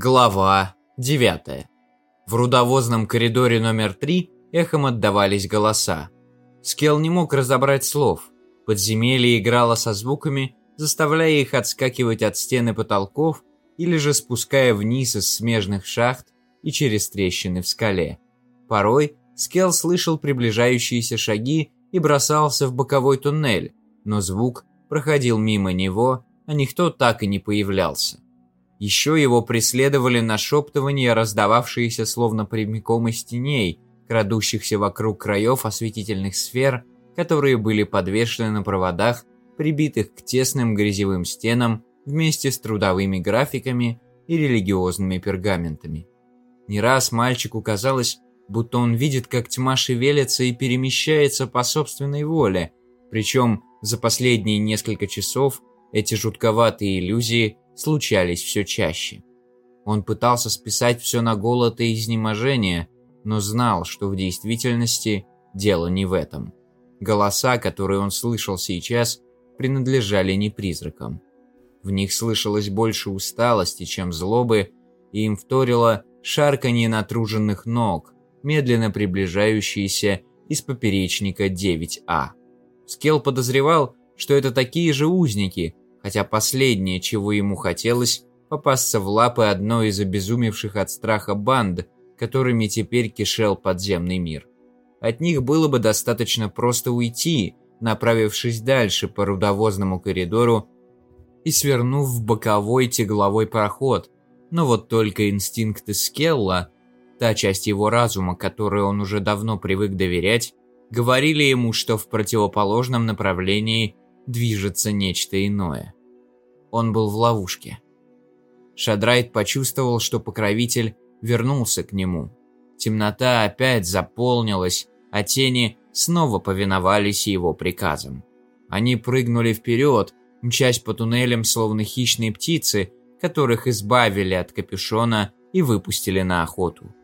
Глава 9. В рудовозном коридоре номер 3 эхом отдавались голоса. Скел не мог разобрать слов. Подземелье играло со звуками, заставляя их отскакивать от стены потолков или же спуская вниз из смежных шахт и через трещины в скале. Порой Скел слышал приближающиеся шаги и бросался в боковой туннель, но звук проходил мимо него, а никто так и не появлялся. Еще его преследовали нашептывания, раздававшиеся словно прямиком из теней, крадущихся вокруг краев осветительных сфер, которые были подвешены на проводах, прибитых к тесным грязевым стенам вместе с трудовыми графиками и религиозными пергаментами. Не раз мальчику казалось, будто он видит, как тьма шевелится и перемещается по собственной воле, причем за последние несколько часов эти жутковатые иллюзии случались все чаще. Он пытался списать все на голод и изнеможение, но знал, что в действительности дело не в этом. Голоса, которые он слышал сейчас, принадлежали не призракам. В них слышалось больше усталости, чем злобы, и им вторило шарканье натруженных ног, медленно приближающиеся из поперечника 9А. Скелл подозревал, что это такие же узники, хотя последнее, чего ему хотелось, попасться в лапы одной из обезумевших от страха банд, которыми теперь кишел подземный мир. От них было бы достаточно просто уйти, направившись дальше по рудовозному коридору и свернув в боковой тягловой проход, но вот только инстинкты Скелла, та часть его разума, которой он уже давно привык доверять, говорили ему, что в противоположном направлении движется нечто иное. Он был в ловушке. Шадрайт почувствовал, что покровитель вернулся к нему. Темнота опять заполнилась, а тени снова повиновались его приказам. Они прыгнули вперед, мчась по туннелям, словно хищные птицы, которых избавили от капюшона и выпустили на охоту.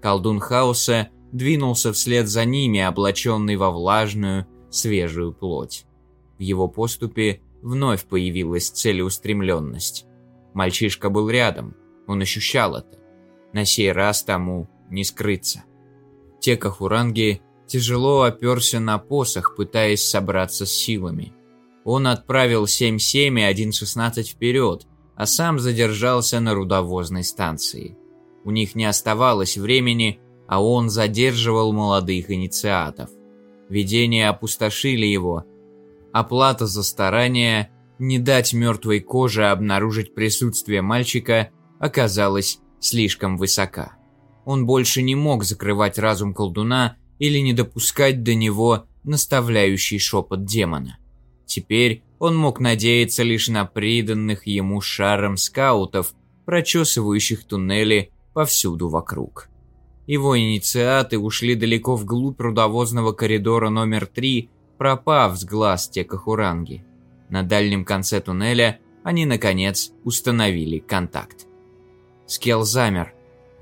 Колдун хаоса двинулся вслед за ними, облаченный во влажную, свежую плоть. В его поступе вновь появилась целеустремленность. Мальчишка был рядом, он ощущал это. На сей раз тому не скрыться. Текахуранги тяжело оперся на посох, пытаясь собраться с силами. Он отправил 7-7 и 1-16 вперед, а сам задержался на рудовозной станции. У них не оставалось времени, а он задерживал молодых инициатов. Видения опустошили его, Оплата за старание не дать мертвой коже обнаружить присутствие мальчика оказалась слишком высока. Он больше не мог закрывать разум колдуна или не допускать до него наставляющий шепот демона. Теперь он мог надеяться лишь на приданных ему шаром скаутов, прочесывающих туннели повсюду вокруг. Его инициаты ушли далеко вглубь рудовозного коридора номер 3 пропав с глаз Текахуранги. На дальнем конце туннеля они, наконец, установили контакт. Скел замер.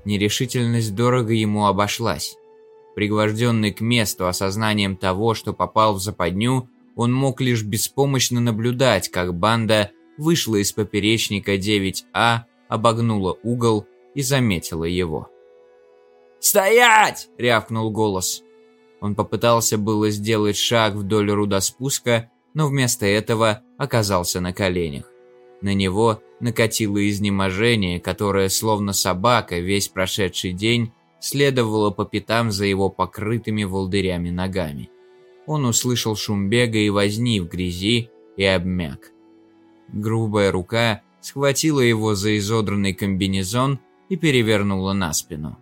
Нерешительность дорого ему обошлась. Пригвожденный к месту осознанием того, что попал в западню, он мог лишь беспомощно наблюдать, как банда вышла из поперечника 9А, обогнула угол и заметила его. «Стоять!» – рявкнул голос. Он попытался было сделать шаг вдоль рудоспуска, но вместо этого оказался на коленях. На него накатило изнеможение, которое, словно собака, весь прошедший день следовало по пятам за его покрытыми волдырями ногами. Он услышал шум бега и возни в грязи и обмяк. Грубая рука схватила его за изодранный комбинезон и перевернула на спину.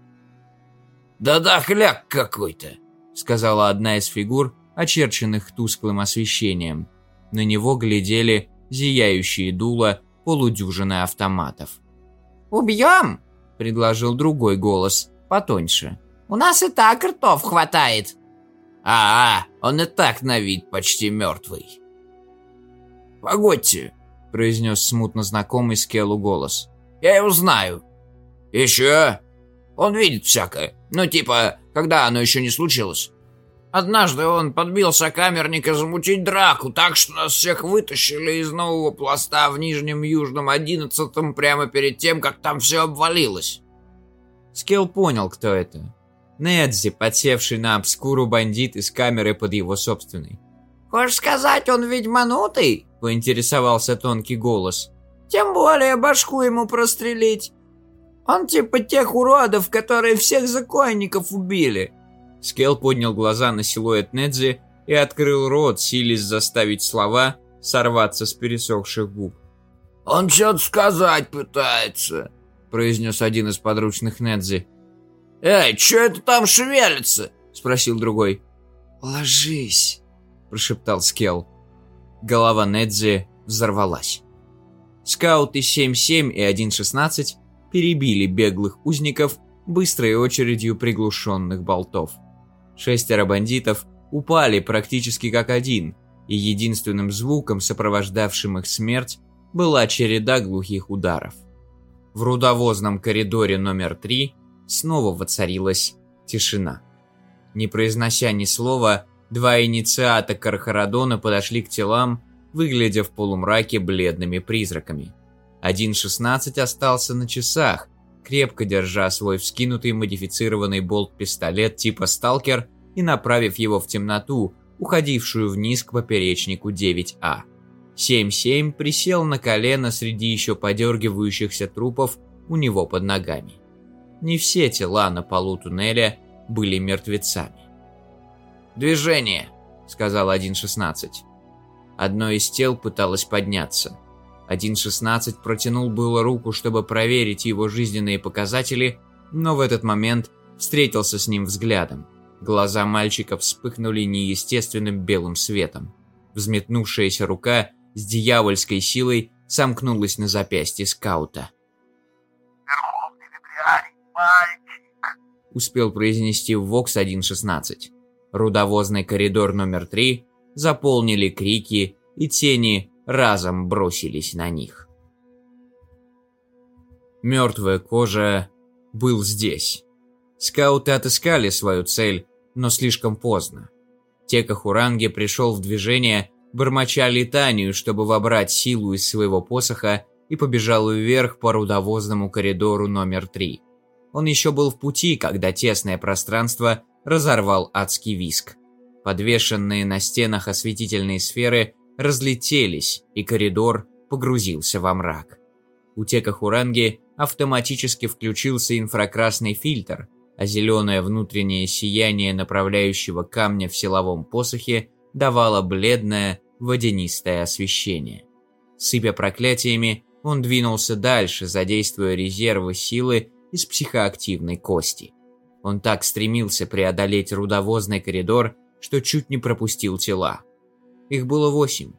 «Да-да, хляк какой-то!» Сказала одна из фигур, очерченных тусклым освещением. На него глядели зияющие дула полудюжины автоматов. «Убьем?» – предложил другой голос, потоньше. «У нас и так ртов хватает». «А, -а он и так на вид почти мертвый». «Погодьте», – произнес смутно знакомый Скеллу голос. «Я его знаю». «Еще?» «Он видит всякое. Ну, типа, когда оно еще не случилось?» Однажды он подбил сокамерника замутить драку, так что нас всех вытащили из нового пласта в Нижнем Южном Одиннадцатом прямо перед тем, как там все обвалилось. Скелл понял, кто это. Недзи, подсевший на обскуру бандит из камеры под его собственной. «Хочешь сказать, он ведьманутый?» – поинтересовался тонкий голос. «Тем более башку ему прострелить. Он типа тех уродов, которые всех законников убили». Скелл поднял глаза на силуэт Недзи и открыл рот, силясь заставить слова сорваться с пересохших губ. «Он что-то сказать пытается», – произнес один из подручных Недзи. «Эй, что это там шевелится?» – спросил другой. «Ложись», – прошептал Скелл. Голова Недзи взорвалась. Скауты 7-7 и 1-16 перебили беглых узников быстрой очередью приглушенных болтов. Шестеро бандитов упали практически как один, и единственным звуком, сопровождавшим их смерть, была череда глухих ударов. В рудовозном коридоре номер три снова воцарилась тишина. Не произнося ни слова, два инициата Кархарадона подошли к телам, выглядя в полумраке бледными призраками. Один шестнадцать остался на часах, крепко держа свой вскинутый модифицированный болт-пистолет типа «Сталкер» и направив его в темноту, уходившую вниз к поперечнику 9А. 7-7 присел на колено среди еще подергивающихся трупов у него под ногами. Не все тела на полу туннеля были мертвецами. «Движение», — сказал 1.16. Одно из тел пыталось подняться. 1.16 протянул было руку, чтобы проверить его жизненные показатели, но в этот момент встретился с ним взглядом. Глаза мальчика вспыхнули неестественным белым светом. Взметнувшаяся рука с дьявольской силой сомкнулась на запястье скаута. «Верховный вибриарий, мальчик!» успел произнести Вокс 1.16. Рудовозный коридор номер 3 заполнили крики, и тени разом бросились на них. Мертвая кожа был здесь. Скауты отыскали свою цель, но слишком поздно. Текахуранги пришел в движение, бормоча летанию, чтобы вобрать силу из своего посоха и побежал вверх по рудовозному коридору номер три. Он еще был в пути, когда тесное пространство разорвал адский виск. Подвешенные на стенах осветительные сферы разлетелись, и коридор погрузился во мрак. У Текахуранги автоматически включился инфракрасный фильтр, а зеленое внутреннее сияние направляющего камня в силовом посохе давало бледное водянистое освещение. Сыпя проклятиями, он двинулся дальше, задействуя резервы силы из психоактивной кости. Он так стремился преодолеть рудовозный коридор, что чуть не пропустил тела. Их было восемь.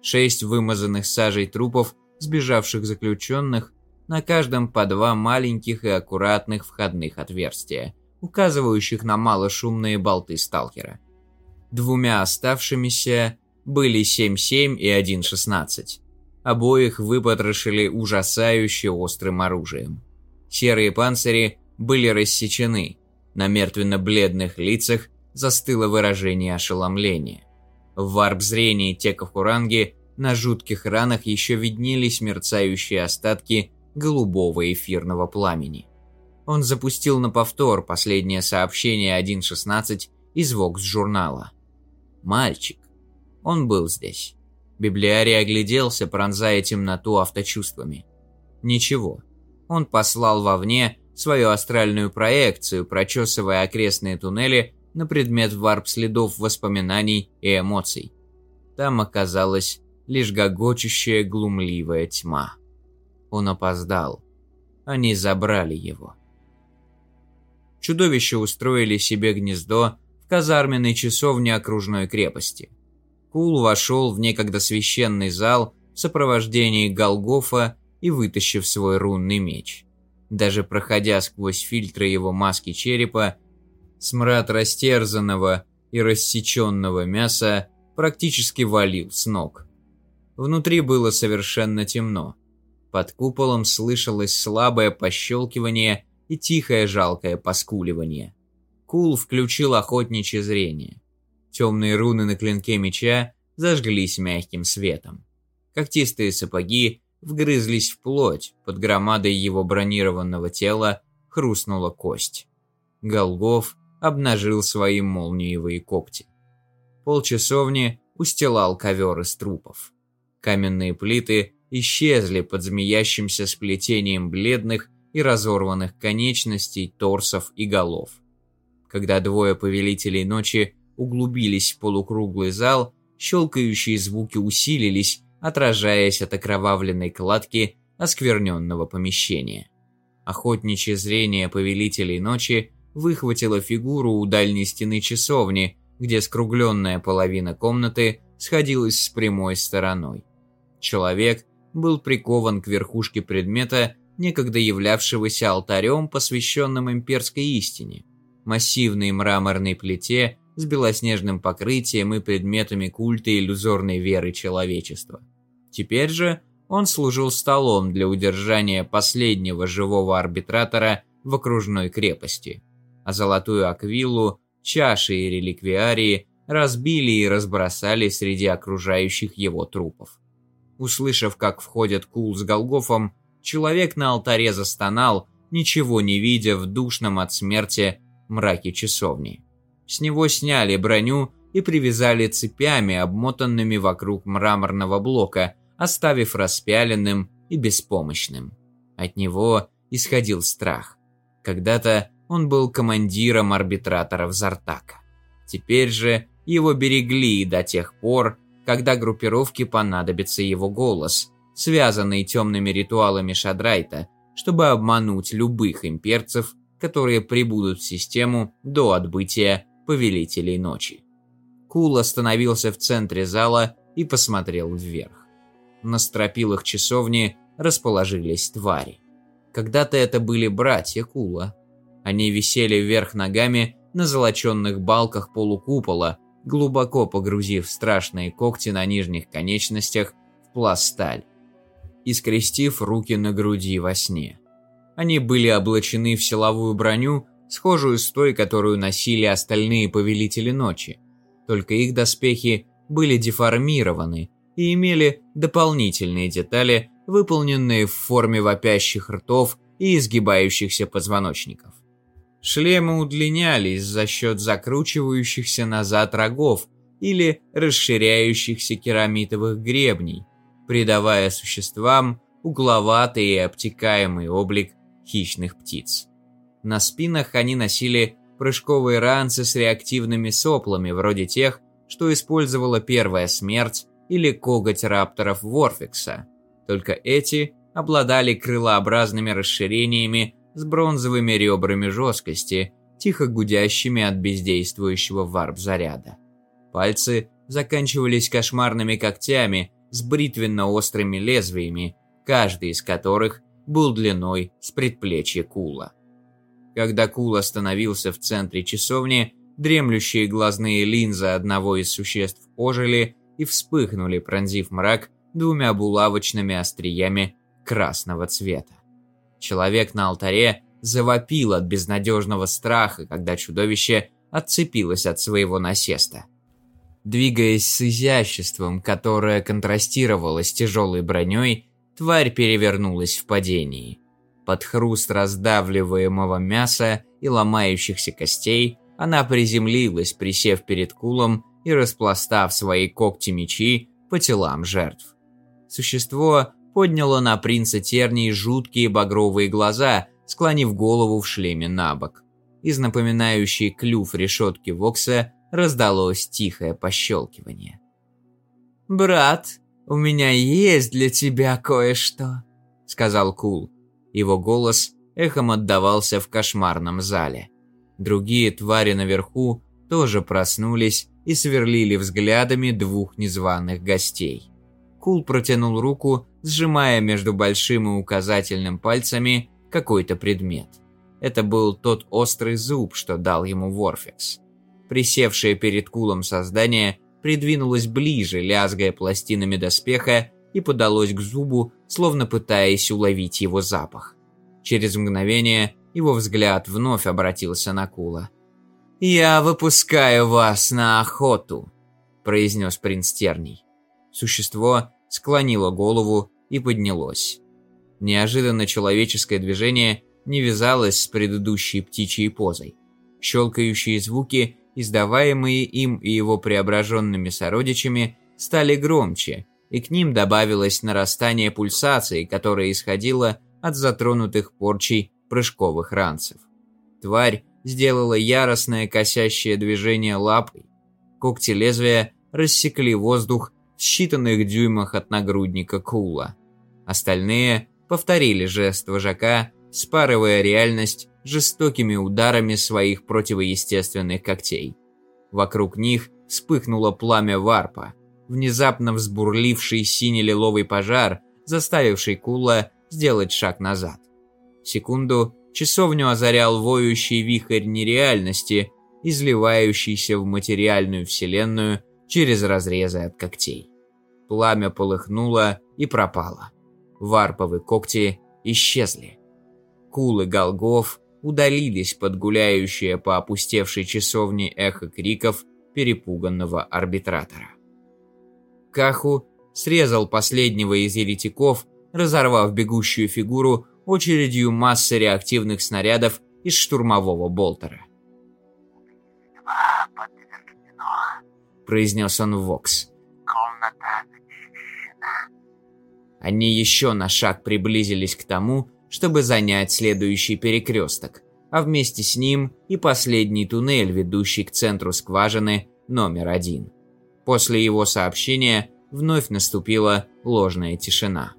Шесть вымазанных сажей трупов, сбежавших заключенных, на каждом по два маленьких и аккуратных входных отверстия, указывающих на малошумные болты сталкера. Двумя оставшимися были 7-7 и 1-16. Обоих выпотрошили ужасающе острым оружием. Серые панцири были рассечены, на мертвенно-бледных лицах застыло выражение ошеломления. В варп-зрении Текахуранги на жутких ранах еще виднелись мерцающие остатки голубого эфирного пламени. Он запустил на повтор последнее сообщение 1.16 из Вокс-журнала. «Мальчик. Он был здесь». Библиарий огляделся, пронзая темноту авточувствами. Ничего. Он послал вовне свою астральную проекцию, прочесывая окрестные туннели на предмет варп-следов воспоминаний и эмоций. Там оказалась лишь гогочущая глумливая тьма. Он опоздал. Они забрали его. Чудовища устроили себе гнездо в казарменной часовне окружной крепости. Кул вошел в некогда священный зал в сопровождении Голгофа и вытащив свой рунный меч. Даже проходя сквозь фильтры его маски черепа, смрад растерзанного и рассеченного мяса практически валил с ног. Внутри было совершенно темно. Под куполом слышалось слабое пощелкивание и тихое жалкое поскуливание. Кул включил охотничье зрение. Темные руны на клинке меча зажглись мягким светом. Когтистые сапоги вгрызлись в плоть, под громадой его бронированного тела хрустнула кость. Голгоф обнажил свои молниевые когти. Полчасовни устилал ковер из трупов. Каменные плиты исчезли под змеящимся сплетением бледных и разорванных конечностей, торсов и голов. Когда двое повелителей ночи углубились в полукруглый зал, щелкающие звуки усилились, отражаясь от окровавленной кладки оскверненного помещения. Охотничье зрение повелителей ночи выхватило фигуру у дальней стены часовни, где скругленная половина комнаты сходилась с прямой стороной. Человек был прикован к верхушке предмета, некогда являвшегося алтарем, посвященным имперской истине, массивной мраморной плите с белоснежным покрытием и предметами культа иллюзорной веры человечества. Теперь же он служил столом для удержания последнего живого арбитратора в окружной крепости, а золотую аквилу, чаши и реликвиарии разбили и разбросали среди окружающих его трупов. Услышав, как входят Кул с Голгофом, человек на алтаре застонал, ничего не видя в душном от смерти мраке часовни. С него сняли броню и привязали цепями, обмотанными вокруг мраморного блока, оставив распяленным и беспомощным. От него исходил страх. Когда-то он был командиром арбитраторов Зартака. Теперь же его берегли до тех пор, когда группировке понадобится его голос, связанный темными ритуалами Шадрайта, чтобы обмануть любых имперцев, которые прибудут в систему до отбытия Повелителей Ночи. Кул остановился в центре зала и посмотрел вверх. На стропилах часовни расположились твари. Когда-то это были братья Кула. Они висели вверх ногами на золоченных балках полукупола, глубоко погрузив страшные когти на нижних конечностях в пласталь и скрестив руки на груди во сне. Они были облачены в силовую броню, схожую с той, которую носили остальные повелители ночи. Только их доспехи были деформированы и имели дополнительные детали, выполненные в форме вопящих ртов и изгибающихся позвоночников. Шлемы удлинялись за счет закручивающихся назад рогов или расширяющихся керамитовых гребней, придавая существам угловатый и обтекаемый облик хищных птиц. На спинах они носили прыжковые ранцы с реактивными соплами, вроде тех, что использовала первая смерть или коготь рапторов Ворфикса. Только эти обладали крылообразными расширениями с бронзовыми ребрами жесткости, тихо гудящими от бездействующего варп-заряда. Пальцы заканчивались кошмарными когтями с бритвенно-острыми лезвиями, каждый из которых был длиной с предплечья Кула. Когда Кул остановился в центре часовни, дремлющие глазные линзы одного из существ ожили и вспыхнули, пронзив мрак двумя булавочными остриями красного цвета. Человек на алтаре завопил от безнадежного страха, когда чудовище отцепилось от своего насеста. Двигаясь с изяществом, которое контрастировало с тяжелой броней, тварь перевернулась в падении. Под хруст раздавливаемого мяса и ломающихся костей она приземлилась, присев перед кулом и распластав свои когти-мечи по телам жертв. Существо подняло на принца Тернии жуткие багровые глаза, склонив голову в шлеме на бок. Из напоминающей клюв решетки Вокса раздалось тихое пощелкивание. «Брат, у меня есть для тебя кое-что», — сказал Кул. Его голос эхом отдавался в кошмарном зале. Другие твари наверху тоже проснулись и сверлили взглядами двух незваных гостей. Кул протянул руку, сжимая между большим и указательным пальцами какой-то предмет. Это был тот острый зуб, что дал ему Ворфекс. Присевшее перед Кулом создание придвинулось ближе, лязгая пластинами доспеха, и подалось к зубу, словно пытаясь уловить его запах. Через мгновение его взгляд вновь обратился на Кула. «Я выпускаю вас на охоту», – произнес принц Терний. Существо склонило голову и поднялось. Неожиданно человеческое движение не вязалось с предыдущей птичьей позой. Щелкающие звуки, издаваемые им и его преображенными сородичами, стали громче, и к ним добавилось нарастание пульсации, которое исходило от затронутых порчей прыжковых ранцев. Тварь сделала яростное косящее движение лапой. Когти лезвия рассекли воздух в считанных дюймах от нагрудника Кула. Остальные повторили жест вожака, спарывая реальность жестокими ударами своих противоестественных когтей. Вокруг них вспыхнуло пламя варпа, внезапно взбурливший сине-лиловый пожар, заставивший Кула сделать шаг назад. Секунду часовню озарял воющий вихрь нереальности, изливающийся в материальную вселенную через разрезы от когтей. Пламя полыхнуло и пропало. Варповые когти исчезли. Кулы голгов удалились под гуляющее по опустевшей часовне эхо криков перепуганного арбитратора. Каху срезал последнего из еретиков, разорвав бегущую фигуру очередью массы реактивных снарядов из штурмового болтера. произнес он в Вокс. Комната. Они еще на шаг приблизились к тому, чтобы занять следующий перекресток, а вместе с ним и последний туннель, ведущий к центру скважины номер один. После его сообщения вновь наступила ложная тишина.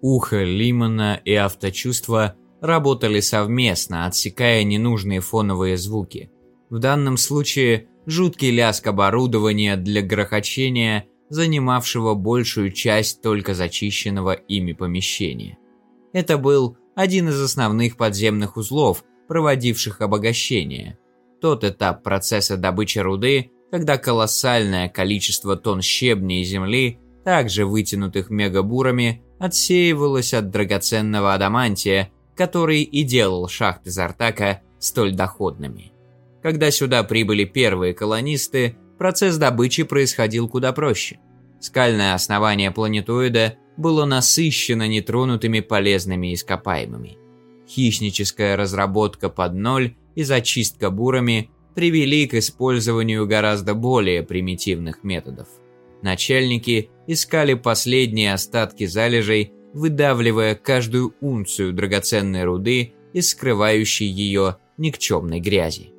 Ухо Лимона и авточувство работали совместно, отсекая ненужные фоновые звуки. В данном случае жуткий лязг оборудования для грохочения, занимавшего большую часть только зачищенного ими помещения. Это был один из основных подземных узлов, проводивших обогащение. Тот этап процесса добычи руды, когда колоссальное количество тонн щебня и земли, также вытянутых мегабурами, отсеивалось от драгоценного адамантия, который и делал шахты Зартака столь доходными. Когда сюда прибыли первые колонисты, процесс добычи происходил куда проще. Скальное основание планетоида было насыщено нетронутыми полезными ископаемыми. Хищническая разработка под ноль и зачистка бурами привели к использованию гораздо более примитивных методов. Начальники искали последние остатки залежей, выдавливая каждую унцию драгоценной руды из скрывающей ее никчемной грязи.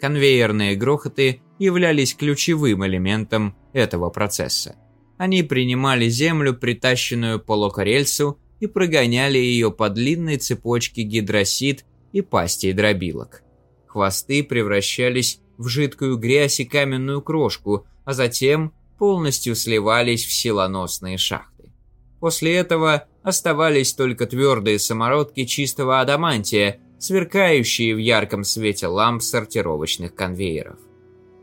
Конвейерные грохоты являлись ключевым элементом этого процесса. Они принимали землю, притащенную по локорельсу, и прогоняли ее по длинной цепочке гидросид и пастей дробилок. Хвосты превращались в жидкую грязь и каменную крошку, а затем полностью сливались в силоносные шахты. После этого оставались только твердые самородки чистого адамантия, сверкающие в ярком свете ламп сортировочных конвейеров.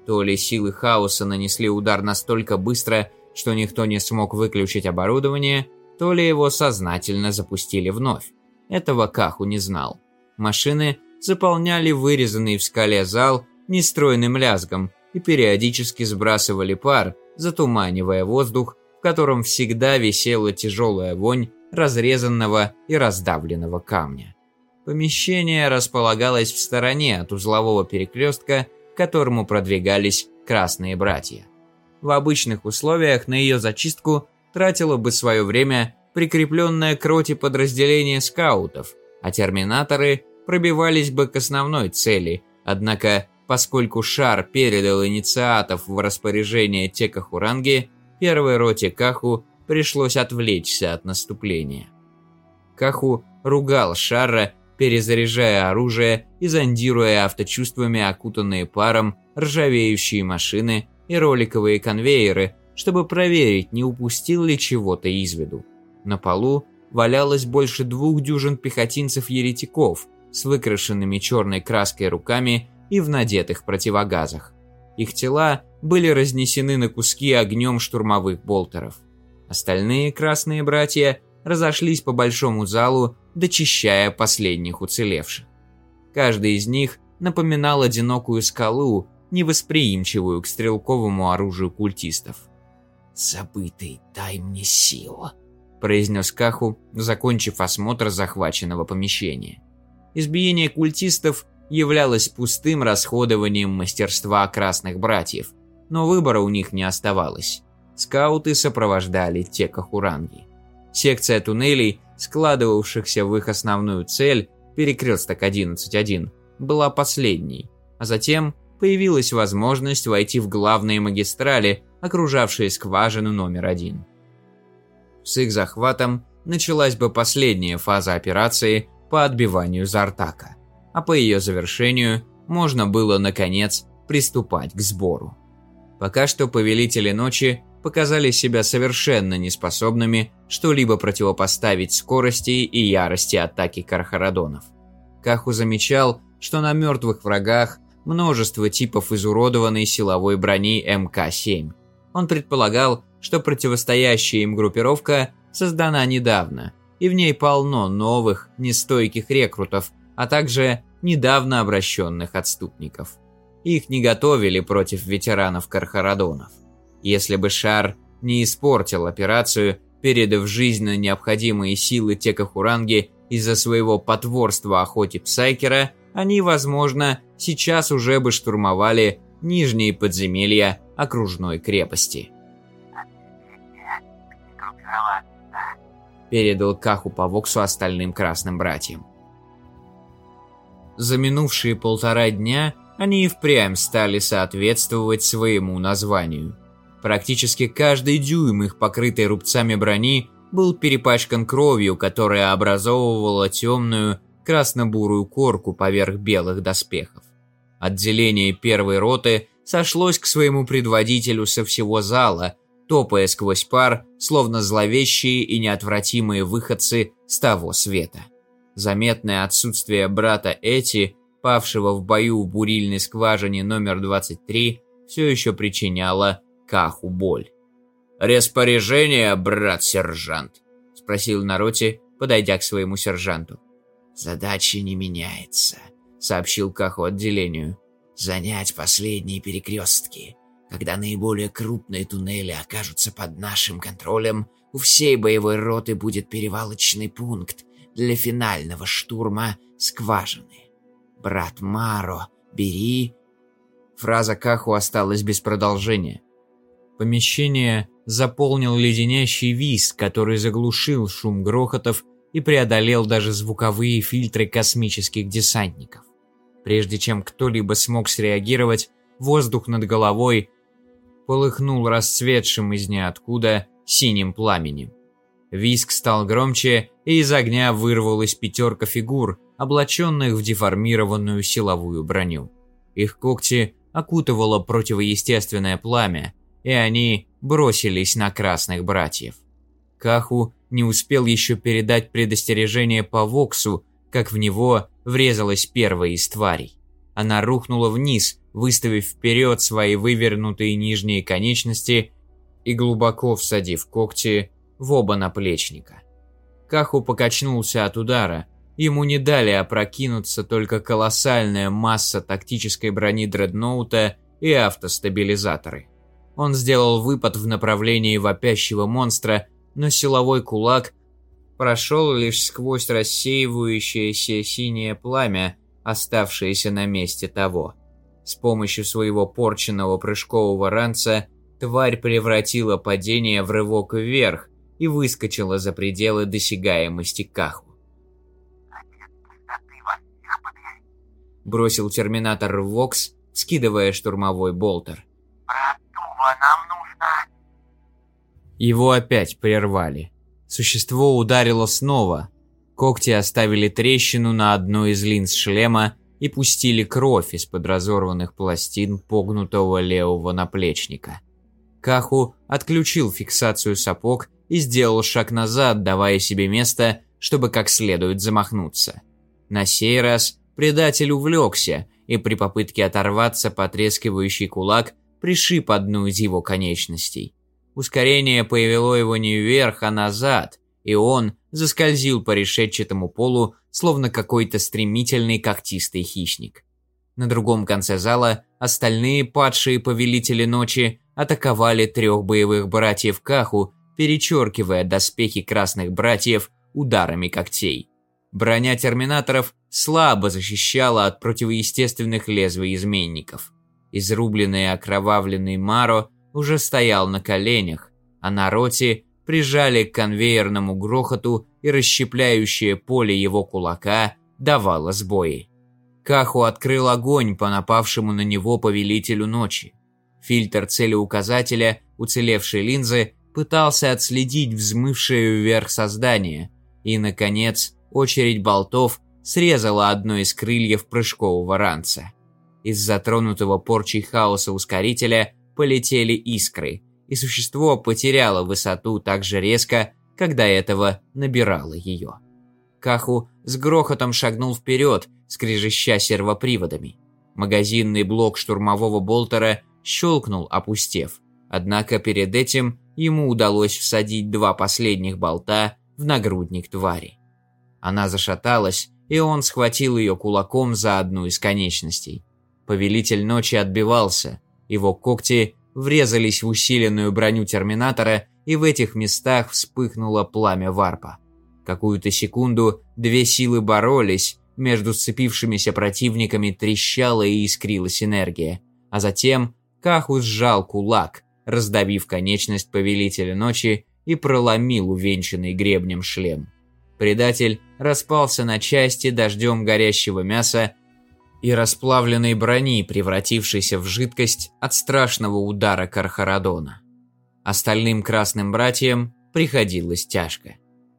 То ли силы хаоса нанесли удар настолько быстро, что никто не смог выключить оборудование, то ли его сознательно запустили вновь. Этого Каху не знал. Машины заполняли вырезанный в скале зал нестройным лязгом и периодически сбрасывали пар, затуманивая воздух, в котором всегда висела тяжелая вонь разрезанного и раздавленного камня. Помещение располагалось в стороне от узлового перекрестка, к которому продвигались красные братья. В обычных условиях на ее зачистку тратило бы свое время прикрепленное к роте подразделение скаутов, а терминаторы пробивались бы к основной цели, однако поскольку Шар передал инициатов в распоряжение Текахуранги, первой роте Каху пришлось отвлечься от наступления. Каху ругал Шара, перезаряжая оружие и зондируя авточувствами окутанные паром ржавеющие машины и роликовые конвейеры, чтобы проверить, не упустил ли чего-то из виду. На полу валялось больше двух дюжин пехотинцев-еретиков с выкрашенными черной краской руками и в надетых противогазах. Их тела были разнесены на куски огнем штурмовых болтеров. Остальные красные братья разошлись по большому залу, дочищая последних уцелевших. Каждый из них напоминал одинокую скалу, невосприимчивую к стрелковому оружию культистов. «Забытый, дай мне силу», – произнес Каху, закончив осмотр захваченного помещения. Избиение культистов являлось пустым расходованием мастерства красных братьев, но выбора у них не оставалось. Скауты сопровождали те кахуранги. Секция туннелей, складывавшихся в их основную цель, перекресток 11.1, была последней, а затем появилась возможность войти в главные магистрали, окружавшие скважину номер один. С их захватом началась бы последняя фаза операции по отбиванию Зартака, а по ее завершению можно было, наконец, приступать к сбору. Пока что повелители ночи показали себя совершенно неспособными что-либо противопоставить скорости и ярости атаки Кархарадонов. Каху замечал, что на мертвых врагах множество типов изуродованной силовой брони МК-7. Он предполагал, что противостоящая им группировка создана недавно, и в ней полно новых, нестойких рекрутов, а также недавно обращенных отступников. Их не готовили против ветеранов Кархарадонов. Если бы Шар не испортил операцию, передав жизненно необходимые силы Текахуранги из-за своего потворства охоте Псайкера, они, возможно, сейчас уже бы штурмовали нижние подземелья окружной крепости. Передал Каху по Воксу остальным красным братьям. За минувшие полтора дня они и впрямь стали соответствовать своему названию. Практически каждый дюйм их покрытой рубцами брони был перепачкан кровью, которая образовывала темную красно-бурую корку поверх белых доспехов. Отделение первой роты сошлось к своему предводителю со всего зала, топая сквозь пар, словно зловещие и неотвратимые выходцы с того света. Заметное отсутствие брата Эти, павшего в бою в бурильной скважине номер 23, все еще причиняло Каху боль. «Распоряжение, брат-сержант?» – спросил Нароти, подойдя к своему сержанту. «Задача не меняется», – сообщил Каху отделению. «Занять последние перекрестки. Когда наиболее крупные туннели окажутся под нашим контролем, у всей боевой роты будет перевалочный пункт для финального штурма скважины. Брат Маро, бери...» Фраза Каху осталась без продолжения. Помещение заполнил леденящий визг, который заглушил шум грохотов и преодолел даже звуковые фильтры космических десантников. Прежде чем кто-либо смог среагировать, воздух над головой полыхнул расцветшим из ниоткуда синим пламенем. Виск стал громче, и из огня вырвалась пятерка фигур, облаченных в деформированную силовую броню. Их когти окутывало противоестественное пламя, и они бросились на красных братьев. Каху не успел еще передать предостережение по Воксу, как в него врезалась первая из тварей. Она рухнула вниз, выставив вперед свои вывернутые нижние конечности и глубоко всадив когти в оба наплечника. Каху покачнулся от удара. Ему не дали опрокинуться только колоссальная масса тактической брони дредноута и автостабилизаторы. Он сделал выпад в направлении вопящего монстра, но силовой кулак прошел лишь сквозь рассеивающееся синее пламя, оставшееся на месте того. С помощью своего порченного прыжкового ранца тварь превратила падение в рывок вверх и выскочила за пределы досягаемости Каху. Бросил терминатор Вокс, скидывая штурмовой болтер. Братуха, нам нужно... Его опять прервали. Существо ударило снова. Когти оставили трещину на одной из линз шлема и пустили кровь из-под разорванных пластин погнутого левого наплечника. Каху отключил фиксацию сапог и сделал шаг назад, давая себе место, чтобы как следует замахнуться. На сей раз предатель увлекся, и при попытке оторваться потрескивающий кулак пришиб одну из его конечностей. Ускорение повело его не вверх, а назад, и он заскользил по решетчатому полу, словно какой-то стремительный когтистый хищник. На другом конце зала остальные падшие повелители ночи атаковали трех боевых братьев Каху, перечеркивая доспехи красных братьев ударами когтей. Броня терминаторов слабо защищала от противоестественных лезвий изменников. Изрубленный и окровавленный Маро уже стоял на коленях, а на роте прижали к конвейерному грохоту и расщепляющее поле его кулака давало сбои. Каху открыл огонь по напавшему на него повелителю ночи. Фильтр целеуказателя уцелевшей линзы пытался отследить взмывшее вверх создание, и, наконец, очередь болтов срезала одно из крыльев прыжкового ранца. Из затронутого порчей хаоса ускорителя полетели искры, и существо потеряло высоту так же резко, когда этого набирало ее. Каху с грохотом шагнул вперед, скрежеща сервоприводами. Магазинный блок штурмового болтера щелкнул, опустев. Однако перед этим ему удалось всадить два последних болта в нагрудник твари. Она зашаталась, и он схватил ее кулаком за одну из конечностей. Повелитель ночи отбивался, его когти врезались в усиленную броню Терминатора, и в этих местах вспыхнуло пламя варпа. Какую-то секунду две силы боролись, между сцепившимися противниками трещала и искрилась энергия, а затем Каху сжал кулак, раздавив конечность Повелителя Ночи и проломил увенчанный гребнем шлем. Предатель распался на части дождем горящего мяса и расплавленной брони, превратившейся в жидкость от страшного удара Кархарадона. Остальным красным братьям приходилось тяжко.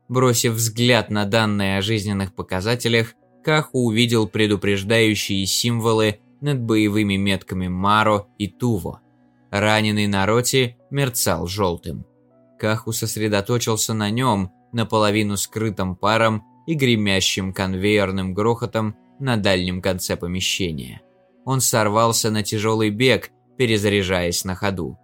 Бросив взгляд на данные о жизненных показателях, Каху увидел предупреждающие символы над боевыми метками Маро и Туво. Раненый на роте мерцал желтым. Каху сосредоточился на нем, наполовину скрытым паром и гремящим конвейерным грохотом на дальнем конце помещения. Он сорвался на тяжелый бег, перезаряжаясь на ходу.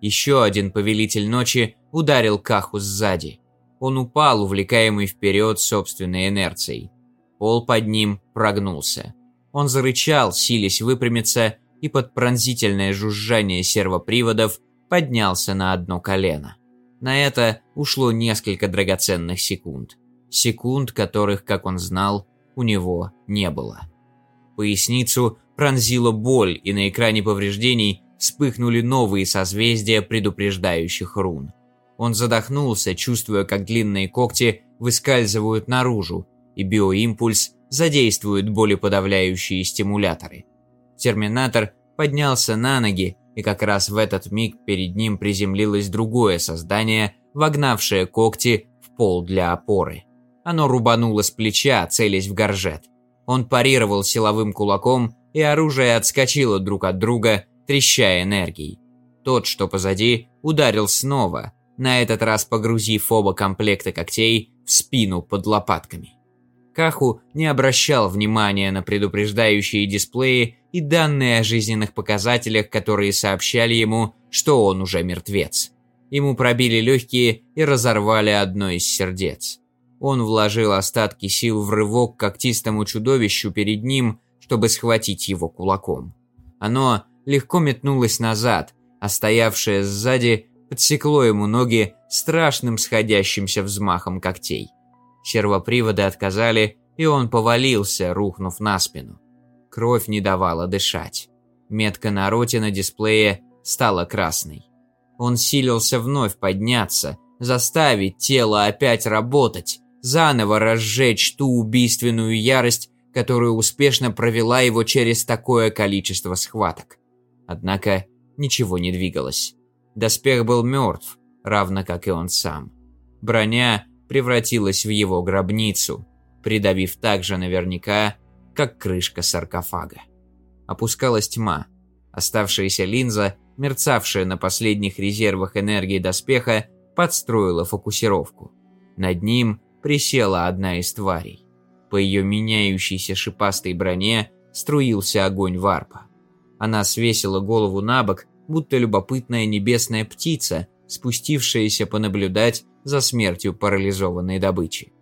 Еще один повелитель ночи ударил Каху сзади. Он упал, увлекаемый вперед собственной инерцией. Пол под ним прогнулся. Он зарычал, силясь выпрямиться, и под пронзительное жужжание сервоприводов поднялся на одно колено. На это ушло несколько драгоценных секунд. Секунд, которых, как он знал, у него не было. Поясницу пронзила боль, и на экране повреждений вспыхнули новые созвездия предупреждающих рун. Он задохнулся, чувствуя, как длинные когти выскальзывают наружу, и биоимпульс задействует болеподавляющие стимуляторы. Терминатор поднялся на ноги, и как раз в этот миг перед ним приземлилось другое создание, вогнавшее когти в пол для опоры. Оно рубануло с плеча, целясь в горжет. Он парировал силовым кулаком, и оружие отскочило друг от друга, трещая энергией. Тот, что позади, ударил снова, на этот раз погрузив оба комплекта когтей в спину под лопатками. Каху не обращал внимания на предупреждающие дисплеи и данные о жизненных показателях, которые сообщали ему, что он уже мертвец. Ему пробили легкие и разорвали одно из сердец. Он вложил остатки сил в рывок к когтистому чудовищу перед ним, чтобы схватить его кулаком. Оно легко метнулось назад, а стоявшее сзади подсекло ему ноги страшным сходящимся взмахом когтей. Сервоприводы отказали, и он повалился, рухнув на спину. Кровь не давала дышать. Метка на роте на дисплее стала красной. Он силился вновь подняться, заставить тело опять работать, заново разжечь ту убийственную ярость, которая успешно провела его через такое количество схваток. Однако ничего не двигалось. Доспех был мертв, равно как и он сам. Броня превратилась в его гробницу, придавив так же наверняка, как крышка саркофага. Опускалась тьма. Оставшаяся линза, мерцавшая на последних резервах энергии доспеха, подстроила фокусировку. Над ним присела одна из тварей. По ее меняющейся шипастой броне струился огонь варпа. Она свесила голову на бок, будто любопытная небесная птица, спустившаяся понаблюдать за смертью парализованной добычи.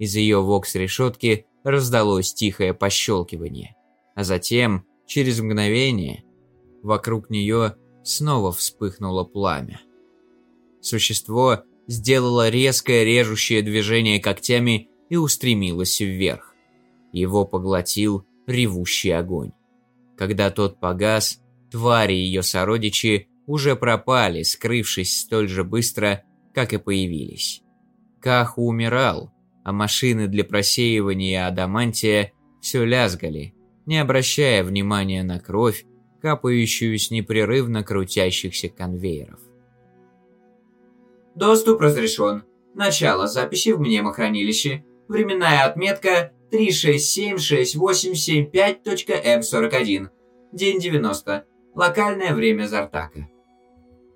Из ее вокс-решетки раздалось тихое пощелкивание, а затем, через мгновение, вокруг нее снова вспыхнуло пламя. Существо сделало резкое режущее движение когтями и устремилось вверх. Его поглотил ревущий огонь. Когда тот погас, твари и ее сородичи уже пропали, скрывшись столь же быстро, как и появились. Каху умирал, а машины для просеивания адамантия все лязгали, не обращая внимания на кровь, капающую с непрерывно крутящихся конвейеров. Доступ разрешен. Начало записи в мнемохранилище. Временная отметка 3676875.m41. День 90. Локальное время Зартака.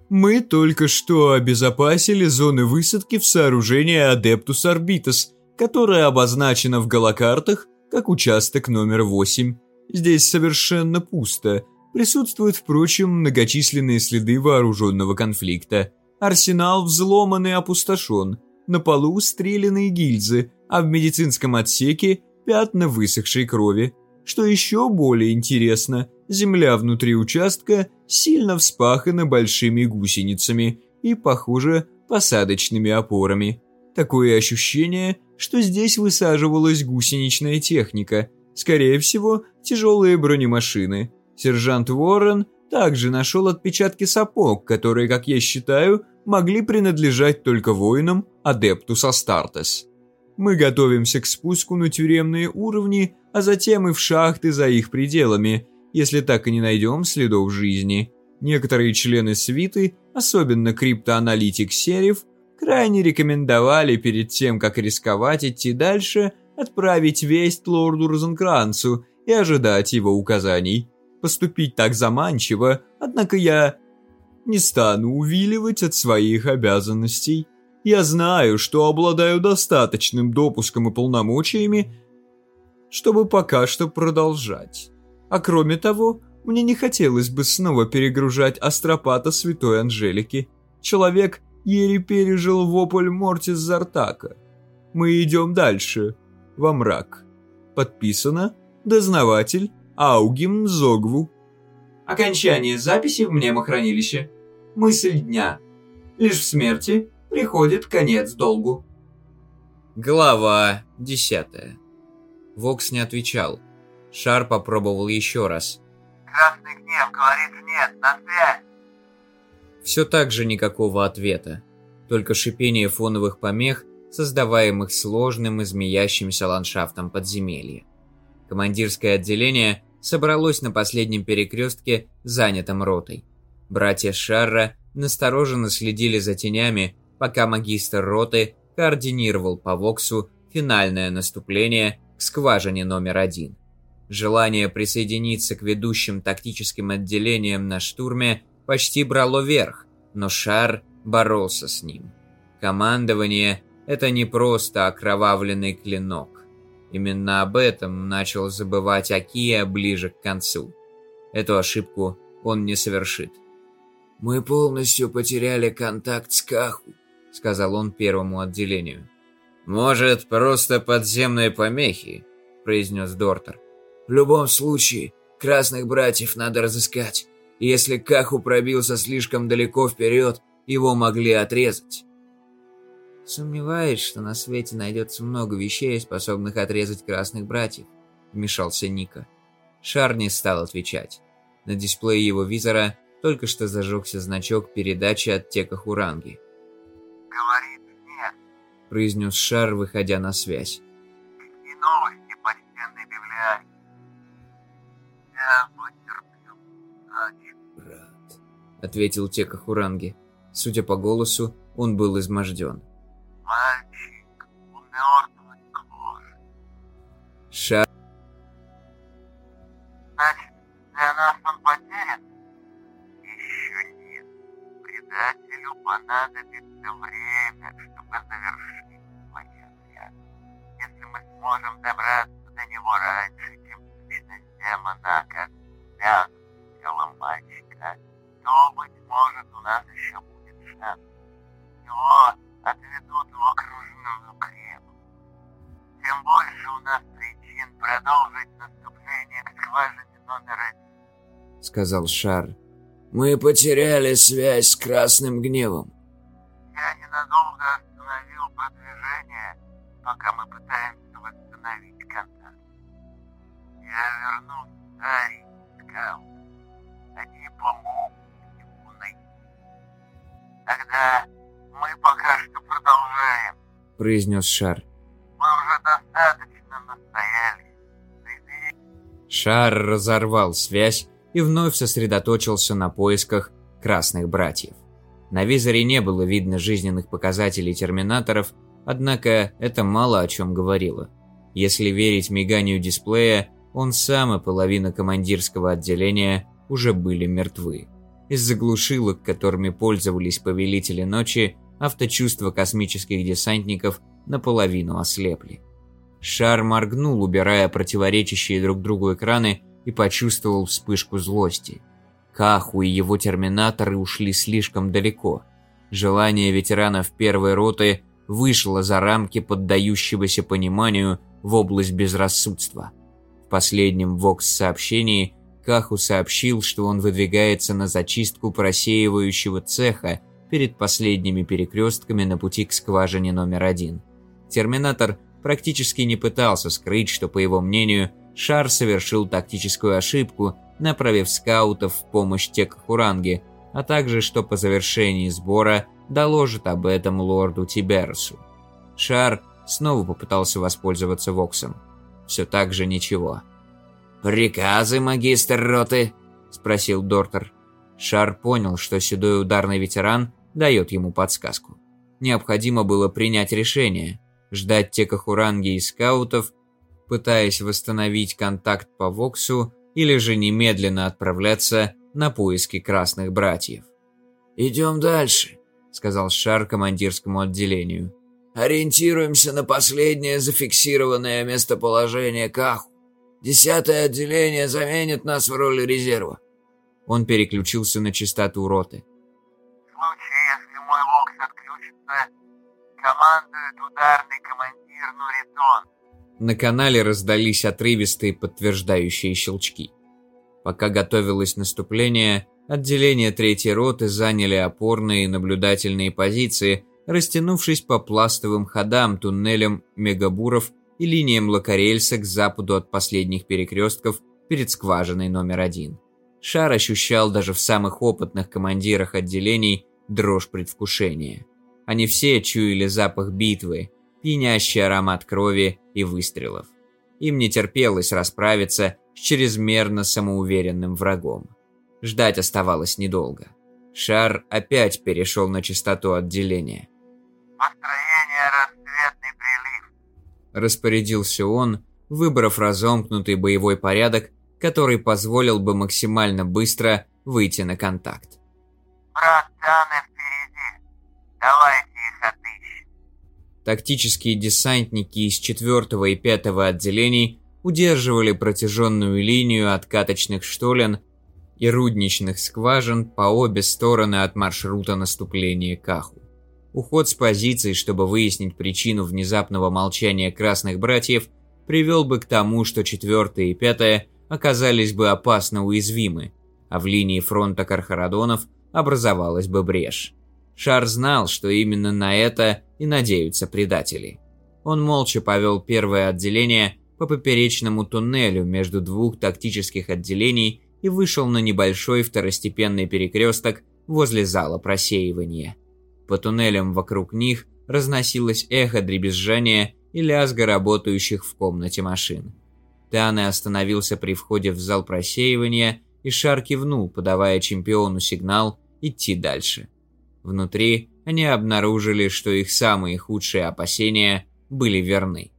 Мы только что обезопасили зоны высадки в сооружении Адептус Орбитус, которое обозначено в голокартах как участок номер 8. Здесь совершенно пусто. Присутствуют, впрочем, многочисленные следы вооруженного конфликта. Арсенал взломан и опустошен. На полу стреляные гильзы, а в медицинском отсеке пятна высохшей крови. Что еще более интересно, земля внутри участка сильно вспахана большими гусеницами и, похоже, посадочными опорами. Такое ощущение, что здесь высаживалась гусеничная техника, скорее всего, тяжелые бронемашины. Сержант Уоррен также нашел отпечатки сапог, которые, как я считаю, могли принадлежать только воинам Адептус Астартес. Мы готовимся к спуску на тюремные уровни, а затем и в шахты за их пределами, если так и не найдем следов жизни. Некоторые члены свиты, особенно криптоаналитик Серев, крайне рекомендовали перед тем, как рисковать идти дальше, отправить весть лорду Розенкранцу и ожидать его указаний. Поступить так заманчиво, однако я не стану увиливать от своих обязанностей. Я знаю, что обладаю достаточным допуском и полномочиями, чтобы пока что продолжать. А кроме того, мне не хотелось бы снова перегружать астропата Святой Анжелики. Человек еле пережил вопль Мортис Зартака. Мы идем дальше, во мрак. Подписано Дознаватель Аугим Зогву. Окончание записи в мнемохранилище. Мысль дня. Лишь в смерти приходит конец долгу. Глава 10. Вокс не отвечал. Шар попробовал еще раз. Красный гнев говорит нет, на связь. Все так же никакого ответа. Только шипение фоновых помех, создаваемых сложным и змеящимся ландшафтом подземелья. Командирское отделение собралось на последнем перекрестке, занятом ротой. Братья Шарра настороженно следили за тенями, пока магистр роты координировал по Воксу финальное наступление к скважине номер один. Желание присоединиться к ведущим тактическим отделениям на штурме почти брало верх, но Шар боролся с ним. Командование – это не просто окровавленный клинок. Именно об этом начал забывать Акия ближе к концу. Эту ошибку он не совершит. «Мы полностью потеряли контакт с Каху», сказал он первому отделению. «Может, просто подземные помехи?» – произнес Дортер. «В любом случае, красных братьев надо разыскать. Если Каху пробился слишком далеко вперед, его могли отрезать». «Сомневаюсь, что на свете найдется много вещей, способных отрезать красных братьев», – вмешался Ника. Шар не стал отвечать. На дисплее его визора только что зажегся значок передачи от Тека Хуранги говорит нет. Произнес Шар, выходя на связь. И новости по стенной библиотеке. Я потерплю. Брат, ответил Тека Хуранги. Судя по голосу, он был изможден. Мальчик у мертвой кожи. Шар... Значит, для нас он потерян? Еще нет. Предателю понадобится время, чтобы завершить свои отряды. Если мы сможем добраться до него раньше, чем сущность демона с телом мальчика, то, быть может, у нас еще будет шанс. И вот отведут в окружную крепость. Тем больше у нас причин продолжить наступление к скважине номер один. сказал Шар. Мы потеряли связь с Красным Гневом. Я ненадолго остановил продвижение, пока мы пытаемся восстановить контакт. Я вернусь Ари, скаут. Они помогут ему найти. Тогда мы пока что продолжаем. произнес Шар. Мы уже достаточно настояли. Следи Шар разорвал связь и вновь сосредоточился на поисках красных братьев. На визоре не было видно жизненных показателей терминаторов, однако это мало о чем говорило. Если верить миганию дисплея, он сам и половина командирского отделения уже были мертвы. Из заглушилок, которыми пользовались повелители ночи, авточувства космических десантников наполовину ослепли. Шар моргнул, убирая противоречащие друг другу экраны, и почувствовал вспышку злости. Каху и его терминаторы ушли слишком далеко. Желание ветеранов первой роты вышло за рамки поддающегося пониманию в область безрассудства. В последнем ВОКС-сообщении Каху сообщил, что он выдвигается на зачистку просеивающего цеха перед последними перекрестками на пути к скважине номер один. Терминатор практически не пытался скрыть, что, по его мнению, Шар совершил тактическую ошибку, направив скаутов в помощь Текахуранге, а также, что по завершении сбора доложит об этом лорду Тиберсу. Шар снова попытался воспользоваться Воксом. Все так же ничего. «Приказы, магистр роты?» – спросил Дортер. Шар понял, что седой ударный ветеран дает ему подсказку. Необходимо было принять решение – ждать Текахуранги и скаутов, пытаясь восстановить контакт по Воксу, или же немедленно отправляться на поиски красных братьев. «Идем дальше», – сказал Шар командирскому отделению. «Ориентируемся на последнее зафиксированное местоположение Каху. Десятое отделение заменит нас в роли резерва». Он переключился на частоту роты. В случае, если мой локс отключится, командует ударный командир Нуритон. На канале раздались отрывистые подтверждающие щелчки. Пока готовилось наступление, отделения третьей роты заняли опорные и наблюдательные позиции, растянувшись по пластовым ходам, туннелям мегабуров и линиям локорельса к западу от последних перекрестков перед скважиной номер один. Шар ощущал даже в самых опытных командирах отделений дрожь предвкушения. Они все чуяли запах битвы, пьянящий аромат крови и выстрелов. Им не терпелось расправиться с чрезмерно самоуверенным врагом. Ждать оставалось недолго. Шар опять перешел на частоту отделения. Построение расцветный прилив. Распорядился он, выбрав разомкнутый боевой порядок, который позволил бы максимально быстро выйти на контакт. Брат Таны впереди. Давайте их отыщем. Тактические десантники из 4 и 5 отделений удерживали протяженную линию откаточных штолен и рудничных скважин по обе стороны от маршрута наступления Каху. Уход с позиций, чтобы выяснить причину внезапного молчания красных братьев, привел бы к тому, что 4 и 5 оказались бы опасно уязвимы, а в линии фронта Кархарадонов образовалась бы брешь. Шар знал, что именно на это и надеются предатели. Он молча повел первое отделение по поперечному туннелю между двух тактических отделений и вышел на небольшой второстепенный перекресток возле зала просеивания. По туннелям вокруг них разносилось эхо дребезжания и лязга работающих в комнате машин. Тане остановился при входе в зал просеивания, и Шар кивнул, подавая чемпиону сигнал идти дальше. Внутри они обнаружили, что их самые худшие опасения были верны.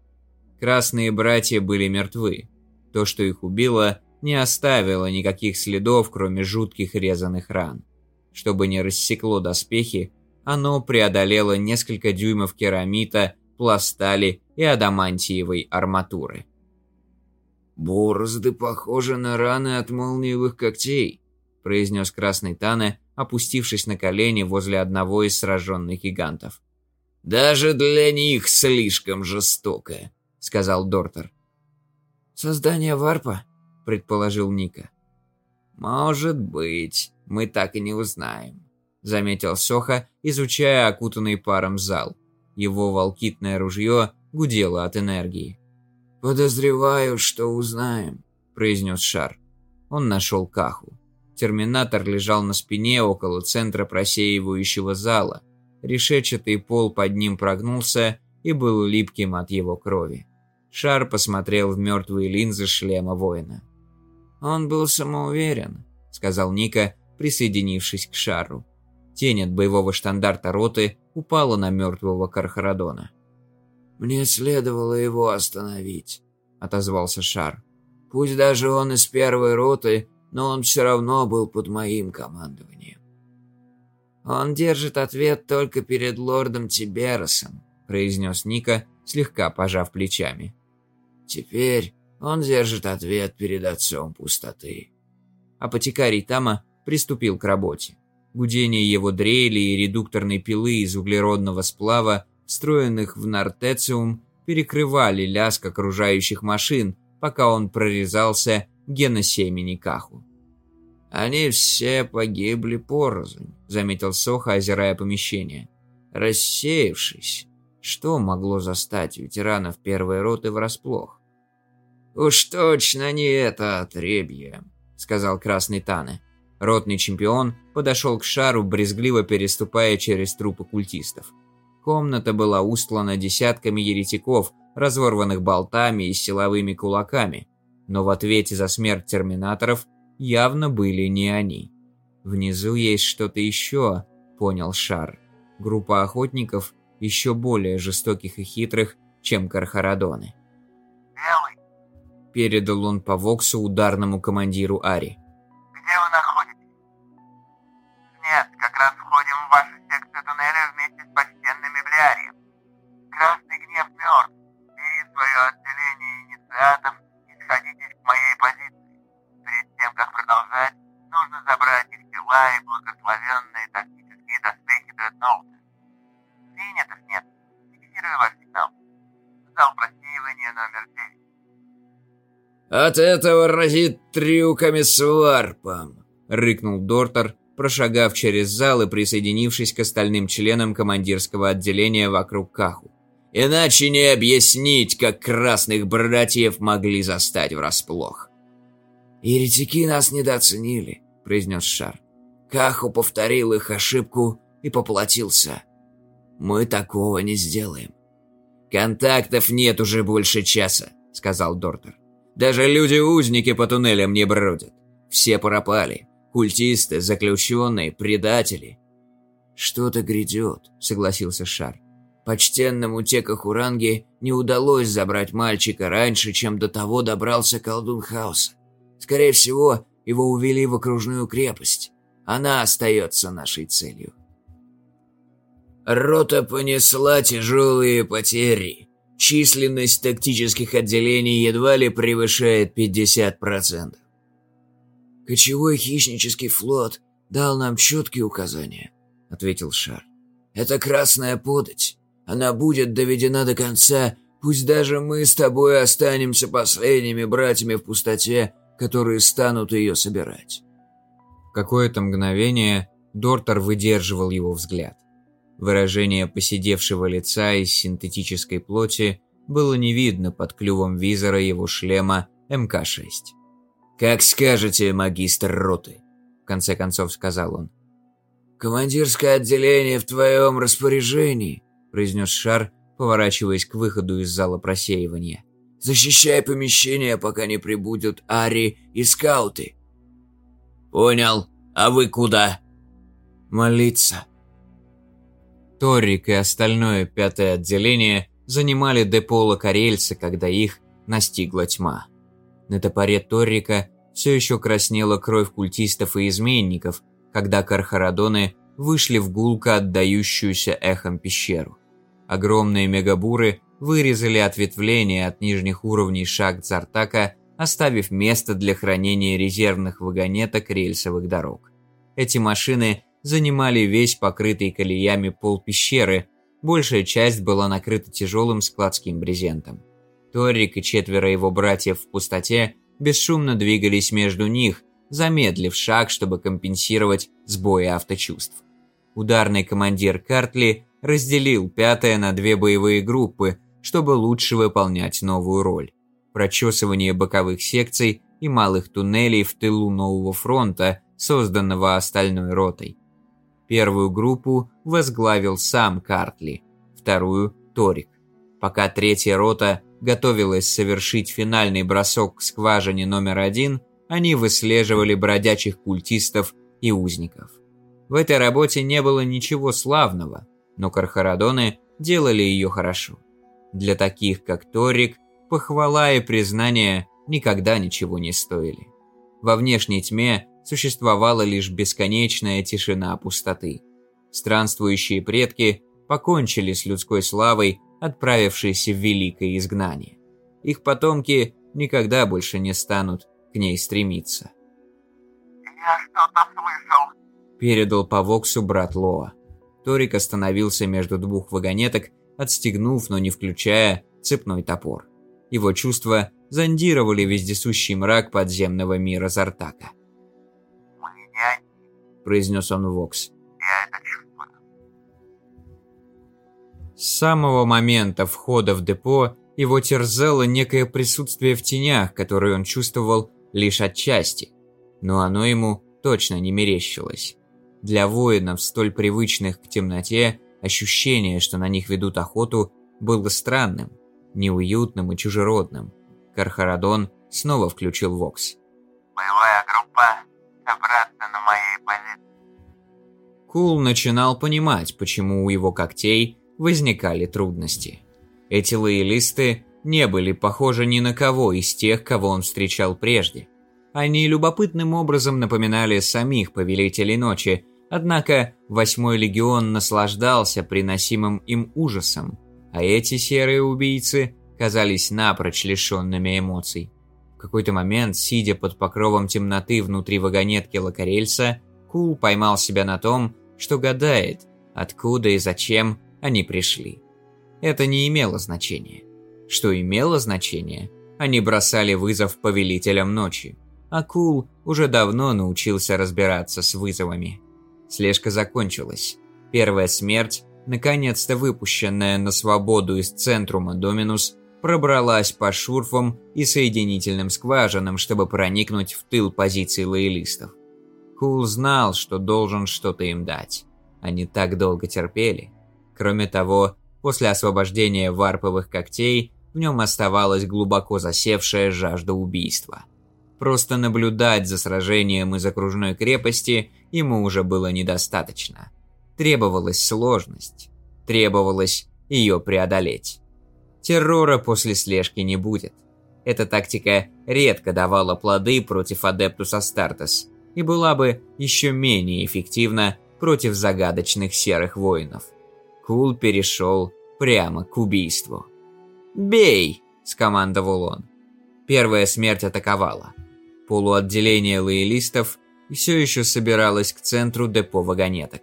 Красные братья были мертвы. То, что их убило, не оставило никаких следов, кроме жутких резаных ран. Чтобы не рассекло доспехи, оно преодолело несколько дюймов керамита, пластали и адамантиевой арматуры. «Борозды похожи на раны от молниевых когтей», – произнес Красный Тане, опустившись на колени возле одного из сраженных гигантов. Даже для них слишком жестоко», — сказал Дортер. «Создание варпа?» — предположил Ника. «Может быть, мы так и не узнаем», — заметил Соха, изучая окутанный паром зал. Его волкитное ружье гудело от энергии. «Подозреваю, что узнаем», — произнес Шар. Он нашел Каху. Терминатор лежал на спине около центра просеивающего зала. Решетчатый пол под ним прогнулся и был липким от его крови. Шар посмотрел в мертвые линзы шлема воина. «Он был самоуверен», — сказал Ника, присоединившись к Шару. Тень от боевого штандарта роты упала на мертвого Кархарадона. «Мне следовало его остановить», — отозвался Шар. «Пусть даже он из первой роты, но он все равно был под моим командованием». «Он держит ответ только перед лордом Тиберосом», — произнес Ника, слегка пожав плечами. «Теперь он держит ответ перед отцом пустоты». Апотекарий Тама приступил к работе. Гудение его дрели и редукторной пилы из углеродного сплава встроенных в нортециум, перекрывали лязг окружающих машин, пока он прорезался геносемени Каху. «Они все погибли порознь», — заметил Соха, озирая помещение. «Рассеявшись, что могло застать ветеранов первой роты врасплох?» «Уж точно не это отребье», — сказал Красный Таны. Ротный чемпион подошел к шару, брезгливо переступая через трупы культистов. Комната была устлана десятками еретиков, разорванных болтами и силовыми кулаками, но в ответе за смерть терминаторов явно были не они. Внизу есть что-то еще, понял Шар. Группа охотников еще более жестоких и хитрых, чем Кархарадоны. «Белый!» Передал он по Воксу ударному командиру Ари. «От этого разит трюками с варпом», — рыкнул Дортер, прошагав через зал и присоединившись к остальным членам командирского отделения вокруг Каху. «Иначе не объяснить, как красных братьев могли застать врасплох». «Еретики нас недооценили», — произнес Шар. Каху повторил их ошибку и поплатился. «Мы такого не сделаем». «Контактов нет уже больше часа», — сказал Дортер. Даже люди-узники по туннелям не бродят. Все пропали. Культисты, заключенные, предатели. «Что-то грядет», — согласился Шар. «Почтенному Текахуранге не удалось забрать мальчика раньше, чем до того добрался колдун хаоса. Скорее всего, его увели в окружную крепость. Она остается нашей целью». Рота понесла тяжелые потери, Численность тактических отделений едва ли превышает 50%. «Кочевой хищнический флот дал нам четкие указания», — ответил Шар. «Это красная подать. Она будет доведена до конца, пусть даже мы с тобой останемся последними братьями в пустоте, которые станут ее собирать». Какое-то мгновение Дортер выдерживал его взгляд. Выражение поседевшего лица из синтетической плоти было не видно под клювом визора его шлема МК-6. «Как скажете, магистр роты», — в конце концов сказал он. «Командирское отделение в твоем распоряжении», — произнес Шар, поворачиваясь к выходу из зала просеивания. «Защищай помещение, пока не прибудут Ари и скауты». «Понял. А вы куда?» «Молиться», Торрик и остальное пятое отделение занимали депо Локарельца, когда их настигла тьма. На топоре Торрика все еще краснела кровь культистов и изменников, когда кархарадоны вышли в гулко отдающуюся эхом пещеру. Огромные мегабуры вырезали ответвление от нижних уровней шахт Зартака, оставив место для хранения резервных вагонеток рельсовых дорог. Эти машины занимали весь покрытый колеями пол пещеры, большая часть была накрыта тяжелым складским брезентом. Торик и четверо его братьев в пустоте бесшумно двигались между них, замедлив шаг, чтобы компенсировать сбои авточувств. Ударный командир Картли разделил пятое на две боевые группы, чтобы лучше выполнять новую роль. Прочесывание боковых секций и малых туннелей в тылу нового фронта, созданного остальной ротой. Первую группу возглавил сам Картли, вторую – Торик. Пока третья рота готовилась совершить финальный бросок к скважине номер один, они выслеживали бродячих культистов и узников. В этой работе не было ничего славного, но Кархарадоны делали ее хорошо. Для таких, как Торик, похвала и признание никогда ничего не стоили. Во внешней тьме существовала лишь бесконечная тишина пустоты. Странствующие предки покончили с людской славой, отправившиеся в великое изгнание. Их потомки никогда больше не станут к ней стремиться. «Я что-то слышал», – передал по Воксу брат Лоа. Торик остановился между двух вагонеток, отстегнув, но не включая, цепной топор. Его чувства зондировали вездесущий мрак подземного мира Зартака. «Мы не они, произнес он Вокс. я это чувствую». С самого момента входа в депо его терзало некое присутствие в тенях, которое он чувствовал лишь отчасти. Но оно ему точно не мерещилось. Для воинов, столь привычных к темноте, ощущение, что на них ведут охоту, было странным, неуютным и чужеродным. Кархарадон снова включил Вокс. «Боевая группа, собраться на моей позиции». Кул начинал понимать, почему у его когтей возникали трудности. Эти лоялисты не были похожи ни на кого из тех, кого он встречал прежде. Они любопытным образом напоминали самих Повелителей Ночи, однако Восьмой Легион наслаждался приносимым им ужасом, а эти серые убийцы казались напрочь лишенными эмоций. В какой-то момент, сидя под покровом темноты внутри вагонетки Лакарельса, Кул поймал себя на том, что гадает, откуда и зачем они пришли. Это не имело значения. Что имело значение, они бросали вызов повелителям ночи. Акул уже давно научился разбираться с вызовами. Слежка закончилась. Первая смерть, наконец-то выпущенная на свободу из центрума Доминус, пробралась по шурфам и соединительным скважинам, чтобы проникнуть в тыл позиций лоялистов. Кул знал, что должен что-то им дать. Они так долго терпели. Кроме того, после освобождения варповых когтей в нем оставалась глубоко засевшая жажда убийства. Просто наблюдать за сражением из окружной крепости ему уже было недостаточно. Требовалась сложность, требовалось ее преодолеть. Террора после слежки не будет. Эта тактика редко давала плоды против Адептус Астартес и была бы еще менее эффективна против загадочных серых воинов. Кул перешел прямо к убийству. «Бей!» – скомандовал он. Первая смерть атаковала. Полуотделение лоялистов все еще собиралось к центру депо вагонеток.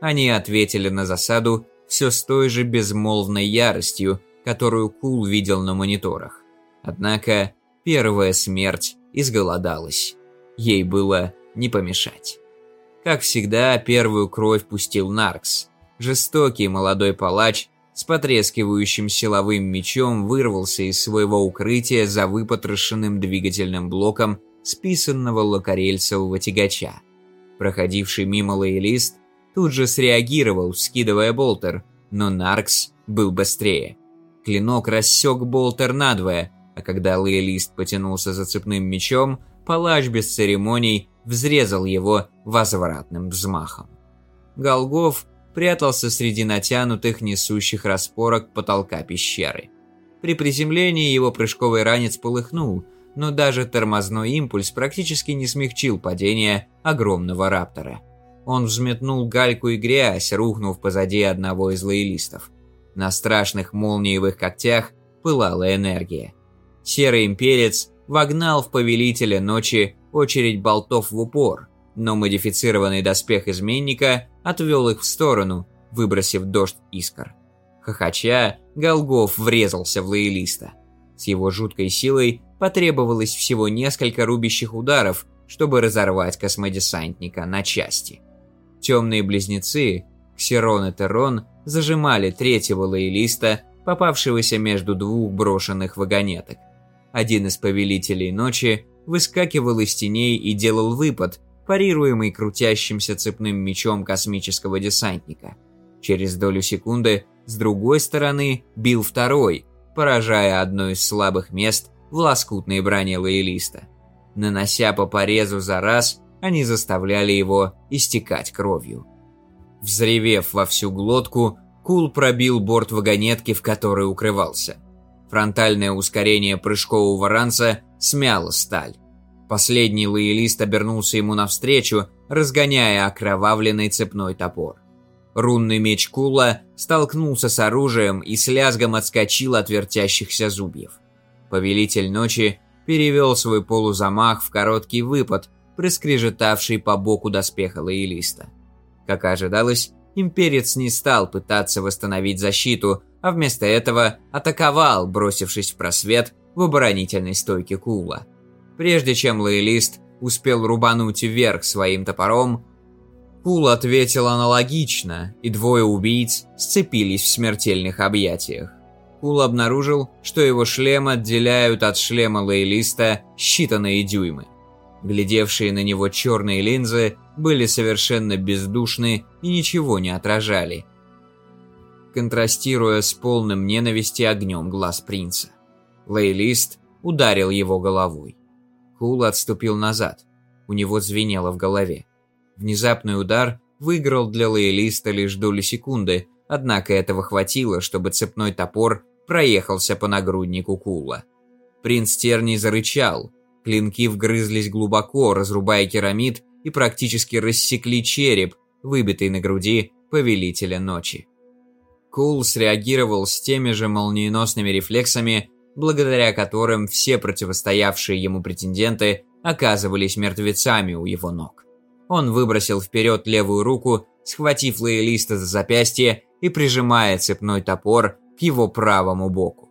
Они ответили на засаду все с той же безмолвной яростью, которую Кул видел на мониторах. Однако первая смерть изголодалась. Ей было не помешать. Как всегда, первую кровь пустил Наркс – Жестокий молодой палач с потрескивающим силовым мечом вырвался из своего укрытия за выпотрошенным двигательным блоком списанного локарельцевого тягача. Проходивший мимо лоялист тут же среагировал, скидывая болтер, но Наркс был быстрее. Клинок рассек болтер надвое, а когда лоялист потянулся за цепным мечом, палач без церемоний взрезал его возвратным взмахом. Голгов прятался среди натянутых, несущих распорок потолка пещеры. При приземлении его прыжковый ранец полыхнул, но даже тормозной импульс практически не смягчил падение огромного раптора. Он взметнул гальку и грязь, рухнув позади одного из лоялистов. На страшных молниевых когтях пылала энергия. Серый имперец вогнал в повелителя ночи очередь болтов в упор, но модифицированный доспех изменника отвел их в сторону, выбросив дождь искр. Хохоча, Голгоф врезался в лоялиста. С его жуткой силой потребовалось всего несколько рубящих ударов, чтобы разорвать космодесантника на части. Темные близнецы, Ксерон и Терон, зажимали третьего лоялиста, попавшегося между двух брошенных вагонеток. Один из повелителей ночи выскакивал из теней и делал выпад, парируемый крутящимся цепным мечом космического десантника. Через долю секунды с другой стороны бил второй, поражая одно из слабых мест в лоскутной броне лоялиста. Нанося по порезу за раз, они заставляли его истекать кровью. Взревев во всю глотку, Кул пробил борт вагонетки, в которой укрывался. Фронтальное ускорение прыжкового ранца смяло сталь. Последний лоялист обернулся ему навстречу, разгоняя окровавленный цепной топор. Рунный меч Кула столкнулся с оружием и с лязгом отскочил от вертящихся зубьев. Повелитель ночи перевел свой полузамах в короткий выпад, проскрежетавший по боку доспеха лоялиста. Как ожидалось, имперец не стал пытаться восстановить защиту, а вместо этого атаковал, бросившись в просвет в оборонительной стойке Кула. Прежде чем лоялист успел рубануть вверх своим топором, Кул ответил аналогично, и двое убийц сцепились в смертельных объятиях. Кул обнаружил, что его шлем отделяют от шлема лоялиста считанные дюймы. Глядевшие на него черные линзы были совершенно бездушны и ничего не отражали, контрастируя с полным ненависти огнем глаз принца. Лоялист ударил его головой. Кул отступил назад. У него звенело в голове. Внезапный удар выиграл для лоялиста лишь долю секунды, однако этого хватило, чтобы цепной топор проехался по нагруднику Кула. Принц Терний зарычал. Клинки вгрызлись глубоко, разрубая керамид и практически рассекли череп, выбитый на груди Повелителя Ночи. Кул среагировал с теми же молниеносными рефлексами, благодаря которым все противостоявшие ему претенденты оказывались мертвецами у его ног. Он выбросил вперед левую руку, схватив лоялиста за запястье и прижимая цепной топор к его правому боку.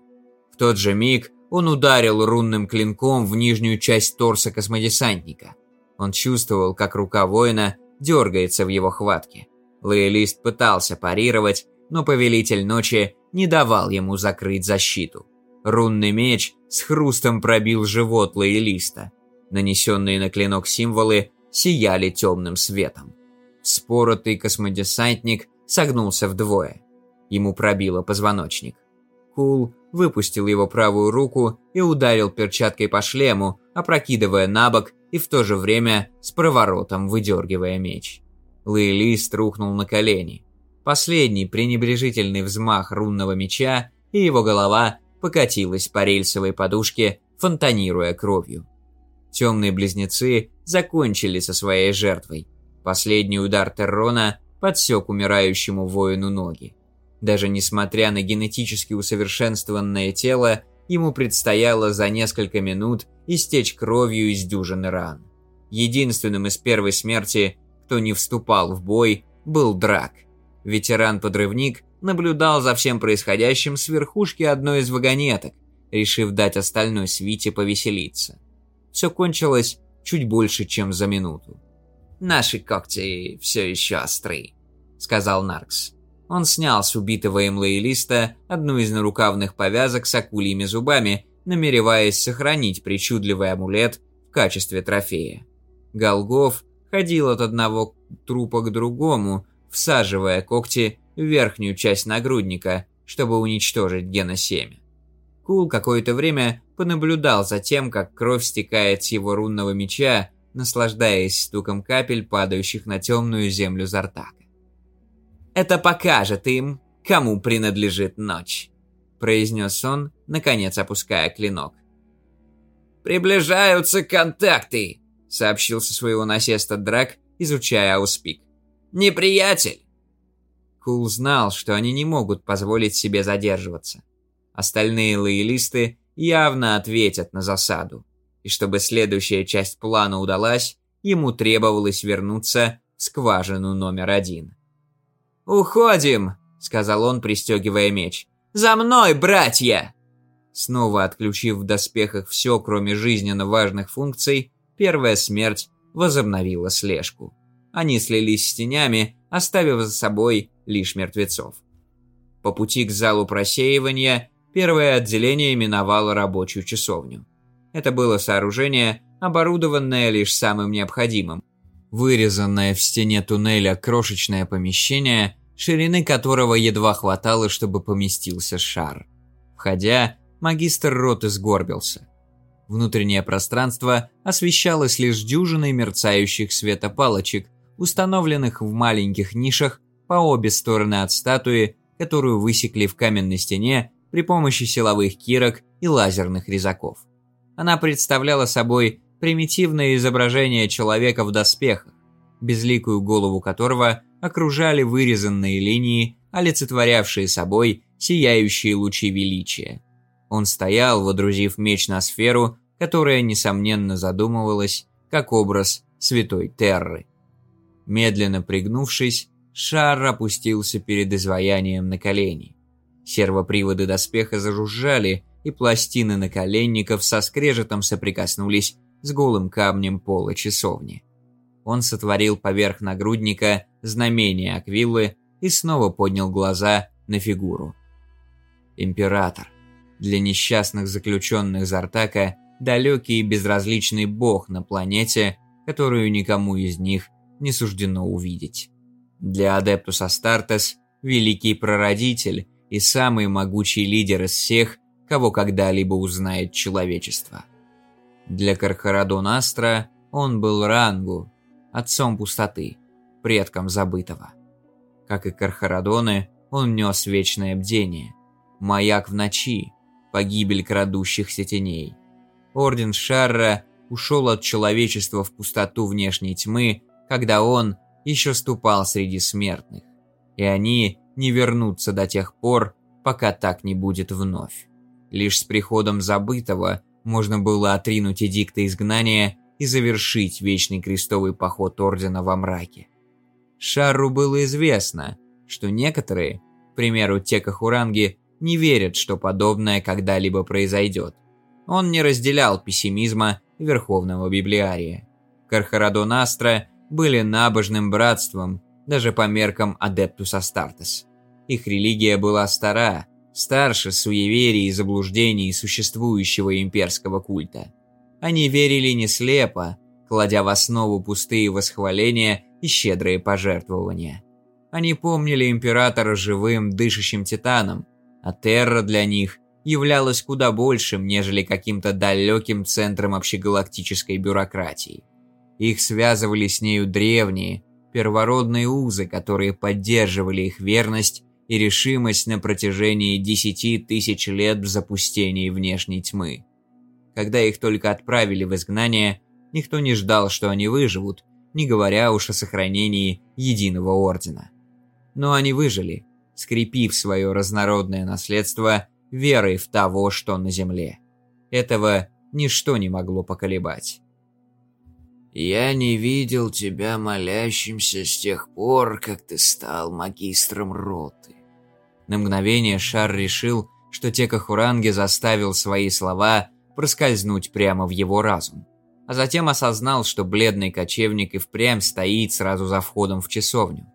В тот же миг он ударил рунным клинком в нижнюю часть торса космодесантника. Он чувствовал, как рука воина дергается в его хватке. Лоялист пытался парировать, но Повелитель Ночи не давал ему закрыть защиту. Рунный меч с хрустом пробил живот лоялиста. Нанесенные на клинок символы сияли темным светом. Споротый космодесантник согнулся вдвое. Ему пробило позвоночник. Кул выпустил его правую руку и ударил перчаткой по шлему, опрокидывая на бок и в то же время с проворотом выдергивая меч. Лейлист рухнул на колени. Последний пренебрежительный взмах рунного меча, и его голова покатилась по рельсовой подушке, фонтанируя кровью. Темные близнецы закончили со своей жертвой. Последний удар Террона подсек умирающему воину ноги. Даже несмотря на генетически усовершенствованное тело, ему предстояло за несколько минут истечь кровью из дюжины ран. Единственным из первой смерти, кто не вступал в бой, был Драк. Ветеран-подрывник наблюдал за всем происходящим с верхушки одной из вагонеток, решив дать остальной свите повеселиться. Все кончилось чуть больше, чем за минуту. «Наши когти все еще остры», — сказал Наркс. Он снял с убитого им лоялиста одну из нарукавных повязок с акульими зубами, намереваясь сохранить причудливый амулет в качестве трофея. Голгов ходил от одного трупа к другому, всаживая когти в верхнюю часть нагрудника, чтобы уничтожить геносемя. Кул какое-то время понаблюдал за тем, как кровь стекает с его рунного меча, наслаждаясь стуком капель, падающих на темную землю Зартака. «Это покажет им, кому принадлежит ночь», – произнес он, наконец опуская клинок. «Приближаются контакты», – сообщил со своего насеста Драк, изучая ауспик. «Неприятель!» Кул знал, что они не могут позволить себе задерживаться. Остальные лоялисты явно ответят на засаду. И чтобы следующая часть плана удалась, ему требовалось вернуться в скважину номер один. «Уходим!» – сказал он, пристегивая меч. «За мной, братья!» Снова отключив в доспехах все, кроме жизненно важных функций, первая смерть возобновила слежку. Они слились с тенями, оставив за собой лишь мертвецов. По пути к залу просеивания первое отделение миновало рабочую часовню. Это было сооружение, оборудованное лишь самым необходимым. Вырезанное в стене туннеля крошечное помещение, ширины которого едва хватало, чтобы поместился шар. Входя, магистр роты сгорбился. Внутреннее пространство освещалось лишь дюжиной мерцающих светопалочек, установленных в маленьких нишах по обе стороны от статуи, которую высекли в каменной стене при помощи силовых кирок и лазерных резаков. Она представляла собой примитивное изображение человека в доспехах, безликую голову которого окружали вырезанные линии, олицетворявшие собой сияющие лучи величия. Он стоял, водрузив меч на сферу, которая, несомненно, задумывалась как образ святой Терры. Медленно пригнувшись, шар опустился перед изваянием на колени. Сервоприводы доспеха зажужжали, и пластины наколенников со скрежетом соприкоснулись с голым камнем пола часовни. Он сотворил поверх нагрудника знамение Аквиллы и снова поднял глаза на фигуру. Император. Для несчастных заключенных Зартака далекий и безразличный бог на планете, которую никому из них не суждено увидеть. Для Адептус Астартес – великий прародитель и самый могучий лидер из всех, кого когда-либо узнает человечество. Для Кархарадон Астра он был Рангу, отцом пустоты, предком забытого. Как и Кархарадоны, он нес вечное бдение, маяк в ночи, погибель крадущихся теней. Орден Шарра ушел от человечества в пустоту внешней тьмы, когда он еще ступал среди смертных, и они не вернутся до тех пор, пока так не будет вновь. Лишь с приходом забытого можно было отринуть эдикты изгнания и завершить вечный крестовый поход Ордена во мраке. Шарру было известно, что некоторые, к примеру, Текахуранги, не верят, что подобное когда-либо произойдет. Он не разделял пессимизма Верховного Библиария. Кархарадон Астра были набожным братством, даже по меркам Адептус Астартес. Их религия была стара, старше суеверий и заблуждений существующего имперского культа. Они верили не слепо, кладя в основу пустые восхваления и щедрые пожертвования. Они помнили императора живым, дышащим титаном, а Терра для них являлась куда большим, нежели каким-то далеким центром общегалактической бюрократии. Их связывали с нею древние, первородные узы, которые поддерживали их верность и решимость на протяжении десяти тысяч лет в запустении внешней тьмы. Когда их только отправили в изгнание, никто не ждал, что они выживут, не говоря уж о сохранении единого ордена. Но они выжили, скрепив свое разнородное наследство верой в того, что на земле. Этого ничто не могло поколебать. «Я не видел тебя молящимся с тех пор, как ты стал магистром роты. На мгновение Шар решил, что Текахуранги заставил свои слова проскользнуть прямо в его разум. А затем осознал, что бледный кочевник и впрямь стоит сразу за входом в часовню.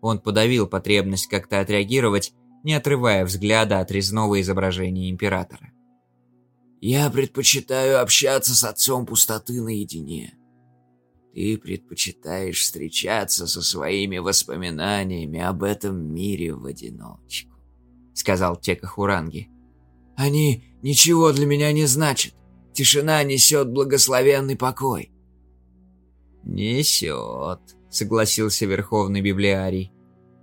Он подавил потребность как-то отреагировать, не отрывая взгляда от резного изображения императора. «Я предпочитаю общаться с отцом пустоты наедине. Ты предпочитаешь встречаться со своими воспоминаниями об этом мире в одиночку сказал Текахуранги. «Они ничего для меня не значат. Тишина несет благословенный покой». «Несет», — согласился Верховный Библиарий.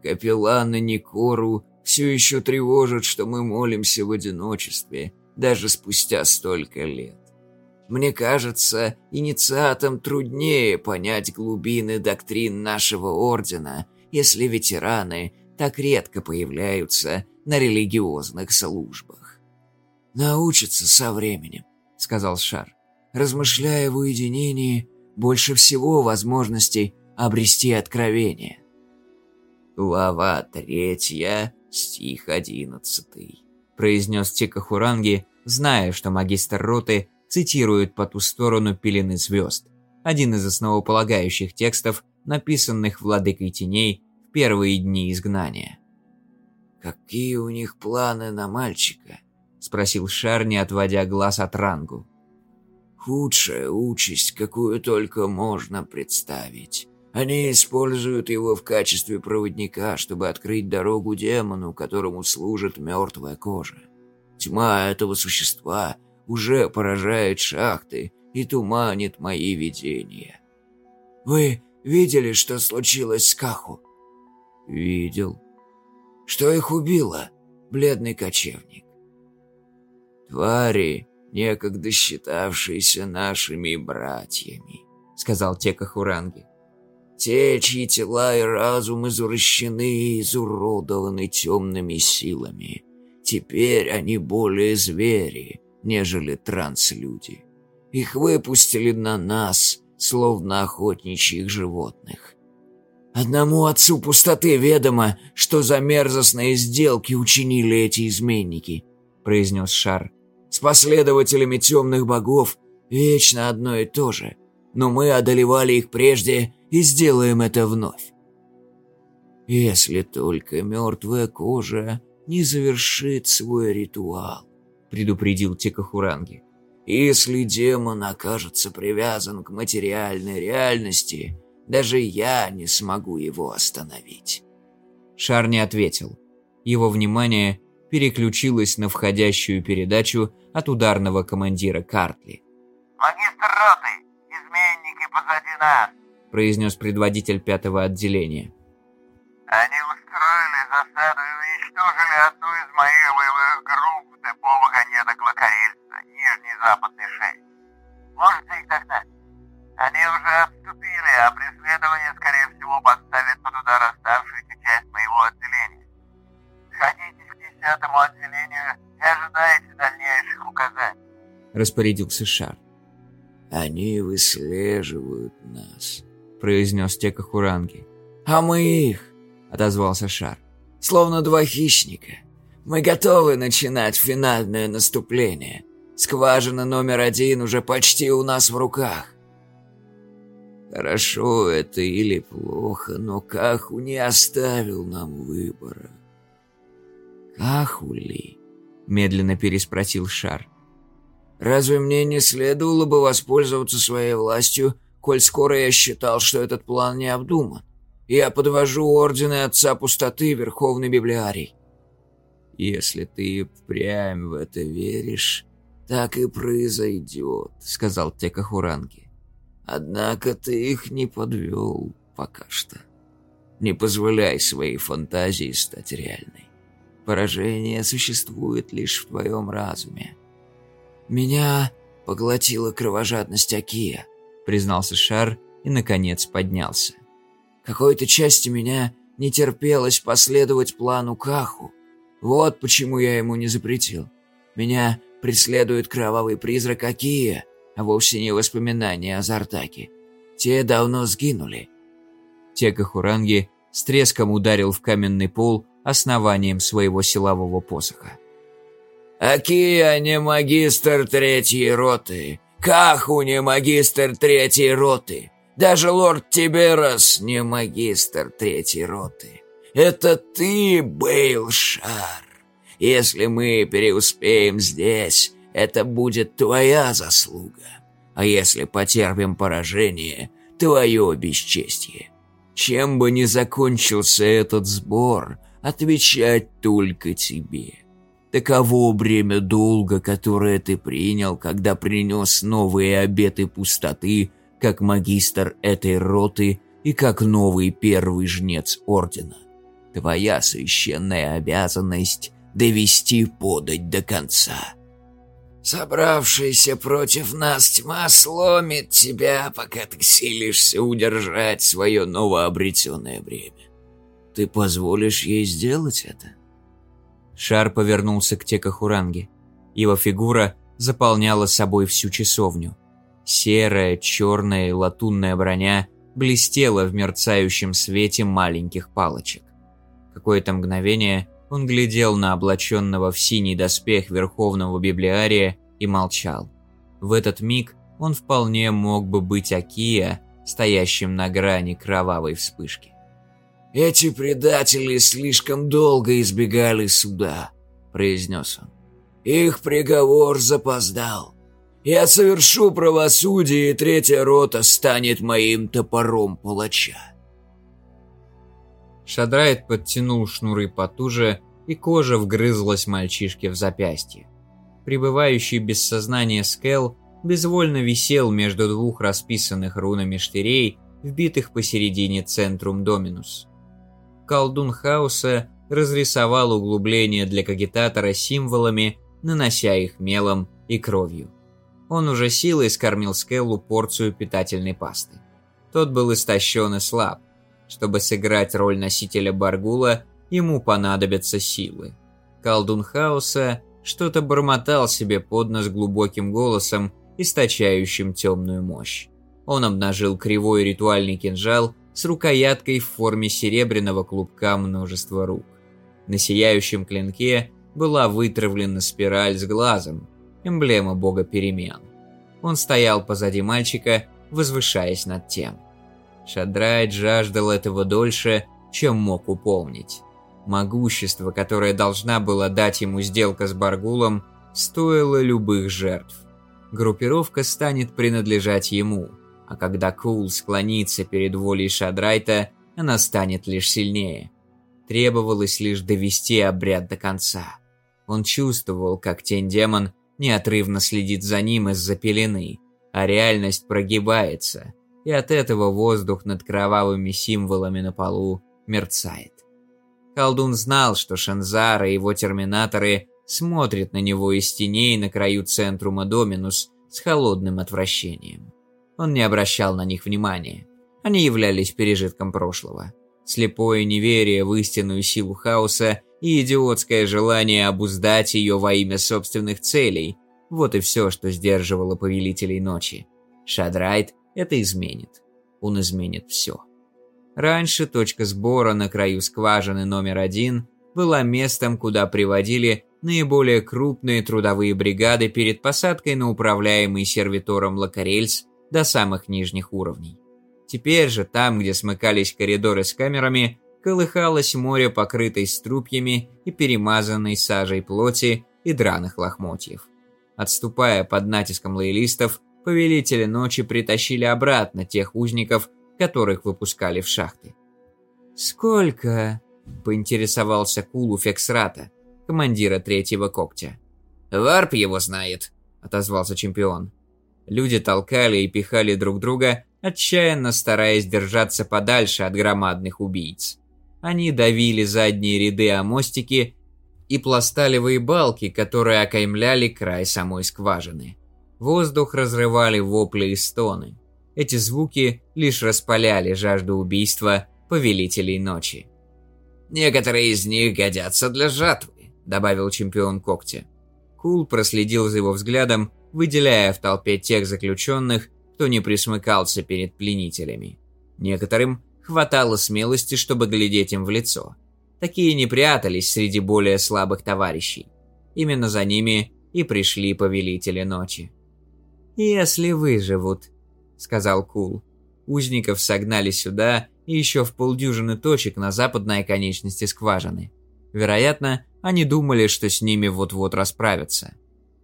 «Капеллана Никору все еще тревожит, что мы молимся в одиночестве, даже спустя столько лет. Мне кажется, инициатам труднее понять глубины доктрин нашего ордена, если ветераны так редко появляются на религиозных службах. «Научится со временем», — сказал Шар. «Размышляя в уединении, больше всего возможностей обрести откровение». Глава третья Стих одиннадцатый. Произнес Текахуранги, зная, что магистр роты цитирует по ту сторону пелены звезд. Один из основополагающих текстов, написанных владыкой теней в первые дни изгнания. «Какие у них планы на мальчика?» – спросил Шар, не отводя глаз от рангу. «Худшая участь, какую только можно представить. Они используют его в качестве проводника, чтобы открыть дорогу демону, которому служит мертвая кожа. Тьма этого существа уже поражает шахты и туманит мои видения. Вы видели, что случилось с Каху? Видел. Что их убило, бледный кочевник? Твари, некогда считавшиеся нашими братьями, сказал Тека Хуранги. Те, чьи тела и разум извращены и изуродованы темными силами. Теперь они более звери, нежели транслюди. Их выпустили на нас, словно охотничьих животных. Одному отцу пустоты ведомо, что за мерзостные сделки учинили эти изменники, произнес Шар. С последователями темных богов вечно одно и то же, но мы одолевали их прежде и сделаем это вновь. Если только мертвая кожа не завершит свой ритуал, предупредил Текахуранги. Если демон окажется привязан к материальной реальности, даже я не смогу его остановить. Шар не ответил. Его внимание переключилось на входящую передачу от ударного командира Картли. «Магистр роты, изменники позади нас!» произнес предводитель пятого отделения. Они устроили засаду и уничтожили одну из моих боевых групп в депо вагонеток Лакарельца, нижней западной шеи. Можете их догнать? Они уже отступили, а преследование, скорее всего, поставит под удар оставшуюся часть моего отделения. Сходите к десятому отделению и ожидайте дальнейших указаний. Распорядился Шар. Они выслеживают нас, произнес Тека Хуранги. А мы их, отозвался Шар. Словно два хищника. Мы готовы начинать финальное наступление. Скважина номер один уже почти у нас в руках. Хорошо это или плохо, но Каху не оставил нам выбора. Каху ли? Медленно переспросил Шар. Разве мне не следовало бы воспользоваться своей властью, коль скоро я считал, что этот план не обдуман? Я подвожу ордены Отца Пустоты, Верховный Библиарий. Если ты впрямь в это веришь, так и произойдет, сказал Текахуранги. Однако ты их не подвел пока что. Не позволяй своей фантазии стать реальной. Поражение существует лишь в твоем разуме. Меня поглотила кровожадность Акия, признался Шар и, наконец, поднялся. Какой-то части меня не терпелось последовать плану Каху. Вот почему я ему не запретил. Меня преследует кровавый призрак Акия, вовсе не воспоминания о Зартаке. Те давно сгинули. Тека Хуранги с треском ударил в каменный пол основанием своего силового посоха. «Акия не магистр третьей роты, Каху не магистр третьей роты, даже лорд Тиберас не магистр третьей роты. Это ты, Бейлшар. Если мы преуспеем здесь, это будет твоя заслуга. А если потерпим поражение, твое бесчестье. Чем бы ни закончился этот сбор, отвечать только тебе. Таково бремя долга, которое ты принял, когда принес новые обеты пустоты как магистр этой роты и как новый первый жнец ордена. Твоя священная обязанность — довести подать до конца. Собравшаяся против нас тьма сломит тебя, пока ты силишься удержать свое новообретенное время. Ты позволишь ей сделать это? Шар повернулся к Текахуранге. Его фигура заполняла собой всю часовню. Серая, черная латунная броня блестела в мерцающем свете маленьких палочек. Какое-то мгновение Он глядел на облаченного в синий доспех Верховного Библиария и молчал. В этот миг он вполне мог бы быть Акия, стоящим на грани кровавой вспышки. «Эти предатели слишком долго избегали суда», – произнес он. «Их приговор запоздал. Я совершу правосудие, и третья рота станет моим топором палача». Шадрайт подтянул шнуры потуже, и кожа вгрызлась мальчишке в запястье. Пребывающий без сознания Скел безвольно висел между двух расписанных рунами штырей, вбитых посередине центрум Доминус. Колдун Хаоса разрисовал углубления для кагитатора символами, нанося их мелом и кровью. Он уже силой скормил Скеллу порцию питательной пасты. Тот был истощен и слаб. Чтобы сыграть роль носителя Баргула, ему понадобятся силы. Колдун Хаоса что-то бормотал себе под нос глубоким голосом, источающим темную мощь. Он обнажил кривой ритуальный кинжал с рукояткой в форме серебряного клубка множества рук. На сияющем клинке была вытравлена спираль с глазом, эмблема бога перемен. Он стоял позади мальчика, возвышаясь над тем. Шадрайт жаждал этого дольше, чем мог упомнить. Могущество, которое должна была дать ему сделка с Баргулом, стоило любых жертв. Группировка станет принадлежать ему, а когда Кул склонится перед волей Шадрайта, она станет лишь сильнее. Требовалось лишь довести обряд до конца. Он чувствовал, как тень-демон неотрывно следит за ним из-за пелены, а реальность прогибается, и от этого воздух над кровавыми символами на полу мерцает. Колдун знал, что Шанзар и его терминаторы смотрят на него из теней на краю центрума Доминус с холодным отвращением. Он не обращал на них внимания. Они являлись пережитком прошлого. Слепое неверие в истинную силу хаоса и идиотское желание обуздать ее во имя собственных целей – вот и все, что сдерживало повелителей ночи. Шадрайт это изменит. Он изменит все. Раньше точка сбора на краю скважины номер один была местом, куда приводили наиболее крупные трудовые бригады перед посадкой на управляемый сервитором Лакарельс до самых нижних уровней. Теперь же там, где смыкались коридоры с камерами, колыхалось море, покрытой струпьями и перемазанной сажей плоти и драных лохмотьев. Отступая под натиском лоялистов, повелители ночи притащили обратно тех узников, которых выпускали в шахты. «Сколько?» – поинтересовался Кулу Фексрата, командира третьего когтя. «Варп его знает», – отозвался чемпион. Люди толкали и пихали друг друга, отчаянно стараясь держаться подальше от громадных убийц. Они давили задние ряды о мостики и пласталевые балки, которые окаймляли край самой скважины. Воздух разрывали вопли и стоны. Эти звуки лишь распаляли жажду убийства повелителей ночи. «Некоторые из них годятся для жатвы», — добавил чемпион когтя. Кул проследил за его взглядом, выделяя в толпе тех заключенных, кто не пресмыкался перед пленителями. Некоторым хватало смелости, чтобы глядеть им в лицо. Такие не прятались среди более слабых товарищей. Именно за ними и пришли повелители ночи. «Если выживут», – сказал Кул. Узников согнали сюда и еще в полдюжины точек на западной оконечности скважины. Вероятно, они думали, что с ними вот-вот расправятся.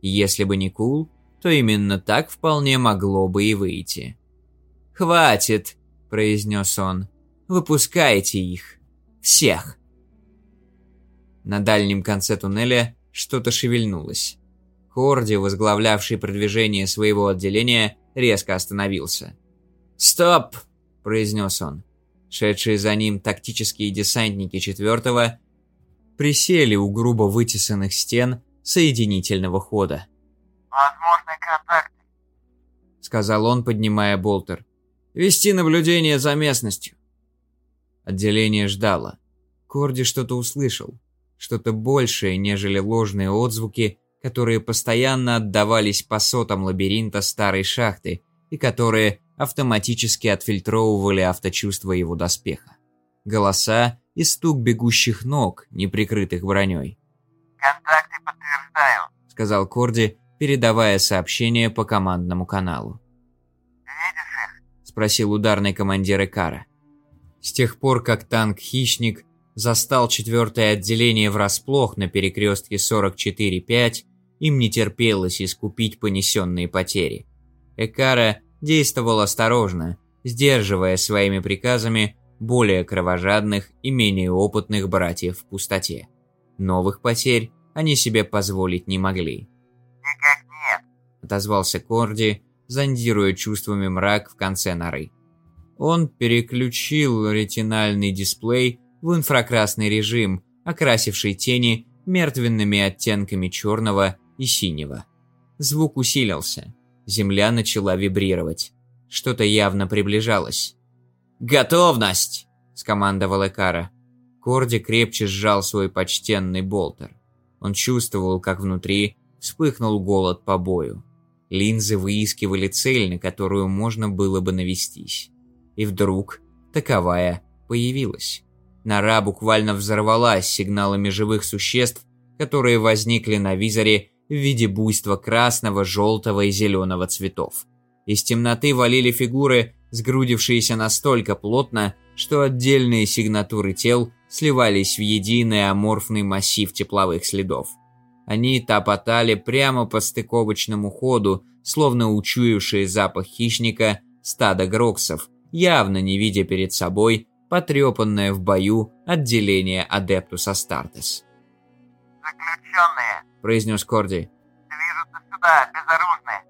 Если бы не Кул, то именно так вполне могло бы и выйти. «Хватит», – произнес он. «Выпускайте их. Всех». На дальнем конце туннеля что-то шевельнулось. Хорди, возглавлявший продвижение своего отделения, резко остановился. «Стоп!» – произнес он. Шедшие за ним тактические десантники четвертого присели у грубо вытесанных стен соединительного хода. Возможны контакты, сказал он, поднимая болтер. «Вести наблюдение за местностью». Отделение ждало. Корди что-то услышал. Что-то большее, нежели ложные отзвуки которые постоянно отдавались по сотам лабиринта старой шахты и которые автоматически отфильтровывали авточувство его доспеха. Голоса, и стук бегущих ног, не прикрытых броней. «Контакты подтверждаю», — сказал Корди, передавая сообщение по командному каналу. «Видишь их?» — спросил ударный командир Экара. С тех пор, как танк «Хищник» застал четвертое отделение врасплох на перекрестке 44-5, им не терпелось искупить понесенные потери. Экара действовал осторожно, сдерживая своими приказами более кровожадных и менее опытных братьев в пустоте. Новых потерь они себе позволить не могли. «Никак нет». Отозвался Корди, зондируя чувствами мрак в конце норы. Он переключил ретинальный дисплей в инфракрасный режим, окрасивший тени мертвенными оттенками черного и синего. Звук усилился. Земля начала вибрировать. Что-то явно приближалось. «Готовность!» – скомандовал Экара. Корди крепче сжал свой почтенный болтер. Он чувствовал, как внутри вспыхнул голод по бою. Линзы выискивали цель, на которую можно было бы навестись. И вдруг таковая появилась. Нора буквально взорвалась сигналами живых существ, которые возникли на визоре в виде буйства красного, желтого и зеленого цветов. Из темноты валили фигуры, сгрудившиеся настолько плотно, что отдельные сигнатуры тел сливались в единый аморфный массив тепловых следов. Они топотали прямо по стыковочному ходу, словно учуявшие запах хищника стадо гроксов, явно не видя перед собой потрепанное в бою отделение Адептус Астартес. «Заключенные», – произнес Корди. «движутся сюда, безоружные.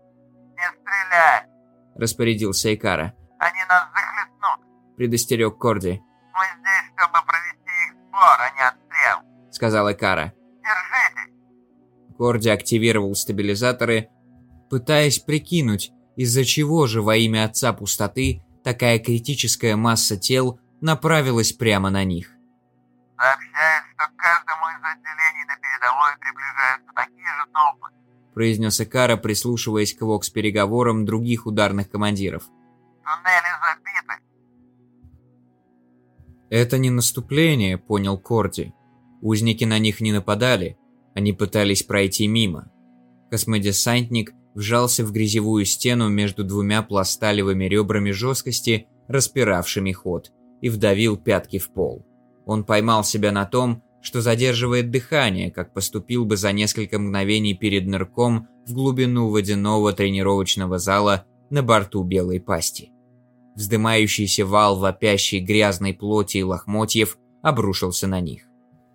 Не стрелять, Распорядился Икара. они нас захлестнут. Предостерег Корди. Мы здесь, чтобы провести их спор, а не отстрел. Сказал Икара. Держитесь!» Корди активировал стабилизаторы, пытаясь прикинуть, из-за чего же во имя Отца Пустоты такая критическая масса тел направилась прямо на них. Сообщает, что к каждому из отделений на передовой приближаются такие же толпы. произнес Икара, прислушиваясь к вокс-переговорам других ударных командиров. Туннели забиты. «Это не наступление», — понял Корди. Узники на них не нападали, они пытались пройти мимо. Космодесантник вжался в грязевую стену между двумя пласталевыми ребрами жесткости, распиравшими ход, и вдавил пятки в пол. Он поймал себя на том, что задерживает дыхание, как поступил бы за несколько мгновений перед нырком в глубину водяного тренировочного зала на борту белой пасти. Вздымающийся вал вопящей грязной плоти и лохмотьев обрушился на них.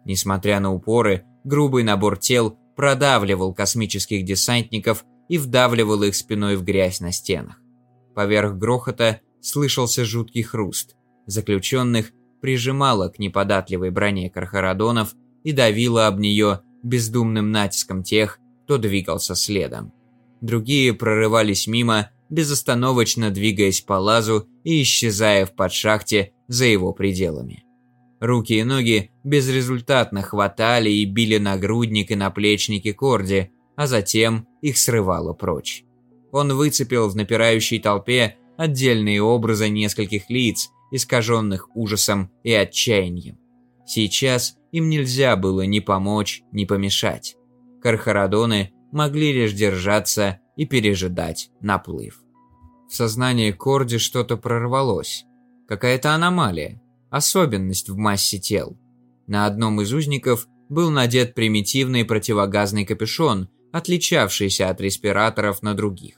Несмотря на упоры, грубый набор тел продавливал космических десантников и вдавливал их спиной в грязь на стенах. Поверх грохота слышался жуткий хруст. Заключенных прижимало к неподатливой броне кархарадонов и давило об нее бездумным натиском тех, кто двигался следом. Другие прорывались мимо, безостановочно двигаясь по лазу и исчезая в подшахте за его пределами. Руки и ноги безрезультатно хватали и били нагрудник и наплечники Корди, а затем их срывало прочь. Он выцепил в напирающей толпе отдельные образы нескольких лиц, искаженных ужасом и отчаянием. Сейчас им нельзя было ни помочь, ни помешать. Кархарадоны могли лишь держаться и пережидать наплыв. В сознании Корди что-то прорвалось. Какая-то аномалия, особенность в массе тел. На одном из узников был надет примитивный противогазный капюшон, отличавшийся от респираторов на других.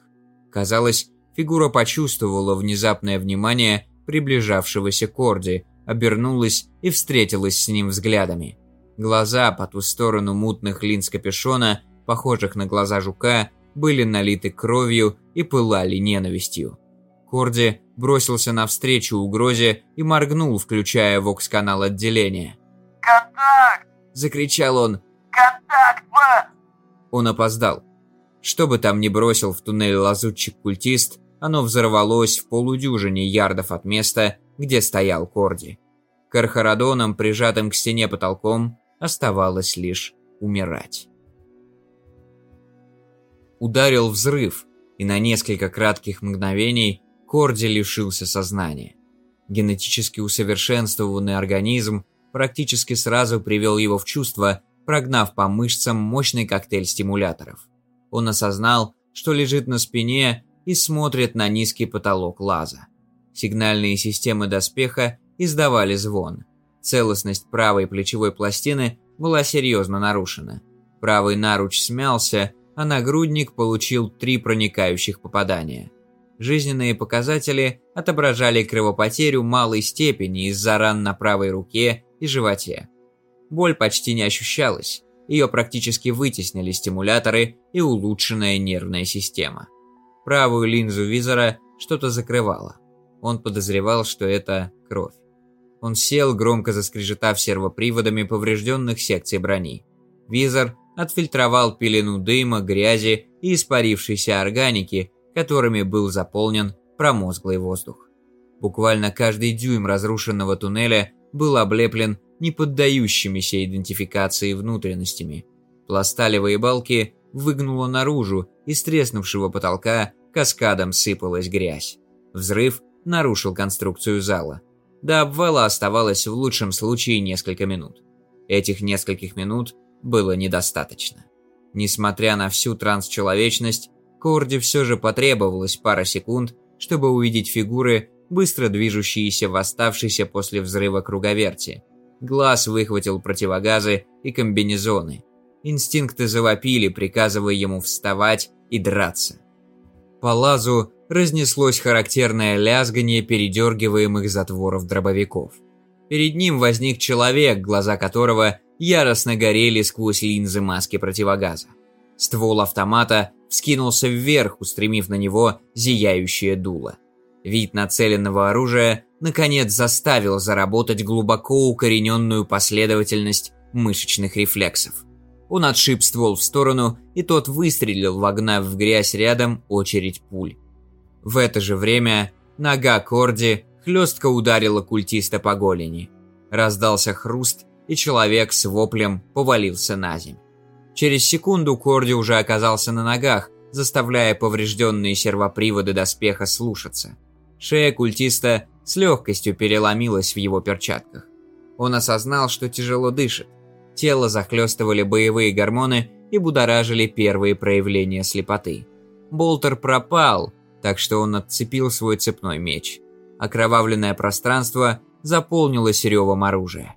Казалось, фигура почувствовала внезапное внимание приближавшегося Корди, обернулась и встретилась с ним взглядами. Глаза по ту сторону мутных линз капюшона, похожих на глаза жука, были налиты кровью и пылали ненавистью. Корди бросился навстречу угрозе и моргнул, включая вокс-канал отделения. «Контакт! – закричал он. Контакт, босс!» Он опоздал. Что бы там ни бросил в туннель лазутчик-культист, оно взорвалось в полудюжине ярдов от места, где стоял Корди. Кархарадоном, прижатым к стене потолком, оставалось лишь умирать. Ударил взрыв, и на несколько кратких мгновений Корди лишился сознания. Генетически усовершенствованный организм практически сразу привел его в чувство, прогнав по мышцам мощный коктейль стимуляторов. Он осознал, что лежит на спине и смотрит на низкий потолок лаза. Сигнальные системы доспеха издавали звон. Целостность правой плечевой пластины была серьезно нарушена. Правый наруч смялся, а нагрудник получил три проникающих попадания. Жизненные показатели отображали кровопотерю малой степени из-за ран на правой руке и животе. Боль почти не ощущалась, ее практически вытеснили стимуляторы и улучшенная нервная система. Правую линзу визора что-то закрывало. Он подозревал, что это кровь. Он сел, громко заскрежетав сервоприводами поврежденных секций брони. Визор отфильтровал пелену дыма, грязи и испарившейся органики, которыми был заполнен промозглый воздух. Буквально каждый дюйм разрушенного туннеля был облеплен неподдающимися идентификации внутренностями. Пласталевые балки выгнуло наружу, из треснувшего потолка каскадом сыпалась грязь. Взрыв нарушил конструкцию зала. До обвала оставалось в лучшем случае несколько минут. Этих нескольких минут было недостаточно. Несмотря на всю трансчеловечность, Корди все же потребовалось пара секунд, чтобы увидеть фигуры, быстро движущиеся в оставшейся после взрыва круговерти. Глаз выхватил противогазы и комбинезоны. Инстинкты завопили, приказывая ему вставать и драться. По лазу разнеслось характерное лязгание передергиваемых затворов дробовиков. Перед ним возник человек, глаза которого яростно горели сквозь линзы маски противогаза. Ствол автомата вскинулся вверх, устремив на него зияющее дуло. Вид нацеленного оружия, наконец, заставил заработать глубоко укорененную последовательность мышечных рефлексов. Он отшиб ствол в сторону, и тот выстрелил, вогнав в грязь рядом очередь пуль. В это же время нога Корди хлестко ударила культиста по голени. Раздался хруст, и человек с воплем повалился на землю. Через секунду Корди уже оказался на ногах, заставляя поврежденные сервоприводы доспеха слушаться. Шея культиста с легкостью переломилась в его перчатках. Он осознал, что тяжело дышит. Тело захлестывали боевые гормоны и будоражили первые проявления слепоты. Болтер пропал, так что он отцепил свой цепной меч. Окровавленное пространство заполнилось ревом оружия.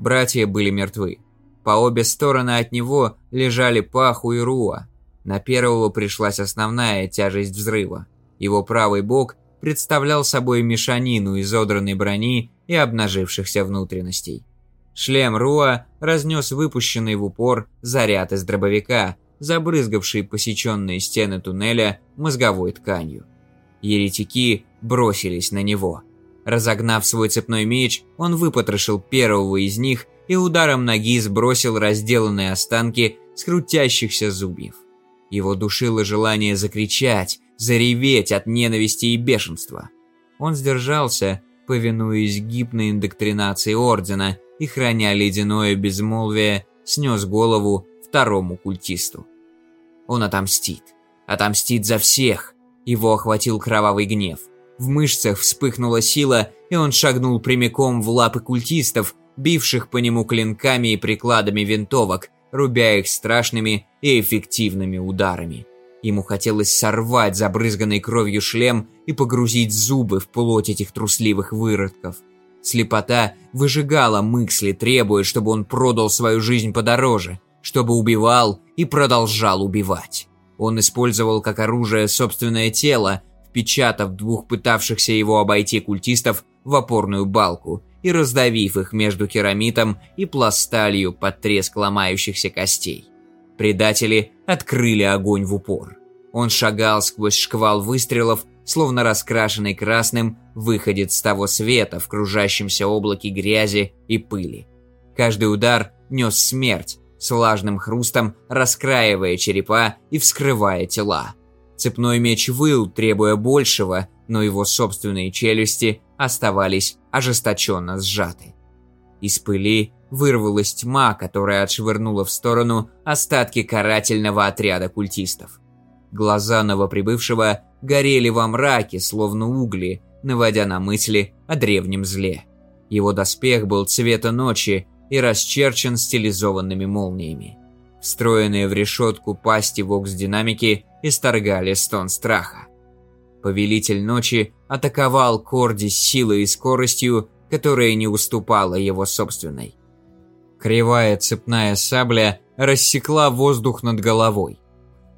Братья были мертвы. По обе стороны от него лежали Паху и Руа. На первого пришлась основная тяжесть взрыва. Его правый бок представлял собой мешанину изодранной брони и обнажившихся внутренностей. Шлем Руа разнес выпущенный в упор заряд из дробовика, забрызгавший посеченные стены туннеля мозговой тканью. Еретики бросились на него. Разогнав свой цепной меч, он выпотрошил первого из них и ударом ноги сбросил разделанные останки с крутящихся зубьев. Его душило желание закричать, зареветь от ненависти и бешенства. Он сдержался, повинуясь гипной индоктринации Ордена и храня ледяное безмолвие, снес голову второму культисту. Он отомстит. Отомстит за всех. Его охватил кровавый гнев. В мышцах вспыхнула сила, и он шагнул прямиком в лапы культистов, бивших по нему клинками и прикладами винтовок, рубя их страшными и эффективными ударами. Ему хотелось сорвать забрызганный кровью шлем и погрузить зубы в плоть этих трусливых выродков. Слепота выжигала мысли, требуя, чтобы он продал свою жизнь подороже, чтобы убивал и продолжал убивать. Он использовал как оружие собственное тело, впечатав двух пытавшихся его обойти культистов в опорную балку и раздавив их между керамитом и пласталью под треск ломающихся костей. Предатели открыли огонь в упор. Он шагал сквозь шквал выстрелов, словно раскрашенный красным выходит с того света в кружащемся облаке грязи и пыли. Каждый удар нес смерть, с влажным хрустом раскраивая черепа и вскрывая тела. Цепной меч выл, требуя большего, но его собственные челюсти оставались ожесточенно сжаты. Из пыли вырвалась тьма, которая отшвырнула в сторону остатки карательного отряда культистов. Глаза новоприбывшего горели во мраке, словно угли, наводя на мысли о древнем зле. Его доспех был цвета ночи и расчерчен стилизованными молниями. Встроенные в решетку пасти вокс-динамики исторгали стон страха. Повелитель ночи атаковал Корди с силой и скоростью, которая не уступала его собственной. Кривая цепная сабля рассекла воздух над головой.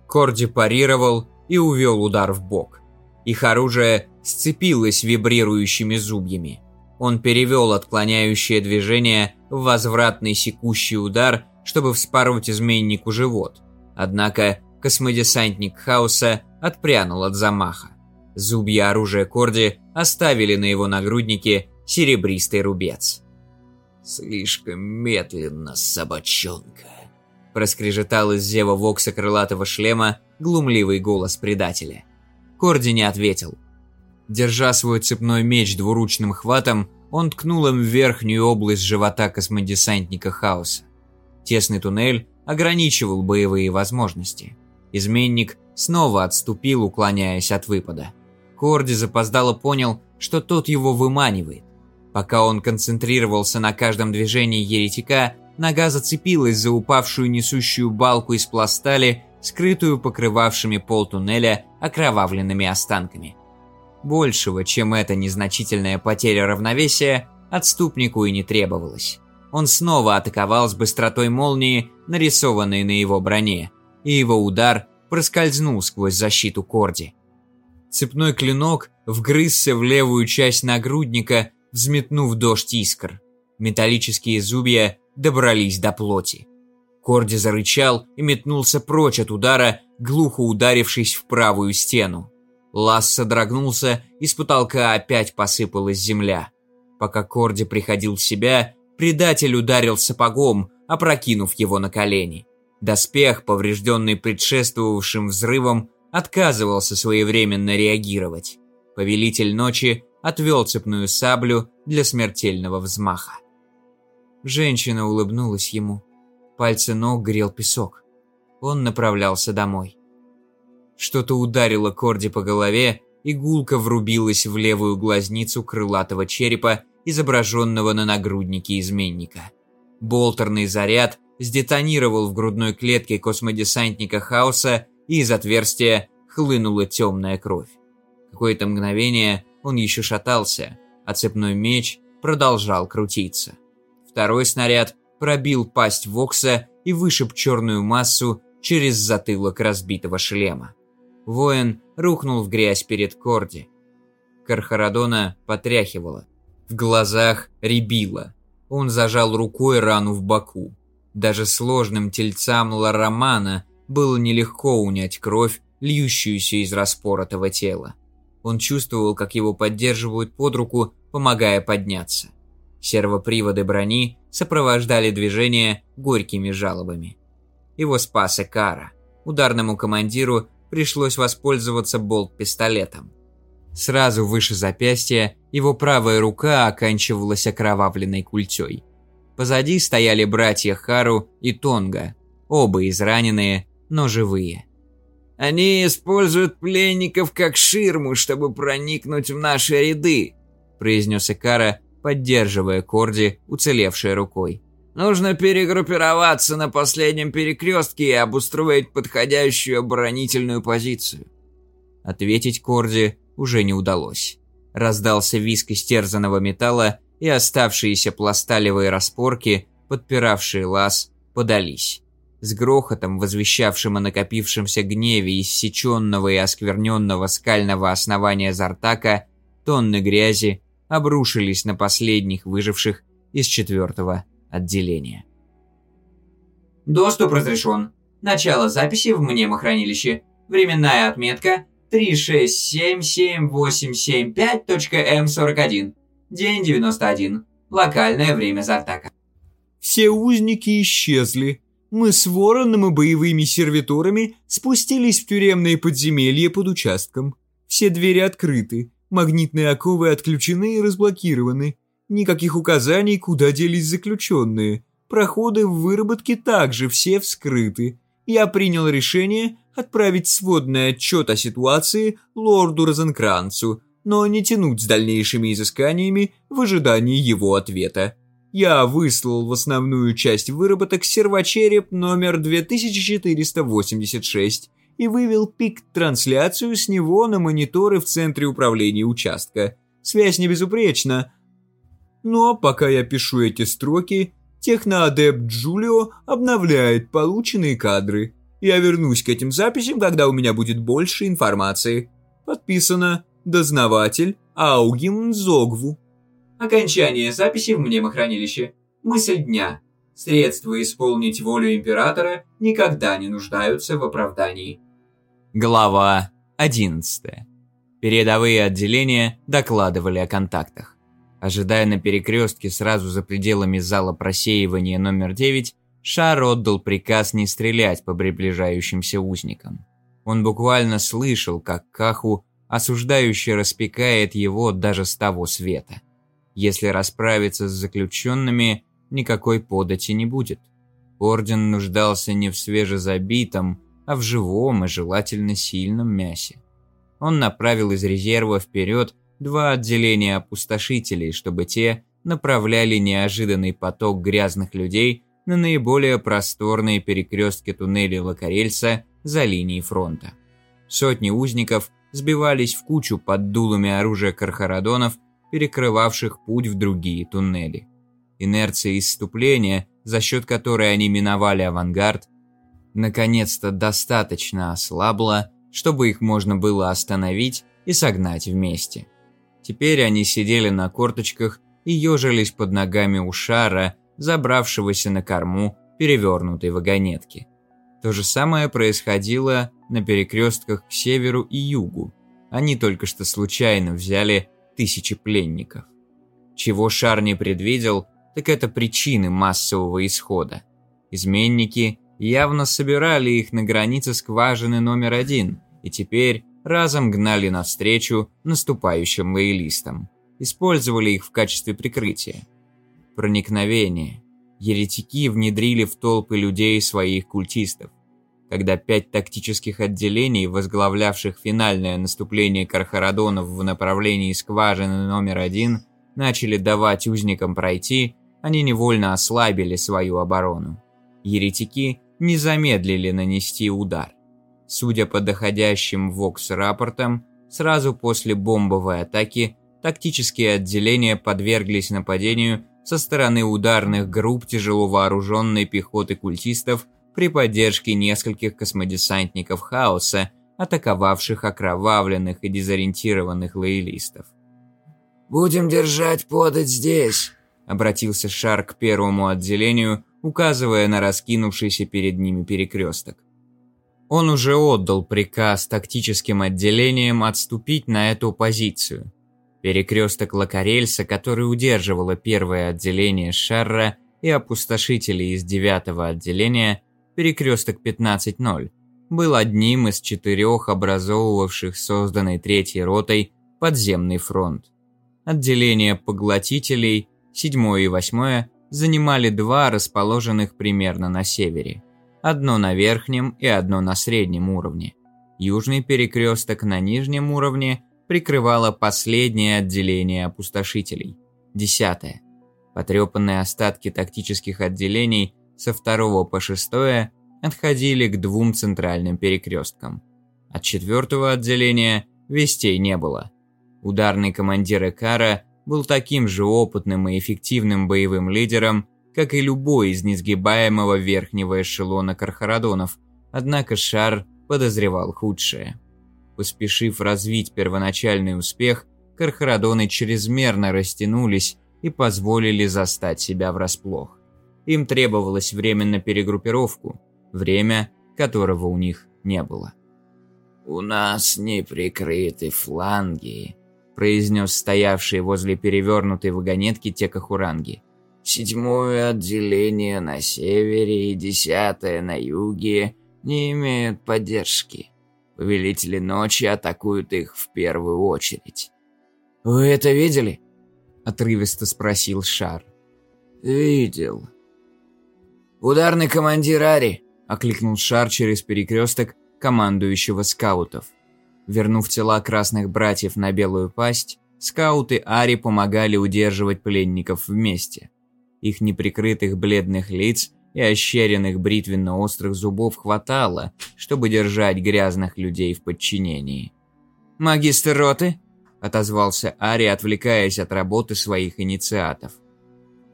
Корди парировал и увел удар в бок. Их оружие сцепилось вибрирующими зубьями. Он перевел отклоняющее движение в возвратный секущий удар, чтобы вспороть изменнику живот. Однако космодесантник Хаоса отпрянул от замаха. Зубья оружия Корди оставили на его нагруднике серебристый рубец. «Слишком медленно, собачонка», – проскрежетал из зева Вокса крылатого шлема глумливый голос предателя. Корди не ответил. Держа свой цепной меч двуручным хватом, он ткнул им в верхнюю область живота космодесантника Хаоса. Тесный туннель ограничивал боевые возможности. Изменник снова отступил, уклоняясь от выпада. Корди запоздало понял, что тот его выманивает. Пока он концентрировался на каждом движении еретика, нога зацепилась за упавшую несущую балку из пластали, скрытую покрывавшими пол туннеля окровавленными останками. Большего, чем эта незначительная потеря равновесия, отступнику и не требовалось. Он снова атаковал с быстротой молнии, нарисованной на его броне, и его удар проскользнул сквозь защиту Корди. Цепной клинок вгрызся в левую часть нагрудника, взметнув дождь искр. Металлические зубья добрались до плоти. Корди зарычал и метнулся прочь от удара, глухо ударившись в правую стену. Лаз содрогнулся, и с потолка опять посыпалась земля. Пока Корди приходил в себя, предатель ударил сапогом, опрокинув его на колени. Доспех, поврежденный предшествовавшим взрывом, отказывался своевременно реагировать. Повелитель ночи отвел цепную саблю для смертельного взмаха. Женщина улыбнулась ему. Пальцы ног грел песок. Он направлялся домой. Что-то ударило Корди по голове, и врубилась в левую глазницу крылатого черепа, изображенного на нагруднике изменника. Болтерный заряд сдетонировал в грудной клетке космодесантника Хаоса, и из отверстия хлынула темная кровь. Какое-то мгновение он еще шатался, а цепной меч продолжал крутиться. Второй снаряд пробил пасть Вокса и вышиб черную массу через затылок разбитого шлема. Воин рухнул в грязь перед Корди. Кархарадона потряхивало. В глазах рябило. Он зажал рукой рану в боку. Даже сложным тельцам Ларамана было нелегко унять кровь, льющуюся из распоротого тела. Он чувствовал, как его поддерживают под руку, помогая подняться. Сервоприводы брони сопровождали движение горькими жалобами. Его спас Экара. Ударному командиру пришлось воспользоваться болт-пистолетом. Сразу выше запястья его правая рука оканчивалась окровавленной культей. Позади стояли братья Хару и Тонга, оба израненные, но живые. «Они используют пленников как ширму, чтобы проникнуть в наши ряды», произнес Икара, поддерживая Корди, уцелевшей рукой. Нужно перегруппироваться на последнем перекрестке и обустроить подходящую оборонительную позицию. Ответить Корди уже не удалось. Раздался виск истерзанного металла, и оставшиеся пласталевые распорки, подпиравшие лаз, подались. С грохотом, возвещавшим о накопившемся гневе иссеченного и оскверненного скального основания Зартака, тонны грязи обрушились на последних выживших из четвертого отделения. Доступ разрешен. Начало записи в мнемохранилище. Временная отметка 3677875.m41. День 91. Локальное время Зартака. Все узники исчезли. Мы с Вороном и боевыми сервиторами спустились в тюремные подземелья под участком. Все двери открыты, магнитные оковы отключены и разблокированы. Никаких указаний, куда делись заключенные. Проходы в выработке также все вскрыты. Я принял решение отправить сводный отчет о ситуации лорду Розенкранцу, но не тянуть с дальнейшими изысканиями в ожидании его ответа. Я выслал в основную часть выработок сервочереп номер 2486 и вывел пик-трансляцию с него на мониторы в центре управления участка. Связь не безупречна. Но пока я пишу эти строки, техноадепт Джулио обновляет полученные кадры. Я вернусь к этим записям, когда у меня будет больше информации. Подписано «Дознаватель Аугим Зогву». Окончание записи в мнемохранилище. Мысль дня. Средства исполнить волю императора никогда не нуждаются в оправдании. Глава 11. Передовые отделения докладывали о контактах. Ожидая на перекрестке сразу за пределами зала просеивания номер 9, Шар отдал приказ не стрелять по приближающимся узникам. Он буквально слышал, как Каху осуждающе распекает его даже с того света. Если расправиться с заключенными, никакой подати не будет. Орден нуждался не в свежезабитом, а в живом и желательно сильном мясе. Он направил из резерва вперед два отделения опустошителей, чтобы те направляли неожиданный поток грязных людей на наиболее просторные перекрестки туннелей Лакарельса за линией фронта. Сотни узников сбивались в кучу под дулами оружия кархарадонов перекрывавших путь в другие туннели. Инерция исступления, за счет которой они миновали авангард, наконец-то достаточно ослабла, чтобы их можно было остановить и согнать вместе. Теперь они сидели на корточках и ежились под ногами у шара, забравшегося на корму перевернутой вагонетки. То же самое происходило на перекрестках к северу и югу. Они только что случайно взяли тысячи пленников. Чего Шар не предвидел, так это причины массового исхода. Изменники явно собирали их на границе скважины номер один и теперь разом гнали навстречу наступающим лоялистам. Использовали их в качестве прикрытия. Проникновение. Еретики внедрили в толпы людей своих культистов. Когда пять тактических отделений, возглавлявших финальное наступление Кархарадонов в направлении скважины номер один, начали давать узникам пройти, они невольно ослабили свою оборону. Еретики не замедлили нанести удар. Судя по доходящим ВОКС-рапортам, сразу после бомбовой атаки тактические отделения подверглись нападению со стороны ударных групп тяжело вооруженной пехоты культистов – при поддержке нескольких космодесантников хаоса, атаковавших окровавленных и дезориентированных лоялистов. «Будем держать подать здесь», — обратился Шар к первому отделению, указывая на раскинувшийся перед ними перекресток. Он уже отдал приказ тактическим отделениям отступить на эту позицию. Перекресток Лакарельса, который удерживало первое отделение Шарра и опустошители из девятого отделения, перекресток 15-0, был одним из четырех образовывавших созданной третьей ротой подземный фронт. Отделения поглотителей, 7 и 8, занимали два расположенных примерно на севере. Одно на верхнем и одно на среднем уровне. Южный перекресток на нижнем уровне прикрывало последнее отделение опустошителей, десятое. Потрепанные остатки тактических отделений со второго по шестое отходили к двум центральным перекресткам. От четвертого отделения вестей не было. Ударный командир Экара был таким же опытным и эффективным боевым лидером, как и любой из несгибаемого верхнего эшелона Кархарадонов, однако Шар подозревал худшее. Поспешив развить первоначальный успех, Кархарадоны чрезмерно растянулись и позволили застать себя врасплох. Им требовалось время на перегруппировку, время которого у них не было. «У нас не прикрыты фланги», – произнес стоявший возле перевернутой вагонетки Текахуранги. «Седьмое отделение на севере и десятое на юге не имеют поддержки. Повелители ночи атакуют их в первую очередь». «Вы это видели?» – отрывисто спросил Шар. «Видел», «Ударный командир Ари!» – окликнул Шар через перекресток командующего скаутов. Вернув тела красных братьев на белую пасть, скауты Ари помогали удерживать пленников вместе. Их неприкрытых бледных лиц и ощеренных бритвенно-острых зубов хватало, чтобы держать грязных людей в подчинении. «Магистр роты?» – отозвался Ари, отвлекаясь от работы своих инициатов.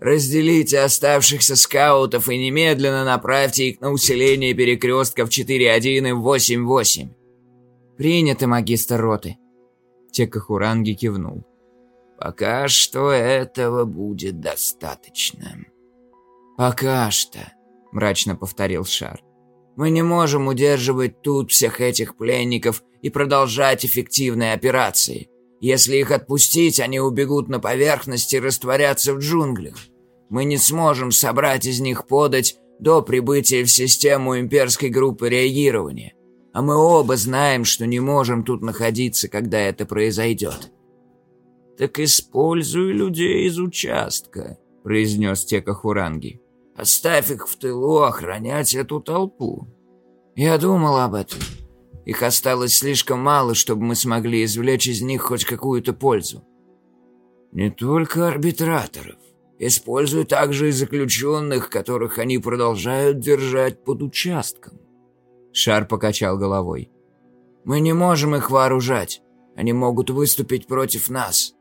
«Разделите оставшихся скаутов и немедленно направьте их на усиление перекрестков 4.1 и 8.8». «Принято, магистр роты». Текахуранги кивнул. «Пока что этого будет достаточно». «Пока что», – мрачно повторил Шар. «Мы не можем удерживать тут всех этих пленников и продолжать эффективные операции. Если их отпустить, они убегут на поверхность и растворятся в джунглях. Мы не сможем собрать из них подать до прибытия в систему имперской группы реагирования. А мы оба знаем, что не можем тут находиться, когда это произойдет». «Так используй людей из участка», – произнес Текахуранги. «Оставь их в тылу охранять эту толпу». «Я думал об этом», их осталось слишком мало, чтобы мы смогли извлечь из них хоть какую-то пользу. Не только арбитраторов. Используй также и заключенных, которых они продолжают держать под участком. Шар покачал головой. Мы не можем их вооружать. Они могут выступить против нас.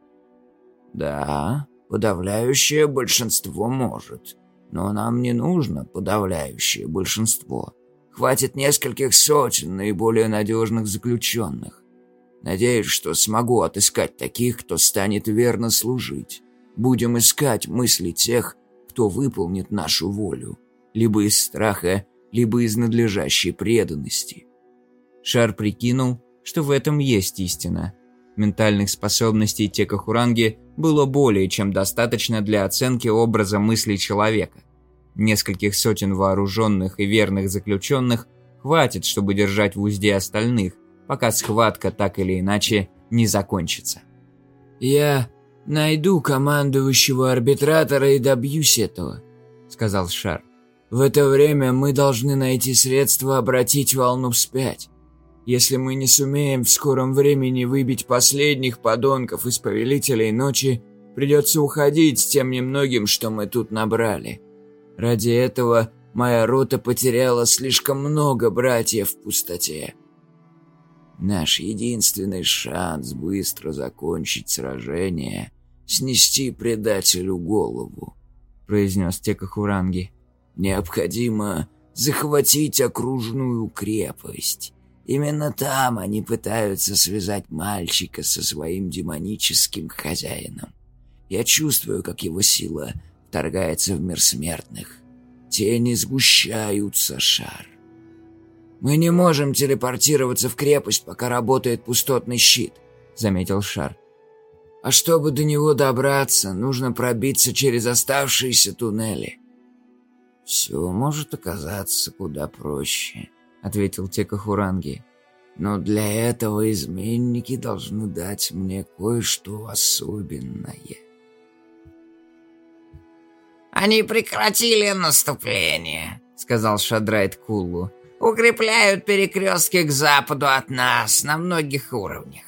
Да, подавляющее большинство может. Но нам не нужно подавляющее большинство. Хватит нескольких сотен наиболее надежных заключенных. Надеюсь, что смогу отыскать таких, кто станет верно служить. Будем искать мысли тех, кто выполнит нашу волю. Либо из страха, либо из надлежащей преданности. Шар прикинул, что в этом есть истина. Ментальных способностей Текахуранги было более чем достаточно для оценки образа мыслей человека – Нескольких сотен вооруженных и верных заключенных хватит, чтобы держать в узде остальных, пока схватка так или иначе не закончится. «Я найду командующего арбитратора и добьюсь этого», — сказал Шар. «В это время мы должны найти средства обратить волну вспять. Если мы не сумеем в скором времени выбить последних подонков из Повелителей Ночи, придется уходить с тем немногим, что мы тут набрали». Ради этого моя рота потеряла слишком много братьев в пустоте. Наш единственный шанс быстро закончить сражение — снести предателю голову, — произнес Текахуранги. Необходимо захватить окружную крепость. Именно там они пытаются связать мальчика со своим демоническим хозяином. Я чувствую, как его сила вторгается в мир смертных. Тени сгущаются, шар. «Мы не можем телепортироваться в крепость, пока работает пустотный щит», — заметил Шар. «А чтобы до него добраться, нужно пробиться через оставшиеся туннели». «Все может оказаться куда проще», — ответил Текахуранги. «Но для этого изменники должны дать мне кое-что особенное». «Они прекратили наступление», — сказал Шадрайт Кулу. «Укрепляют перекрестки к западу от нас на многих уровнях».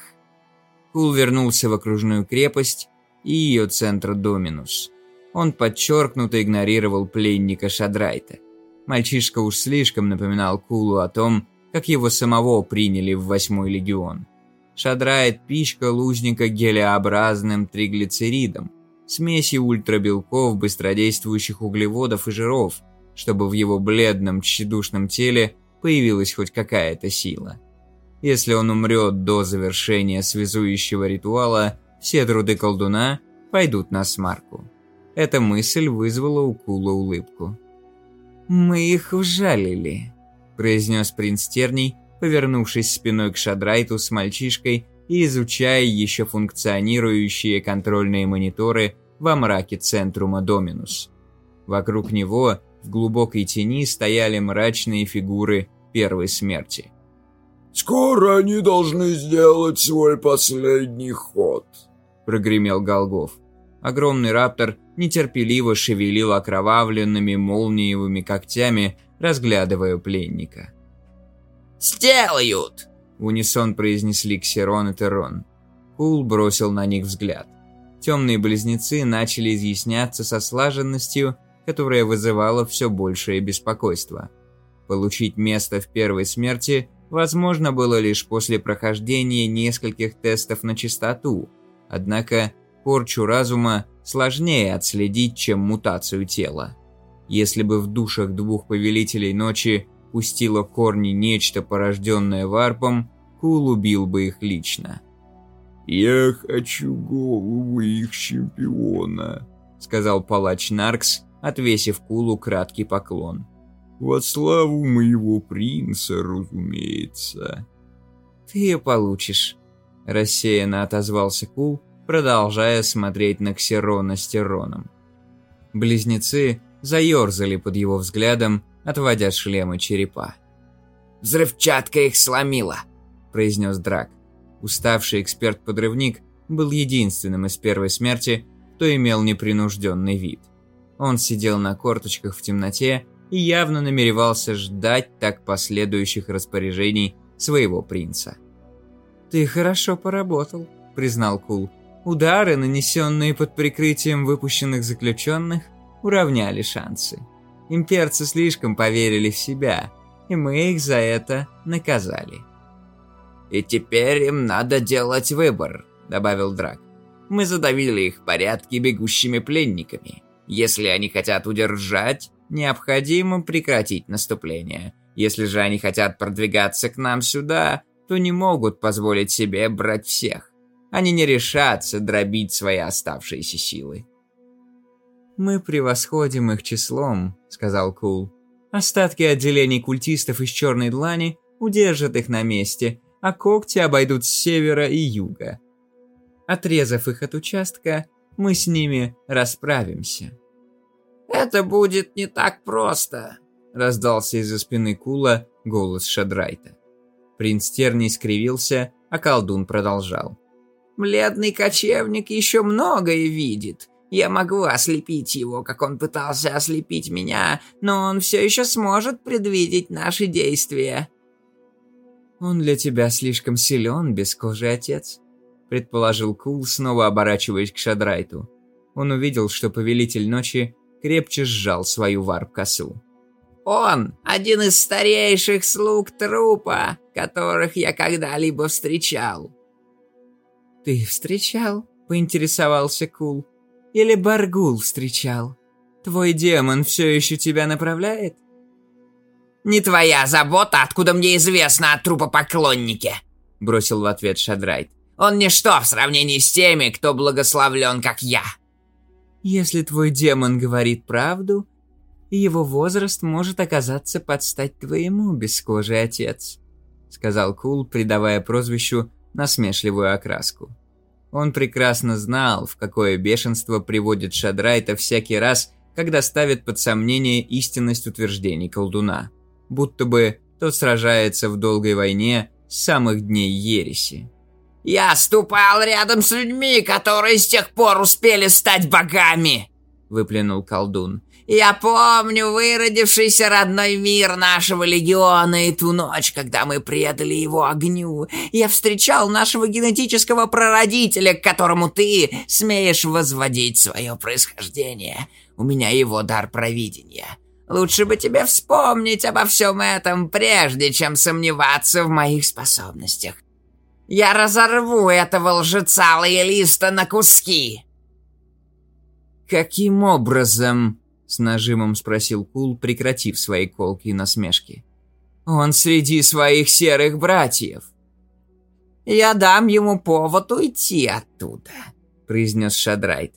Кул вернулся в окружную крепость и ее центр Доминус. Он подчеркнуто игнорировал пленника Шадрайта. Мальчишка уж слишком напоминал Кулу о том, как его самого приняли в восьмой легион. Шадрайт пичкал узника гелеобразным триглицеридом, смеси ультрабелков, быстродействующих углеводов и жиров, чтобы в его бледном, тщедушном теле появилась хоть какая-то сила. Если он умрет до завершения связующего ритуала, все труды колдуна пойдут на смарку. Эта мысль вызвала у Кула улыбку. «Мы их ужалили», – произнес принц Терний, повернувшись спиной к Шадрайту с мальчишкой и изучая еще функционирующие контрольные мониторы во мраке Центрума Доминус. Вокруг него в глубокой тени стояли мрачные фигуры первой смерти. «Скоро они должны сделать свой последний ход», — прогремел Голгов. Огромный раптор нетерпеливо шевелил окровавленными молниевыми когтями, разглядывая пленника. «Сделают!» В унисон произнесли Ксерон и Терон. Кул бросил на них взгляд. Темные близнецы начали изъясняться со слаженностью, которая вызывала все большее беспокойство. Получить место в первой смерти возможно было лишь после прохождения нескольких тестов на чистоту, однако порчу разума сложнее отследить, чем мутацию тела. Если бы в душах двух повелителей ночи пустило корни нечто, порожденное варпом, Кул убил бы их лично. «Я хочу голову их чемпиона», — сказал палач Наркс, отвесив Кулу краткий поклон. «Во славу моего принца, разумеется». «Ты ее получишь», — рассеянно отозвался Кул, продолжая смотреть на Ксерона с Тероном. Близнецы заерзали под его взглядом, отводя шлемы черепа. «Взрывчатка их сломила», — произнес Драк. Уставший эксперт-подрывник был единственным из первой смерти, кто имел непринужденный вид. Он сидел на корточках в темноте и явно намеревался ждать так последующих распоряжений своего принца. «Ты хорошо поработал», — признал Кул. «Удары, нанесенные под прикрытием выпущенных заключенных, уравняли шансы. Имперцы слишком поверили в себя, и мы их за это наказали». «И теперь им надо делать выбор», — добавил Драк. «Мы задавили их в порядке бегущими пленниками. Если они хотят удержать, необходимо прекратить наступление. Если же они хотят продвигаться к нам сюда, то не могут позволить себе брать всех. Они не решатся дробить свои оставшиеся силы. «Мы превосходим их числом», — сказал Кул. «Остатки отделений культистов из Черной Длани удержат их на месте, а когти обойдут с севера и юга. Отрезав их от участка, мы с ними расправимся». «Это будет не так просто», — раздался из-за спины Кула голос Шадрайта. Принц Терний скривился, а колдун продолжал. «Бледный кочевник еще многое видит. Я могу ослепить его, как он пытался ослепить меня, но он все еще сможет предвидеть наши действия». «Он для тебя слишком силен, бескожий отец», — предположил Кул, снова оборачиваясь к Шадрайту. Он увидел, что Повелитель Ночи крепче сжал свою варп-косу. «Он — один из старейших слуг трупа, которых я когда-либо встречал». «Ты встречал?» — поинтересовался Кул. «Или Баргул встречал? Твой демон все еще тебя направляет?» «Не твоя забота, откуда мне известно о трупопоклоннике», — бросил в ответ Шадрайт. «Он ничто в сравнении с теми, кто благословлен, как я». «Если твой демон говорит правду, его возраст может оказаться под стать твоему, бескожий отец», — сказал Кул, придавая прозвищу насмешливую окраску. Он прекрасно знал, в какое бешенство приводит Шадрайта всякий раз, когда ставит под сомнение истинность утверждений колдуна будто бы тот сражается в долгой войне с самых дней ереси. «Я ступал рядом с людьми, которые с тех пор успели стать богами!» — выплюнул колдун. «Я помню выродившийся родной мир нашего легиона и ту ночь, когда мы предали его огню. Я встречал нашего генетического прародителя, к которому ты смеешь возводить свое происхождение. У меня его дар провидения. Лучше бы тебе вспомнить обо всем этом, прежде чем сомневаться в моих способностях. Я разорву этого лжеца лоялиста на куски!» «Каким образом?» — с нажимом спросил Кул, прекратив свои колки и насмешки. «Он среди своих серых братьев». «Я дам ему повод уйти оттуда», — произнес Шадрайт.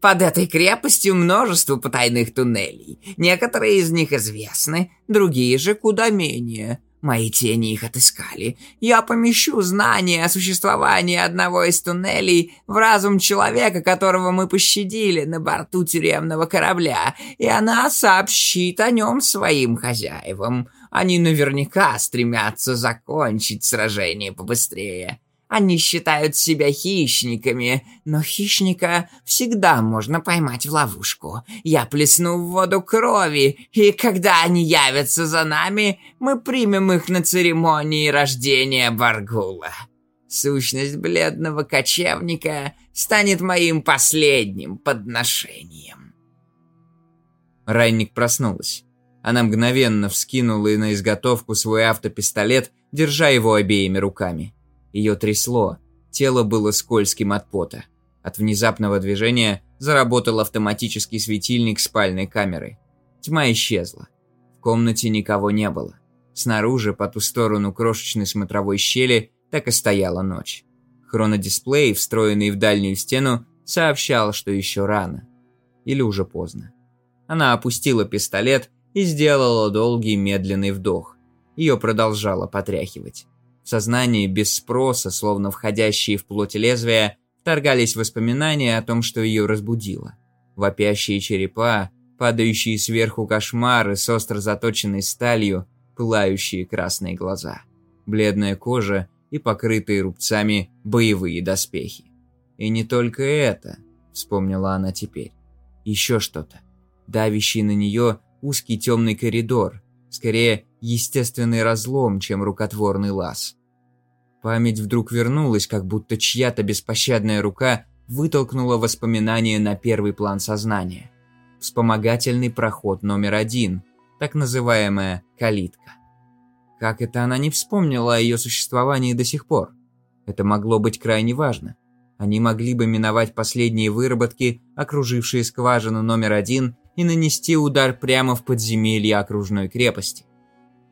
Под этой крепостью множество потайных туннелей. Некоторые из них известны, другие же куда менее. Мои тени их отыскали. Я помещу знание о существовании одного из туннелей в разум человека, которого мы пощадили на борту тюремного корабля, и она сообщит о нем своим хозяевам. Они наверняка стремятся закончить сражение побыстрее. Они считают себя хищниками, но хищника всегда можно поймать в ловушку. Я плесну в воду крови, и когда они явятся за нами, мы примем их на церемонии рождения Баргула. Сущность бледного кочевника станет моим последним подношением. Райник проснулась. Она мгновенно вскинула на изготовку свой автопистолет, держа его обеими руками. Ее трясло, тело было скользким от пота. От внезапного движения заработал автоматический светильник спальной камеры. Тьма исчезла. В комнате никого не было. Снаружи, по ту сторону крошечной смотровой щели, так и стояла ночь. Хронодисплей, встроенный в дальнюю стену, сообщал, что еще рано. Или уже поздно. Она опустила пистолет и сделала долгий медленный вдох. Ее продолжало потряхивать. Сознании без спроса, словно входящие в плоть лезвия, вторгались воспоминания о том, что ее разбудило. Вопящие черепа, падающие сверху кошмары с остро заточенной сталью, пылающие красные глаза. Бледная кожа и покрытые рубцами боевые доспехи. И не только это, вспомнила она теперь. Еще что-то. Давящий на нее узкий темный коридор, скорее естественный разлом, чем рукотворный лаз. Память вдруг вернулась, как будто чья-то беспощадная рука вытолкнула воспоминания на первый план сознания. Вспомогательный проход номер один, так называемая калитка. Как это она не вспомнила о ее существовании до сих пор? Это могло быть крайне важно. Они могли бы миновать последние выработки, окружившие скважину номер один, и нанести удар прямо в подземелье окружной крепости.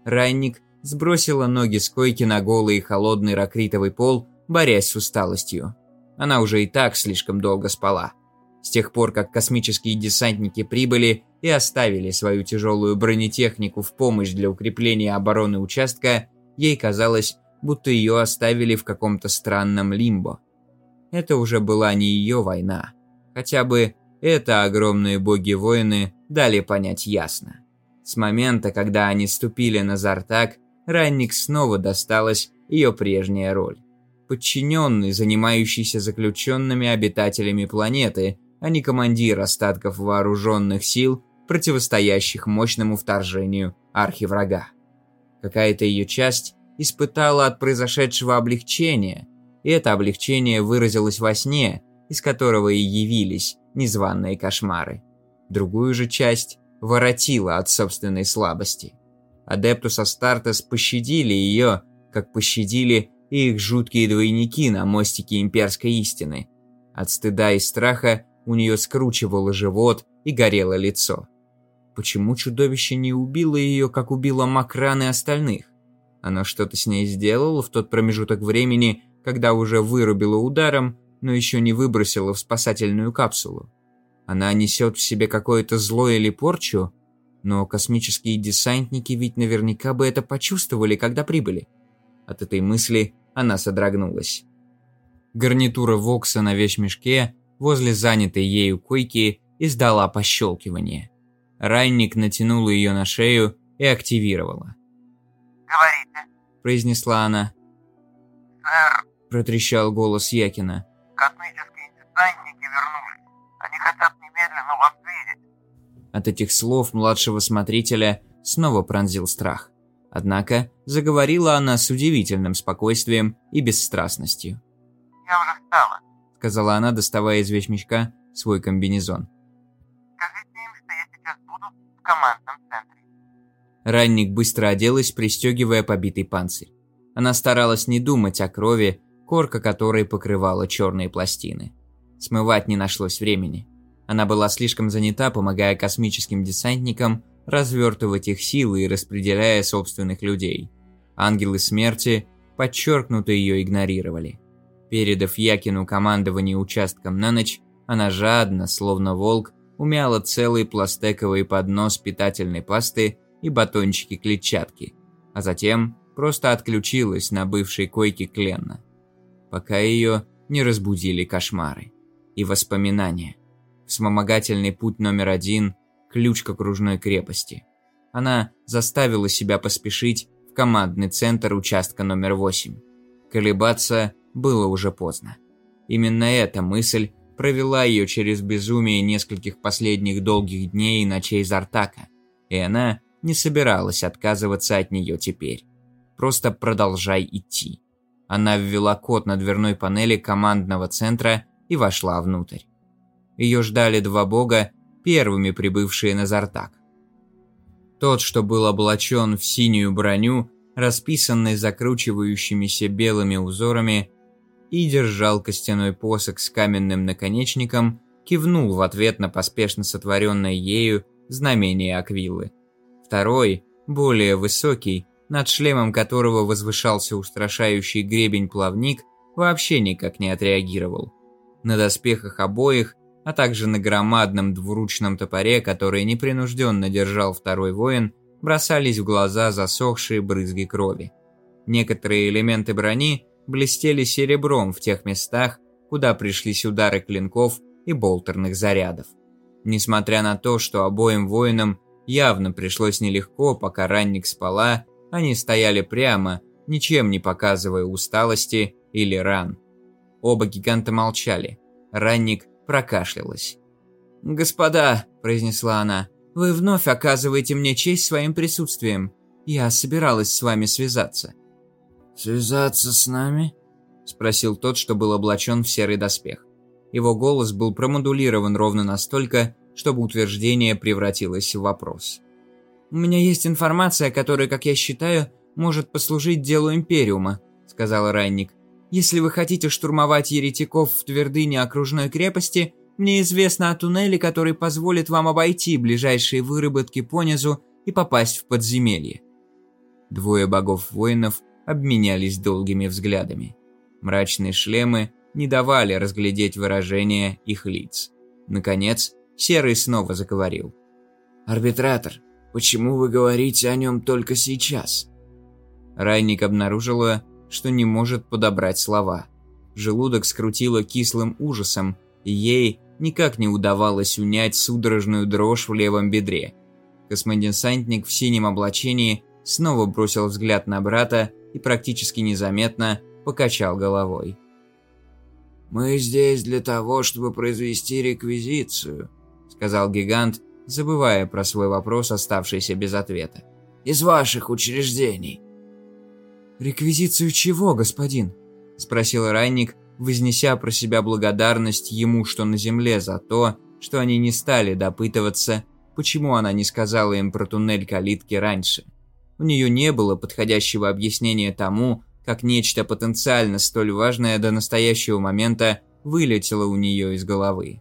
Ранник сбросила ноги с койки на голый и холодный ракритовый пол, борясь с усталостью. Она уже и так слишком долго спала. С тех пор, как космические десантники прибыли и оставили свою тяжелую бронетехнику в помощь для укрепления обороны участка, ей казалось, будто ее оставили в каком-то странном лимбо. Это уже была не ее война. Хотя бы это огромные боги-воины дали понять ясно. С момента, когда они ступили на Зартак, Ранник снова досталась ее прежняя роль. Подчиненный, занимающийся заключенными обитателями планеты, а не командир остатков вооруженных сил, противостоящих мощному вторжению архиврага. Какая-то ее часть испытала от произошедшего облегчение, и это облегчение выразилось во сне, из которого и явились незваные кошмары. Другую же часть воротила от собственной слабости – Адептус Астартес пощадили ее, как пощадили и их жуткие двойники на мостике имперской истины. От стыда и страха у нее скручивало живот и горело лицо. Почему чудовище не убило ее, как убило Макран и остальных? Оно что-то с ней сделало в тот промежуток времени, когда уже вырубило ударом, но еще не выбросило в спасательную капсулу. Она несет в себе какое-то зло или порчу, но космические десантники ведь наверняка бы это почувствовали, когда прибыли. От этой мысли она содрогнулась. Гарнитура Вокса на вещмешке возле занятой ею койки издала пощелкивание. Райник натянула ее на шею и активировала. «Говорите», – произнесла она. «Сэр, Протрещал голос Якина. космические десантники вернулись. Они хотят немедленно вас видеть». От этих слов младшего смотрителя снова пронзил страх. Однако заговорила она с удивительным спокойствием и бесстрастностью. «Я уже встала. – сказала она, доставая из вещмешка свой комбинезон. Скажите им, что я сейчас буду в командном центре». Ранник быстро оделась, пристегивая побитый панцирь. Она старалась не думать о крови, корка которой покрывала черные пластины. Смывать не нашлось времени. Она была слишком занята, помогая космическим десантникам развертывать их силы и распределяя собственных людей. Ангелы смерти подчеркнуто ее игнорировали. Передав Якину командование участком на ночь, она жадно, словно волк, умяла целый пластековый поднос питательной пасты и батончики клетчатки, а затем просто отключилась на бывшей койке Кленна, пока ее не разбудили кошмары и воспоминания. Вспомогательный путь номер один – ключ к окружной крепости. Она заставила себя поспешить в командный центр участка номер восемь. Колебаться было уже поздно. Именно эта мысль провела ее через безумие нескольких последних долгих дней и ночей Зартака, и она не собиралась отказываться от нее теперь. Просто продолжай идти. Она ввела код на дверной панели командного центра и вошла внутрь. Ее ждали два бога, первыми прибывшие на Зартак. Тот, что был облачен в синюю броню, расписанной закручивающимися белыми узорами, и держал костяной посох с каменным наконечником, кивнул в ответ на поспешно сотворенное ею знамение Аквилы. Второй, более высокий, над шлемом которого возвышался устрашающий гребень-плавник, вообще никак не отреагировал. На доспехах обоих, а также на громадном двуручном топоре, который непринужденно держал второй воин, бросались в глаза засохшие брызги крови. Некоторые элементы брони блестели серебром в тех местах, куда пришлись удары клинков и болтерных зарядов. Несмотря на то, что обоим воинам явно пришлось нелегко, пока ранник спала, они стояли прямо, ничем не показывая усталости или ран. Оба гиганта молчали. Ранник прокашлялась. «Господа», – произнесла она, – «вы вновь оказываете мне честь своим присутствием. Я собиралась с вами связаться». «Связаться с нами?» – спросил тот, что был облачен в серый доспех. Его голос был промодулирован ровно настолько, чтобы утверждение превратилось в вопрос. «У меня есть информация, которая, как я считаю, может послужить делу Империума», – сказал Райник. «Если вы хотите штурмовать еретиков в твердыне окружной крепости, мне известно о туннеле, который позволит вам обойти ближайшие выработки понизу и попасть в подземелье». Двое богов-воинов обменялись долгими взглядами. Мрачные шлемы не давали разглядеть выражения их лиц. Наконец, Серый снова заговорил. «Арбитратор, Почему вы говорите о нем только сейчас?» Райник обнаружила, что не может подобрать слова. Желудок скрутило кислым ужасом, и ей никак не удавалось унять судорожную дрожь в левом бедре. Космодесантник в синем облачении снова бросил взгляд на брата и практически незаметно покачал головой. «Мы здесь для того, чтобы произвести реквизицию», — сказал гигант, забывая про свой вопрос, оставшийся без ответа. «Из ваших учреждений». «Реквизицию чего, господин?» – спросил Райник, вознеся про себя благодарность ему, что на земле, за то, что они не стали допытываться, почему она не сказала им про туннель калитки раньше. У нее не было подходящего объяснения тому, как нечто потенциально столь важное до настоящего момента вылетело у нее из головы.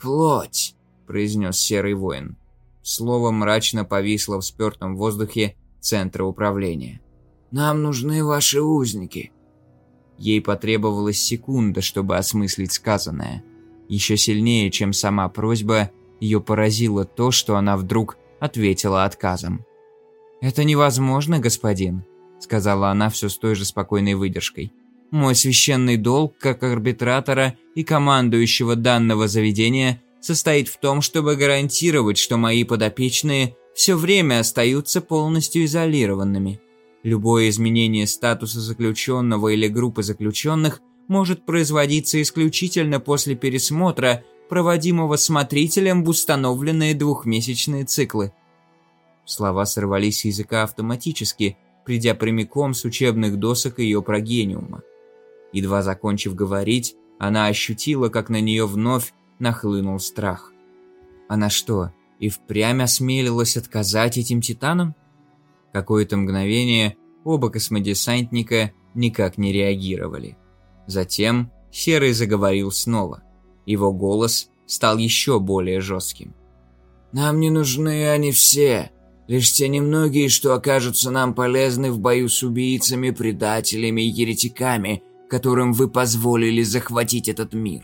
«Плоть!» – произнес серый воин. Слово мрачно повисло в спертом воздухе центра управления. «Нам нужны ваши узники». Ей потребовалась секунда, чтобы осмыслить сказанное. Еще сильнее, чем сама просьба, ее поразило то, что она вдруг ответила отказом. «Это невозможно, господин», – сказала она все с той же спокойной выдержкой. «Мой священный долг, как арбитратора и командующего данного заведения, состоит в том, чтобы гарантировать, что мои подопечные все время остаются полностью изолированными. Любое изменение статуса заключенного или группы заключенных может производиться исключительно после пересмотра, проводимого смотрителем в установленные двухмесячные циклы. Слова сорвались с языка автоматически, придя прямиком с учебных досок ее прогениума. Едва закончив говорить, она ощутила, как на нее вновь нахлынул страх. Она что, и впрямь осмелилась отказать этим титанам? Какое-то мгновение оба космодесантника никак не реагировали. Затем Серый заговорил снова. Его голос стал еще более жестким. «Нам не нужны они все, лишь те немногие, что окажутся нам полезны в бою с убийцами, предателями и еретиками, которым вы позволили захватить этот мир.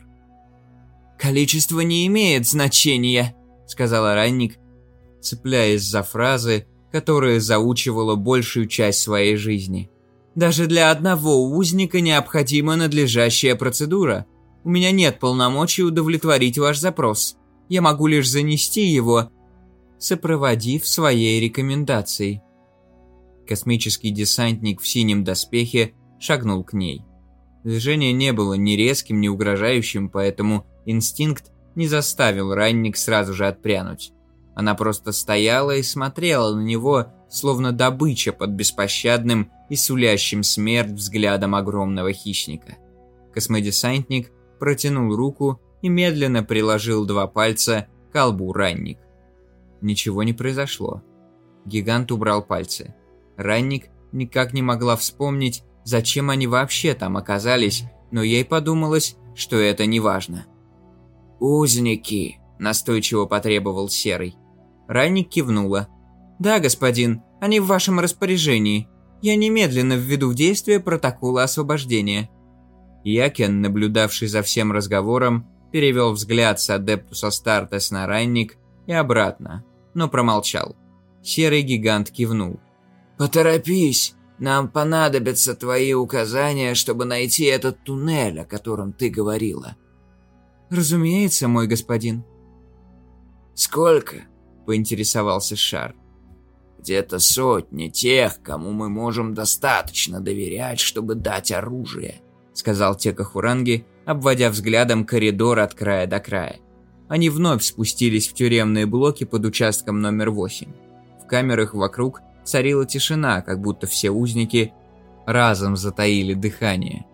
«Количество не имеет значения», — сказала Ранник, цепляясь за фразы, которые заучивала большую часть своей жизни. «Даже для одного узника необходима надлежащая процедура. У меня нет полномочий удовлетворить ваш запрос. Я могу лишь занести его, сопроводив своей рекомендацией». Космический десантник в синем доспехе шагнул к ней. Движение не было ни резким, ни угрожающим, поэтому инстинкт не заставил ранник сразу же отпрянуть. Она просто стояла и смотрела на него, словно добыча под беспощадным и сулящим смерть взглядом огромного хищника. Космодесантник протянул руку и медленно приложил два пальца к колбу ранник. Ничего не произошло. Гигант убрал пальцы. Ранник никак не могла вспомнить, зачем они вообще там оказались, но ей подумалось, что это не важно. «Узники», – настойчиво потребовал Серый. Ранник кивнула. «Да, господин, они в вашем распоряжении. Я немедленно введу в действие протоколы освобождения». Якен, наблюдавший за всем разговором, перевел взгляд с Адептуса Стартес на Ранник и обратно, но промолчал. Серый гигант кивнул. «Поторопись, нам понадобятся твои указания, чтобы найти этот туннель, о котором ты говорила». «Разумеется, мой господин». «Сколько?» – поинтересовался Шар. «Где-то сотни тех, кому мы можем достаточно доверять, чтобы дать оружие», – сказал Текахуранги, обводя взглядом коридор от края до края. Они вновь спустились в тюремные блоки под участком номер 8. В камерах вокруг царила тишина, как будто все узники разом затаили дыхание.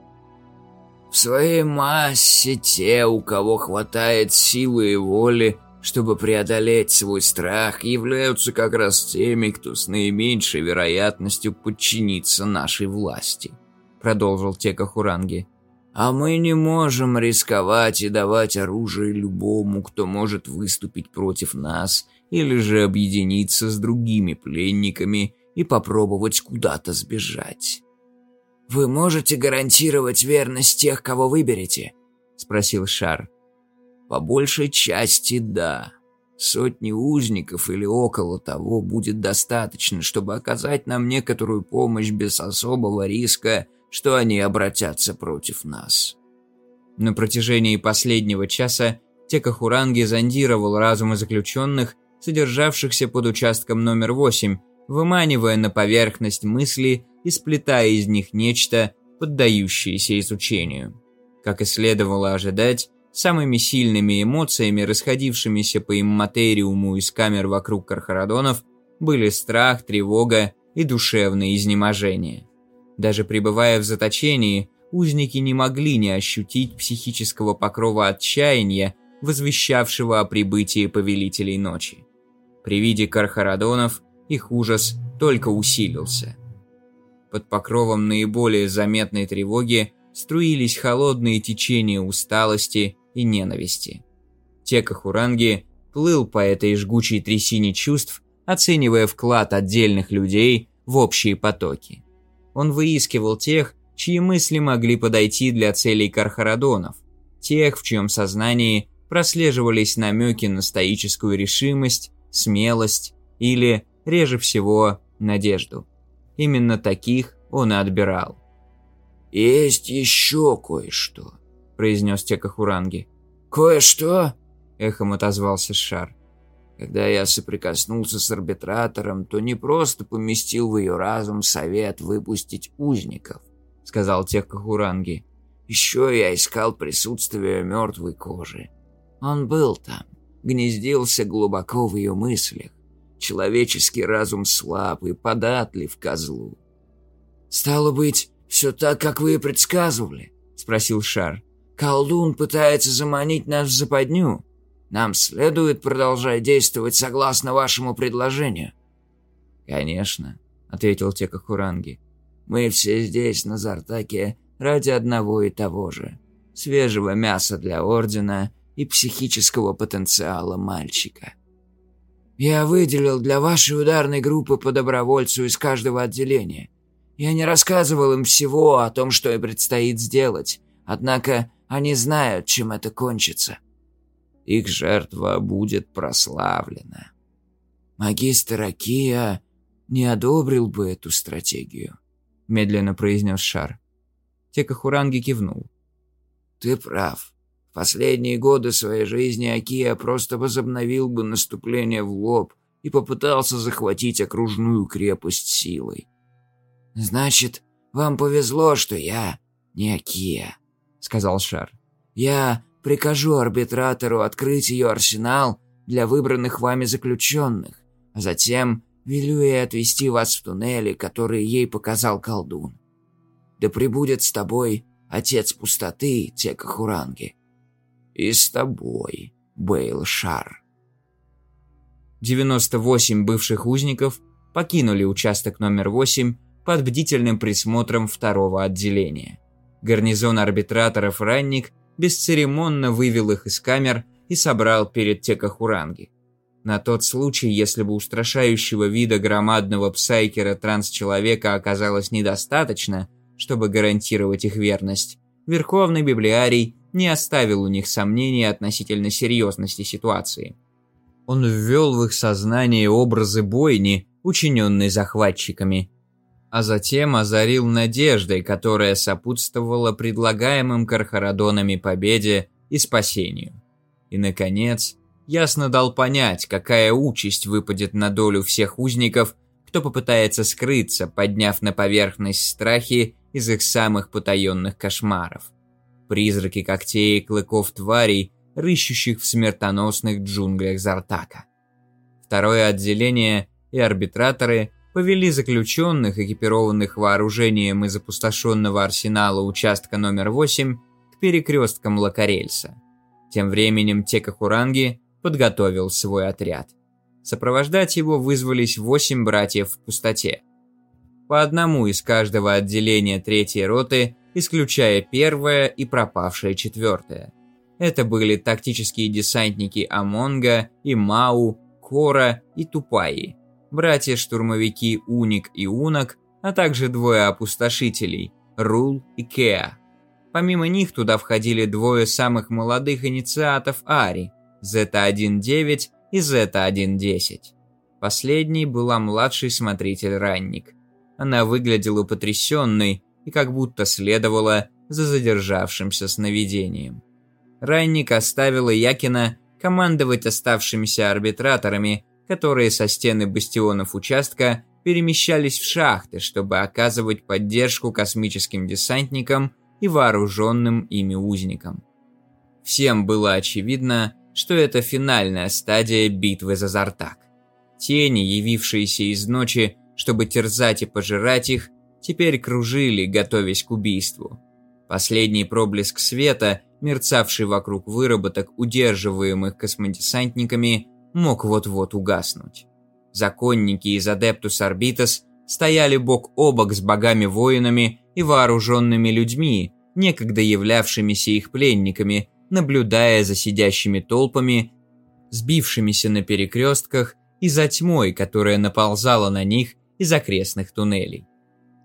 В своей массе те, у кого хватает силы и воли, чтобы преодолеть свой страх, являются как раз теми, кто с наименьшей вероятностью подчинится нашей власти», — продолжил Тека Хуранги. «А мы не можем рисковать и давать оружие любому, кто может выступить против нас или же объединиться с другими пленниками и попробовать куда-то сбежать». «Вы можете гарантировать верность тех, кого выберете?» – спросил Шар. «По большей части да. Сотни узников или около того будет достаточно, чтобы оказать нам некоторую помощь без особого риска, что они обратятся против нас». На протяжении последнего часа Текахуранги зондировал разумы заключенных, содержавшихся под участком номер 8, выманивая на поверхность мысли и сплетая из них нечто, поддающееся изучению. Как и следовало ожидать, самыми сильными эмоциями, расходившимися по имматериуму из камер вокруг Кархарадонов, были страх, тревога и душевное изнеможение. Даже пребывая в заточении, узники не могли не ощутить психического покрова отчаяния, возвещавшего о прибытии повелителей ночи. При виде Кархарадонов их ужас только усилился. Под покровом наиболее заметной тревоги струились холодные течения усталости и ненависти. Тека Хуранги плыл по этой жгучей трясине чувств, оценивая вклад отдельных людей в общие потоки. Он выискивал тех, чьи мысли могли подойти для целей Кархарадонов, тех, в чьем сознании прослеживались намеки на стоическую решимость, смелость или, реже всего, надежду. Именно таких он и отбирал. «Есть еще кое-что», – произнес Текахуранги. «Кое-что?» – эхом отозвался Шар. «Когда я соприкоснулся с арбитратором, то не просто поместил в ее разум совет выпустить узников», – сказал Текахуранги. «Еще я искал присутствие мертвой кожи. Он был там, гнездился глубоко в ее мыслях. Человеческий разум слаб и податлив козлу. «Стало быть, все так, как вы и предсказывали?» – спросил Шар. «Колдун пытается заманить нас в западню. Нам следует продолжать действовать согласно вашему предложению». «Конечно», – ответил Текахуранги. «Мы все здесь, на Зартаке, ради одного и того же. Свежего мяса для Ордена и психического потенциала мальчика». Я выделил для вашей ударной группы по добровольцу из каждого отделения. Я не рассказывал им всего о том, что и предстоит сделать, однако они знают, чем это кончится. Их жертва будет прославлена. Магистр Акия не одобрил бы эту стратегию, медленно произнес Шар. Текахуранги кивнул. Ты прав последние годы своей жизни Акия просто возобновил бы наступление в лоб и попытался захватить окружную крепость силой. Значит, вам повезло, что я Неокия», — сказал Шар. «Я прикажу арбитратору открыть ее арсенал для выбранных вами заключенных, а затем велю ей отвести вас в туннели, которые ей показал колдун. Да пребудет с тобой отец пустоты Текахуранги. И с тобой, Бейл Шар». 98 бывших узников покинули участок номер 8 под бдительным присмотром второго отделения. Гарнизон арбитраторов «Ранник» бесцеремонно вывел их из камер и собрал перед Текахуранги. На тот случай, если бы устрашающего вида громадного псайкера трансчеловека оказалось недостаточно, чтобы гарантировать их верность, Верховный Библиарий не оставил у них сомнений относительно серьезности ситуации. Он ввел в их сознание образы бойни, учиненной захватчиками, а затем озарил надеждой, которая сопутствовала предлагаемым Кархарадонами победе и спасению. И, наконец, ясно дал понять, какая участь выпадет на долю всех узников, кто попытается скрыться, подняв на поверхность страхи из их самых потаенных кошмаров. Призраки когтей и клыков тварей, рыщущих в смертоносных джунглях Зартака. Второе отделение и арбитраторы повели заключенных, экипированных вооружением из опустошенного арсенала участка номер 8, к перекресткам Лакарельса. Тем временем Текахуранги подготовил свой отряд. Сопровождать его вызвались восемь братьев в пустоте. По одному из каждого отделения третьей роты, исключая первое и пропавшее четвертое. Это были тактические десантники Амонга и Мау, Кора и Тупаи, братья-штурмовики Уник и Унок, а также двое опустошителей – Рул и Кеа. Помимо них туда входили двое самых молодых инициатов Ари – Z19 и Z110. Последней была младший смотритель-ранник. Она выглядела потрясенной и как будто следовала за задержавшимся сновидением. Ранник оставила Якина командовать оставшимися арбитраторами, которые со стены бастионов участка перемещались в шахты, чтобы оказывать поддержку космическим десантникам и вооруженным ими узникам. Всем было очевидно, что это финальная стадия битвы за Зартак. Тени, явившиеся из ночи, чтобы терзать и пожирать их, теперь кружили, готовясь к убийству. Последний проблеск света, мерцавший вокруг выработок, удерживаемых космодесантниками, мог вот-вот угаснуть. Законники из Адептус Арбитас стояли бок о бок с богами-воинами и вооруженными людьми, некогда являвшимися их пленниками, наблюдая за сидящими толпами, сбившимися на перекрестках и за тьмой, которая наползала на них из окрестных туннелей.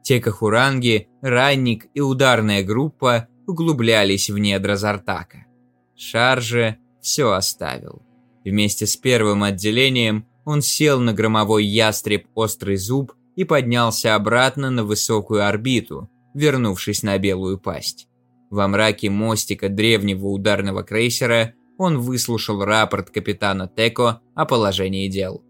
Текахуранги, Ранник и ударная группа углублялись в недра Зартака. Шар же все оставил. Вместе с первым отделением он сел на громовой ястреб «Острый зуб» и поднялся обратно на высокую орбиту, вернувшись на белую пасть. Во мраке мостика древнего ударного крейсера он выслушал рапорт капитана Теко о положении дел.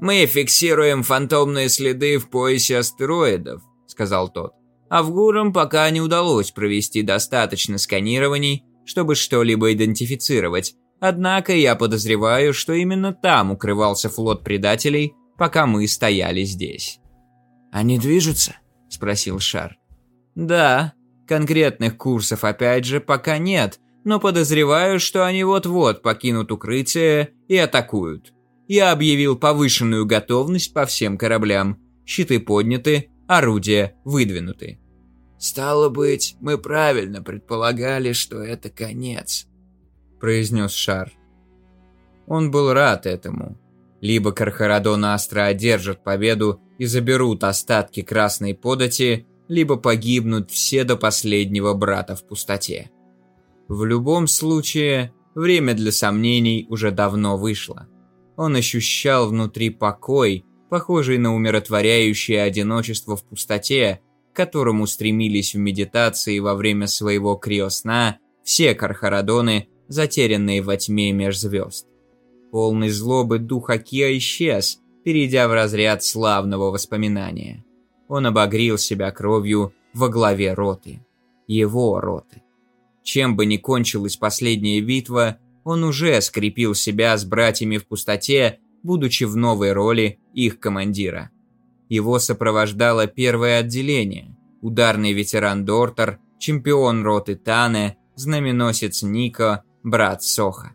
«Мы фиксируем фантомные следы в поясе астероидов», — сказал тот. «А в Гурам пока не удалось провести достаточно сканирований, чтобы что-либо идентифицировать, Однако я подозреваю, что именно там укрывался флот предателей, пока мы стояли здесь. «Они движутся?» – спросил Шар. «Да, конкретных курсов опять же пока нет, но подозреваю, что они вот-вот покинут укрытие и атакуют. Я объявил повышенную готовность по всем кораблям. Щиты подняты, орудия выдвинуты». «Стало быть, мы правильно предполагали, что это конец», – произнес Шар. Он был рад этому. Либо Кархарадон Астра одержат победу и заберут остатки красной подати, либо погибнут все до последнего брата в пустоте. В любом случае, время для сомнений уже давно вышло. Он ощущал внутри покой, похожий на умиротворяющее одиночество в пустоте, к которому стремились в медитации во время своего криосна все кархарадоны затерянные во тьме меж звезд. Полный злобы дух Акиа исчез, перейдя в разряд славного воспоминания. Он обогрел себя кровью во главе роты. его роты. Чем бы ни кончилась последняя битва, он уже скрепил себя с братьями в пустоте, будучи в новой роли их командира. Его сопровождало первое отделение, ударный ветеран Дортер, чемпион роты Тане, знаменосец Нико, брат Соха.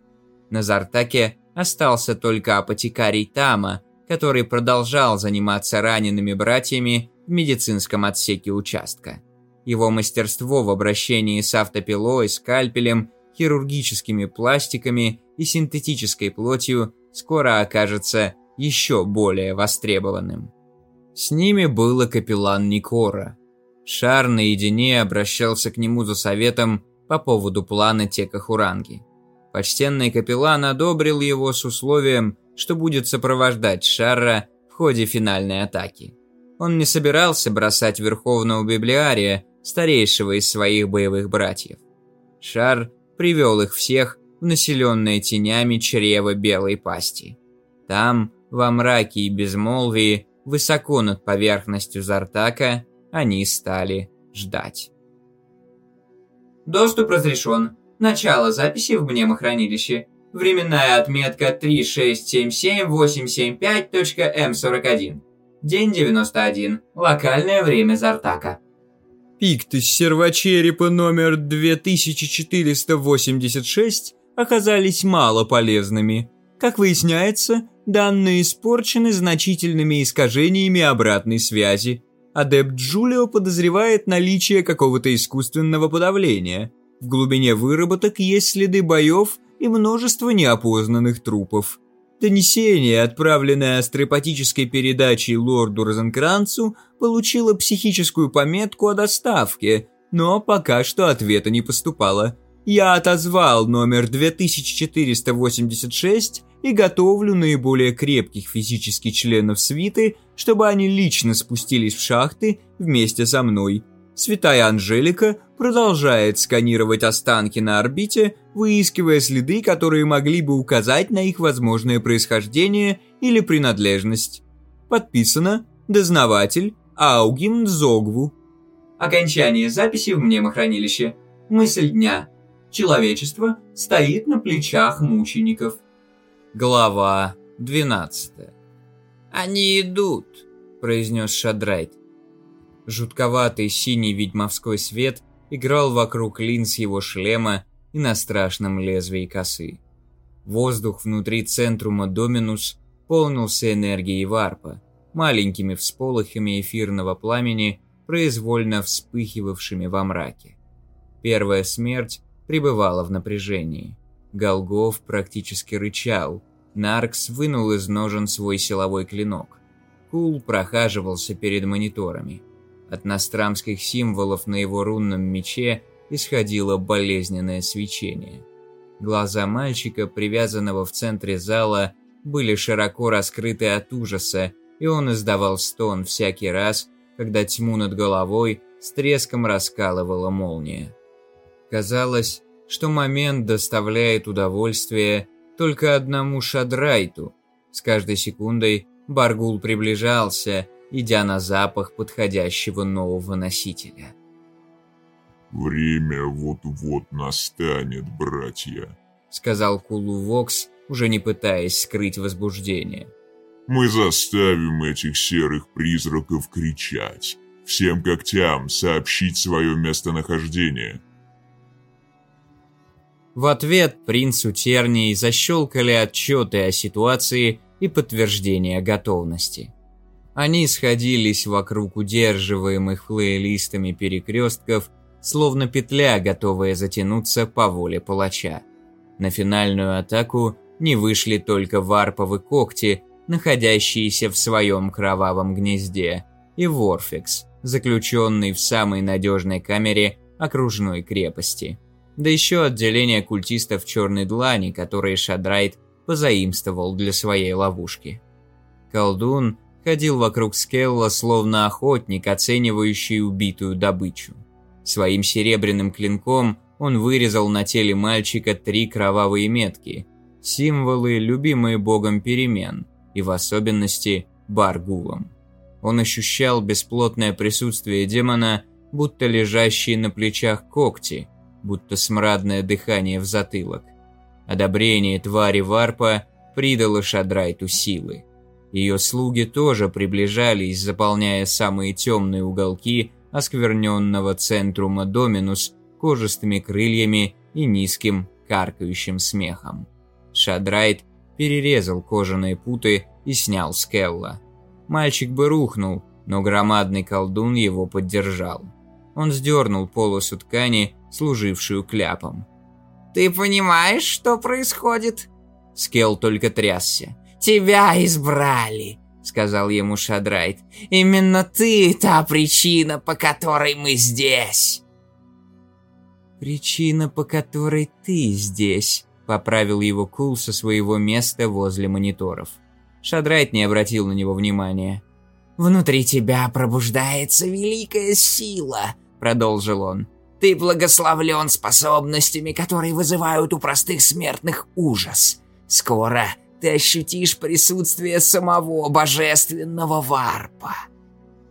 На Зартаке остался только апотекарий Тама, который продолжал заниматься ранеными братьями в медицинском отсеке участка. Его мастерство в обращении с автопилой, скальпелем, хирургическими пластиками и синтетической плотью скоро окажется еще более востребованным. С ними был и капеллан Никора. Шар наедине обращался к нему за советом по поводу плана Текахуранги. Почтенный капеллан одобрил его с условием, что будет сопровождать Шарра в ходе финальной атаки. Он не собирался бросать Верховного Библиария, старейшего из своих боевых братьев. Шар привел их всех в населенное тенями чрево Белой Пасти. Там, во мраке и безмолвии, высоко над поверхностью Зартака, они стали ждать. Доступ разрешен. Начало записи в мнемохранилище. Временная отметка 3677875.m41. День 91. Локальное время Зартака. Пикты сервочерепа номер 2486 оказались мало полезными. Как выясняется, данные испорчены значительными искажениями обратной связи. Адепт Джулио подозревает наличие какого-то искусственного подавления. В глубине выработок есть следы боев и множество неопознанных трупов. Донесение, отправленное астропатической передачей лорду Розенкранцу, получило психическую пометку о доставке, но пока что ответа не поступало. Я отозвал номер 2486 и готовлю наиболее крепких физических членов свиты, чтобы они лично спустились в шахты вместе со мной. Святая Анжелика продолжает сканировать останки на орбите, выискивая следы, которые могли бы указать на их возможное происхождение или принадлежность. Подписано Дознаватель Аугин Зогву. Окончание записи в мнемохранилище. Мысль дня. Человечество стоит на плечах мучеников. Глава 12 «Они идут», – произнес Шадрайт. Жутковатый синий ведьмовской свет играл вокруг линз его шлема и на страшном лезвии косы. Воздух внутри центрума Доминус полнился энергией варпа, маленькими всполохами эфирного пламени, произвольно вспыхивавшими во мраке. Первая смерть пребывала в напряжении. Голгов практически рычал. Наркс вынул из ножен свой силовой клинок. Кул прохаживался перед мониторами. От настрамских символов на его рунном мече исходило болезненное свечение. Глаза мальчика, привязанного в центре зала, были широко раскрыты от ужаса, и он издавал стон всякий раз, когда тьму над головой с треском раскалывала молния. Казалось, что момент доставляет удовольствие только одному Шадрайту. С каждой секундой Баргул приближался, идя на запах подходящего нового носителя. «Время вот-вот настанет, братья», — сказал Кулу Вокс, уже не пытаясь скрыть возбуждение. «Мы заставим этих серых призраков кричать, всем когтям сообщить свое местонахождение». В ответ принцу Тернии защелкали отчеты о ситуации и подтверждение готовности. Они сходились вокруг удерживаемых флейлистами перекрестков, словно петля, готовая затянуться по воле палача. На финальную атаку не вышли только варповы когти, находящиеся в своем кровавом гнезде, и Ворфикс, заключенный в самой надежной камере окружной крепости. Да еще отделение культистов Черной Длани, которые Шадрайт позаимствовал для своей ловушки. Колдун ходил вокруг Скелла, словно охотник, оценивающий убитую добычу. Своим серебряным клинком он вырезал на теле мальчика три кровавые метки, символы, любимые богом перемен, и в особенности Баргулом. Он ощущал бесплотное присутствие демона будто лежащие на плечах когти, будто смрадное дыхание в затылок. Одобрение твари варпа придало Шадрайту силы. Ее слуги тоже приближались, заполняя самые темные уголки оскверненного центрума Доминус кожистыми крыльями и низким каркающим смехом. Шадрайт перерезал кожаные путы и снял скелла. Мальчик бы рухнул, но громадный колдун его поддержал. Он сдернул полосу ткани, служившую кляпом. «Ты понимаешь, что происходит?» Скелл только трясся. «Тебя избрали», — сказал ему Шадрайт. «Именно ты та причина, по которой мы здесь». «Причина, по которой ты здесь», — поправил его Кул со своего места возле мониторов. Шадрайт не обратил на него внимания. «Внутри тебя пробуждается великая сила», — продолжил он. «Ты благословлен способностями, которые вызывают у простых смертных ужас. Скоро ты ощутишь присутствие самого божественного варпа».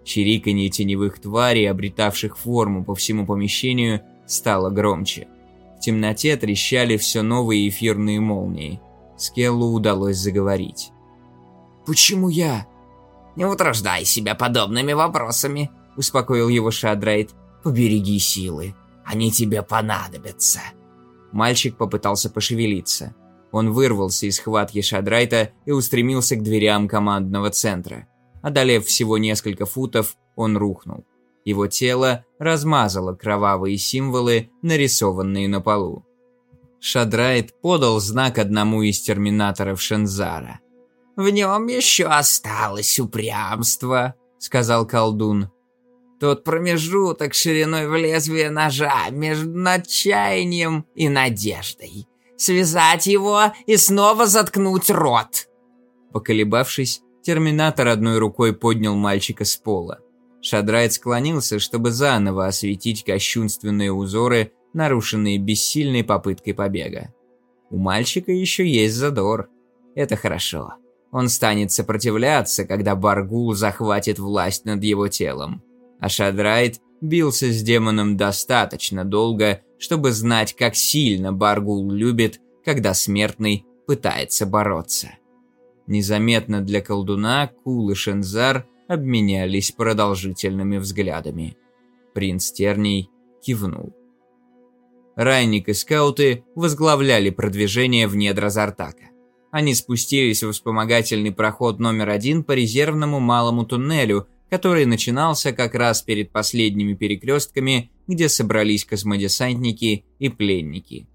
Чириканье теневых тварей, обретавших форму по всему помещению, стало громче. В темноте трещали все новые эфирные молнии. Скеллу удалось заговорить. «Почему я?» «Не утруждай себя подобными вопросами», — успокоил его Шадрайт. «Побереги силы, они тебе понадобятся». Мальчик попытался пошевелиться. Он вырвался из схватки Шадрайта и устремился к дверям командного центра. Одолев всего несколько футов, он рухнул. Его тело размазало кровавые символы, нарисованные на полу. Шадрайт подал знак одному из терминаторов Шензара. «В нем еще осталось упрямство», — сказал колдун. «Тот промежуток шириной в лезвие ножа между отчаянием и надеждой. Связать его и снова заткнуть рот». Поколебавшись, терминатор одной рукой поднял мальчика с пола. Шадрайт склонился, чтобы заново осветить кощунственные узоры, нарушенные бессильной попыткой побега. У мальчика еще есть задор. Это хорошо. Он станет сопротивляться, когда Баргул захватит власть над его телом. А Шадрайт бился с демоном достаточно долго, чтобы знать, как сильно Баргул любит, когда смертный пытается бороться. Незаметно для колдуна Кул и Шензар обменялись продолжительными взглядами. Принц Терний кивнул. Райник и скауты возглавляли продвижение в недра Зартака. Они спустились в вспомогательный проход номер один по резервному малому туннелю, который начинался как раз перед последними перекрестками, где собрались космодесантники и пленники.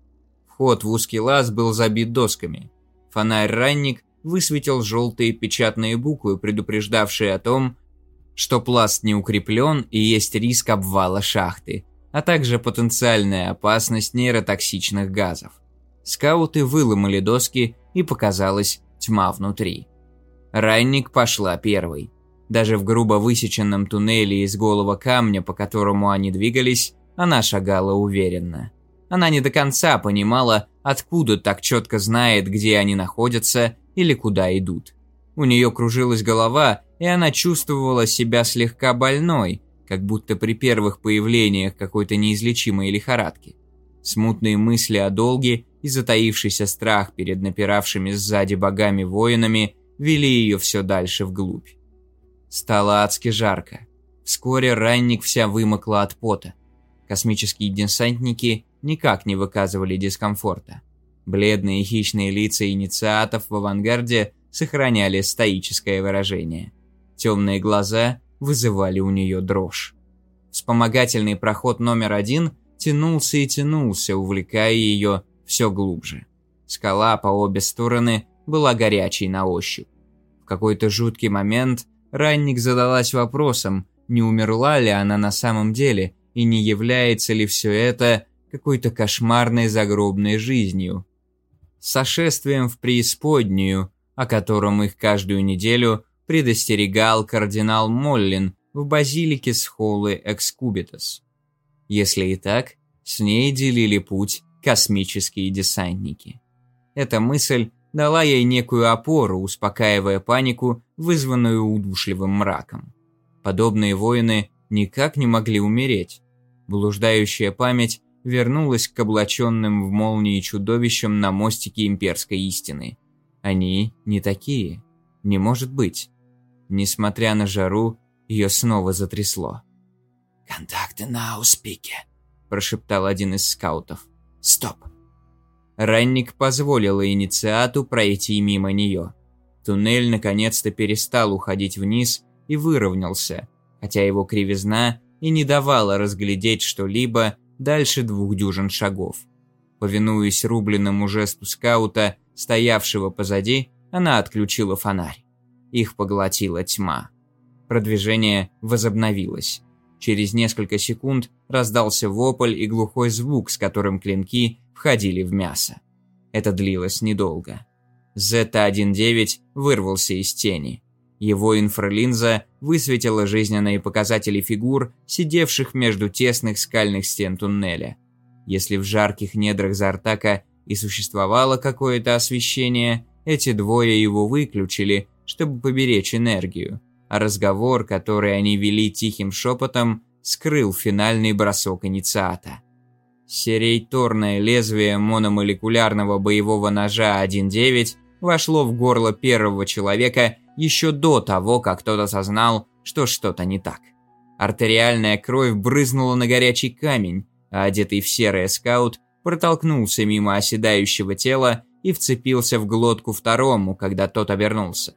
Вход в узкий лаз был забит досками. Фонарь-ранник высветил желтые печатные буквы, предупреждавшие о том, что пласт не укреплен и есть риск обвала шахты, а также потенциальная опасность нейротоксичных газов. Скауты выломали доски и показалась тьма внутри. Ранник пошла первой. Даже в грубо высеченном туннеле из голого камня, по которому они двигались, она шагала уверенно. Она не до конца понимала, откуда так четко знает, где они находятся или куда идут. У нее кружилась голова, и она чувствовала себя слегка больной, как будто при первых появлениях какой-то неизлечимой лихорадки. Смутные мысли о долге и затаившийся страх перед напиравшими сзади богами-воинами вели ее все дальше вглубь. Стало адски жарко. Вскоре ранник вся вымокла от пота. Космические десантники никак не выказывали дискомфорта. Бледные хищные лица инициатов в авангарде сохраняли стоическое выражение. Темные глаза вызывали у нее дрожь. Вспомогательный проход номер один тянулся и тянулся, увлекая ее все глубже. Скала по обе стороны была горячей на ощупь. В какой-то жуткий момент Ранник задалась вопросом, не умерла ли она на самом деле и не является ли все это какой-то кошмарной загробной жизнью. Сошествием в преисподнюю, о котором их каждую неделю предостерегал кардинал Моллин в базилике Схолы Экскубитас. Если и так, с ней делили путь космические десантники. Эта мысль дала ей некую опору, успокаивая панику, вызванную удушливым мраком. Подобные воины никак не могли умереть. Блуждающая память вернулась к облаченным в молнии чудовищам на мостике имперской истины. Они не такие. Не может быть. Несмотря на жару, ее снова затрясло. «Контакты на ауспике», – прошептал один из скаутов. «Стоп!» Ранник позволила инициату пройти мимо нее. Туннель наконец-то перестал уходить вниз и выровнялся, хотя его кривизна и не давала разглядеть что-либо дальше двух дюжин шагов. Повинуясь рубленному жесту скаута, стоявшего позади, она отключила фонарь. Их поглотила тьма. Продвижение возобновилось. Через несколько секунд раздался вопль и глухой звук, с которым клинки входили в мясо. Это длилось недолго. Зета-19 вырвался из тени. Его инфралинза высветила жизненные показатели фигур, сидевших между тесных скальных стен туннеля. Если в жарких недрах Зартака и существовало какое-то освещение, эти двое его выключили, чтобы поберечь энергию, а разговор, который они вели тихим шепотом, скрыл финальный бросок инициата. Серейторное лезвие мономолекулярного боевого ножа 1.9 вошло в горло первого человека еще до того, как тот осознал, что что-то не так. Артериальная кровь брызнула на горячий камень, а одетый в серое скаут протолкнулся мимо оседающего тела и вцепился в глотку второму, когда тот обернулся.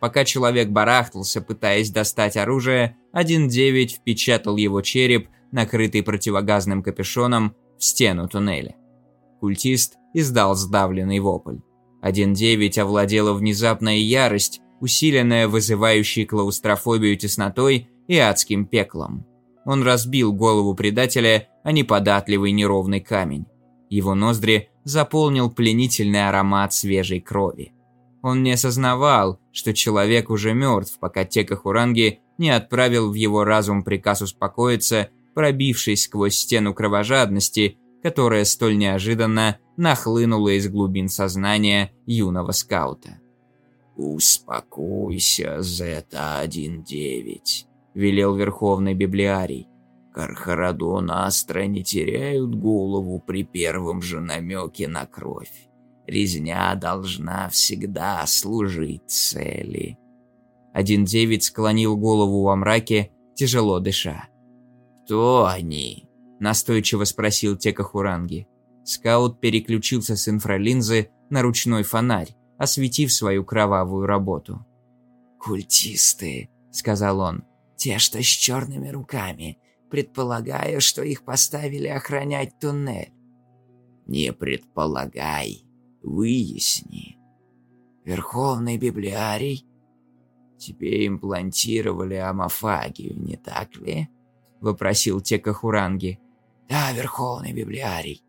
Пока человек барахтался, пытаясь достать оружие, 1-9 впечатал его череп, накрытый противогазным капюшоном, в стену туннеля. Культист издал сдавленный вопль. 1-9 овладела внезапная ярость, усиленная вызывающей клаустрофобию теснотой и адским пеклом. Он разбил голову предателя, а неподатливый неровный камень. Его ноздри заполнил пленительный аромат свежей крови. Он не осознавал, что человек уже мертв, пока Текахуранги не отправил в его разум приказ успокоиться, пробившись сквозь стену кровожадности, которая столь неожиданно нахлынула из глубин сознания юного скаута. «Успокойся, Зета-1-9», — велел Верховный Библиарий. Кархарадон Астра не теряют голову при первом же намеке на кровь. Резня должна всегда служить цели. Один девять склонил голову во мраке, тяжело дыша. «Кто они?» – настойчиво спросил Текахуранги. Скаут переключился с инфралинзы на ручной фонарь, осветив свою кровавую работу. «Культисты», – сказал он, – «те, что с черными руками. Предполагаю, что их поставили охранять туннель». «Не предполагай», Выясни. Верховный библиарий? Тебе имплантировали амофагию, не так ли? Вопросил Текахуранги. Да, Верховный библиарий.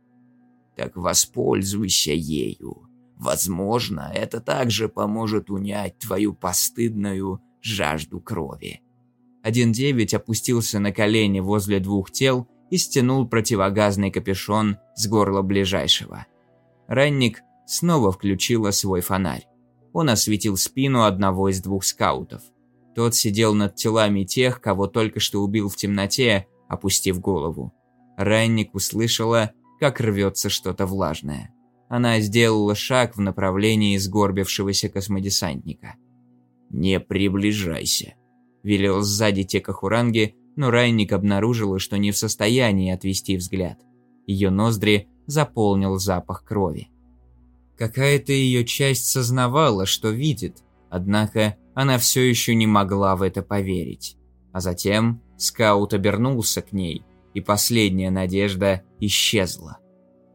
Так воспользуйся ею. Возможно, это также поможет унять твою постыдную жажду крови. Один девять опустился на колени возле двух тел и стянул противогазный капюшон с горла ближайшего. Ранник снова включила свой фонарь. Он осветил спину одного из двух скаутов. Тот сидел над телами тех, кого только что убил в темноте, опустив голову. Ранник услышала, как рвется что-то влажное. Она сделала шаг в направлении сгорбившегося космодесантника. «Не приближайся», – велел сзади Текахуранги, но Райник обнаружила, что не в состоянии отвести взгляд. Ее ноздри заполнил запах крови. Какая-то ее часть сознавала, что видит, однако она все еще не могла в это поверить. А затем скаут обернулся к ней, и последняя надежда исчезла.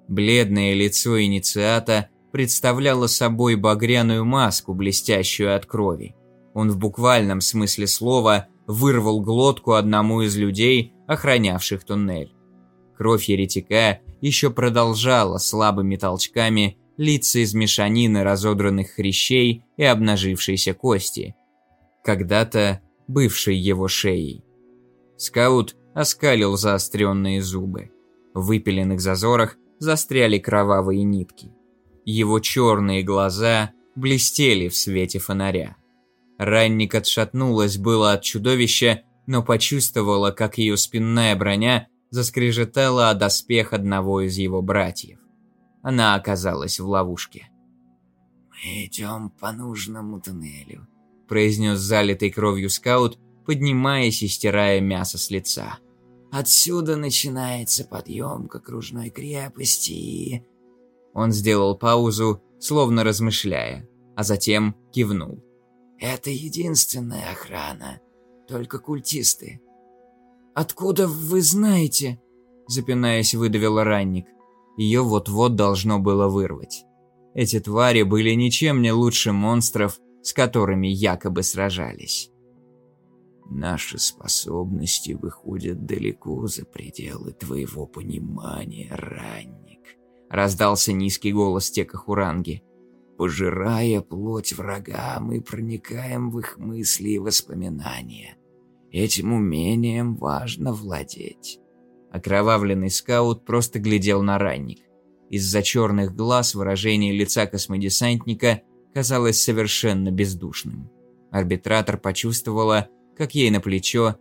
Бледное лицо инициата представляло собой багряную маску, блестящую от крови. Он в буквальном смысле слова вырвал глотку одному из людей, охранявших туннель. Кровь еретика еще продолжала слабыми толчками лица из мешанины разодранных хрящей и обнажившейся кости, когда-то бывшей его шеей. Скаут оскалил заостренные зубы. В выпиленных зазорах застряли кровавые нитки. Его черные глаза блестели в свете фонаря. Ранник отшатнулась было от чудовища, но почувствовала, как ее спинная броня заскрежетала о доспех одного из его братьев. Она оказалась в ловушке. «Мы идем по нужному туннелю», – произнес залитый кровью скаут, поднимаясь и стирая мясо с лица. «Отсюда начинается подъем к окружной крепости и...» Он сделал паузу, словно размышляя, а затем кивнул. «Это единственная охрана. Только культисты. «Откуда вы знаете?» – запинаясь, выдавила ранник. Ее вот-вот должно было вырвать. Эти твари были ничем не лучше монстров, с которыми якобы сражались. Наши способности выходят далеко за пределы твоего понимания, ранник. Раздался низкий голос Текахуранги. Пожирая плоть врага, мы проникаем в их мысли и воспоминания. Этим умением важно владеть. Окровавленный скаут просто глядел на ранник. Из-за черных глаз выражение лица космодесантника казалось совершенно бездушным. Арбитратор почувствовала, как ей на плечо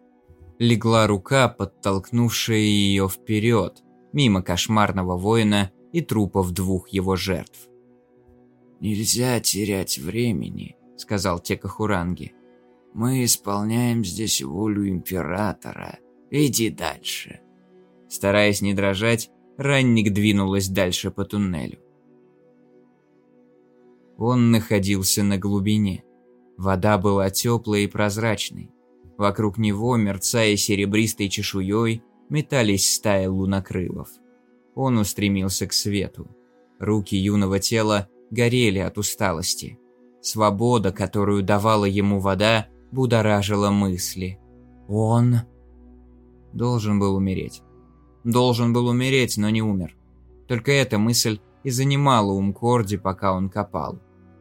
легла рука, подтолкнувшая ее вперед, мимо кошмарного воина и трупов двух его жертв. «Нельзя терять времени», — сказал Текахуранги. Мы исполняем здесь волю императора. Иди дальше. Стараясь не дрожать, ранник двинулась дальше по туннелю. Он находился на глубине. Вода была теплой и прозрачной. Вокруг него, мерцая серебристой чешуей, метались стаи лунокрылов. Он устремился к свету. Руки юного тела горели от усталости. Свобода, которую давала ему вода, будоражила мысли. Он должен был умереть. Должен был умереть, но не умер. Только эта мысль и занимала ум Корди, пока он копал.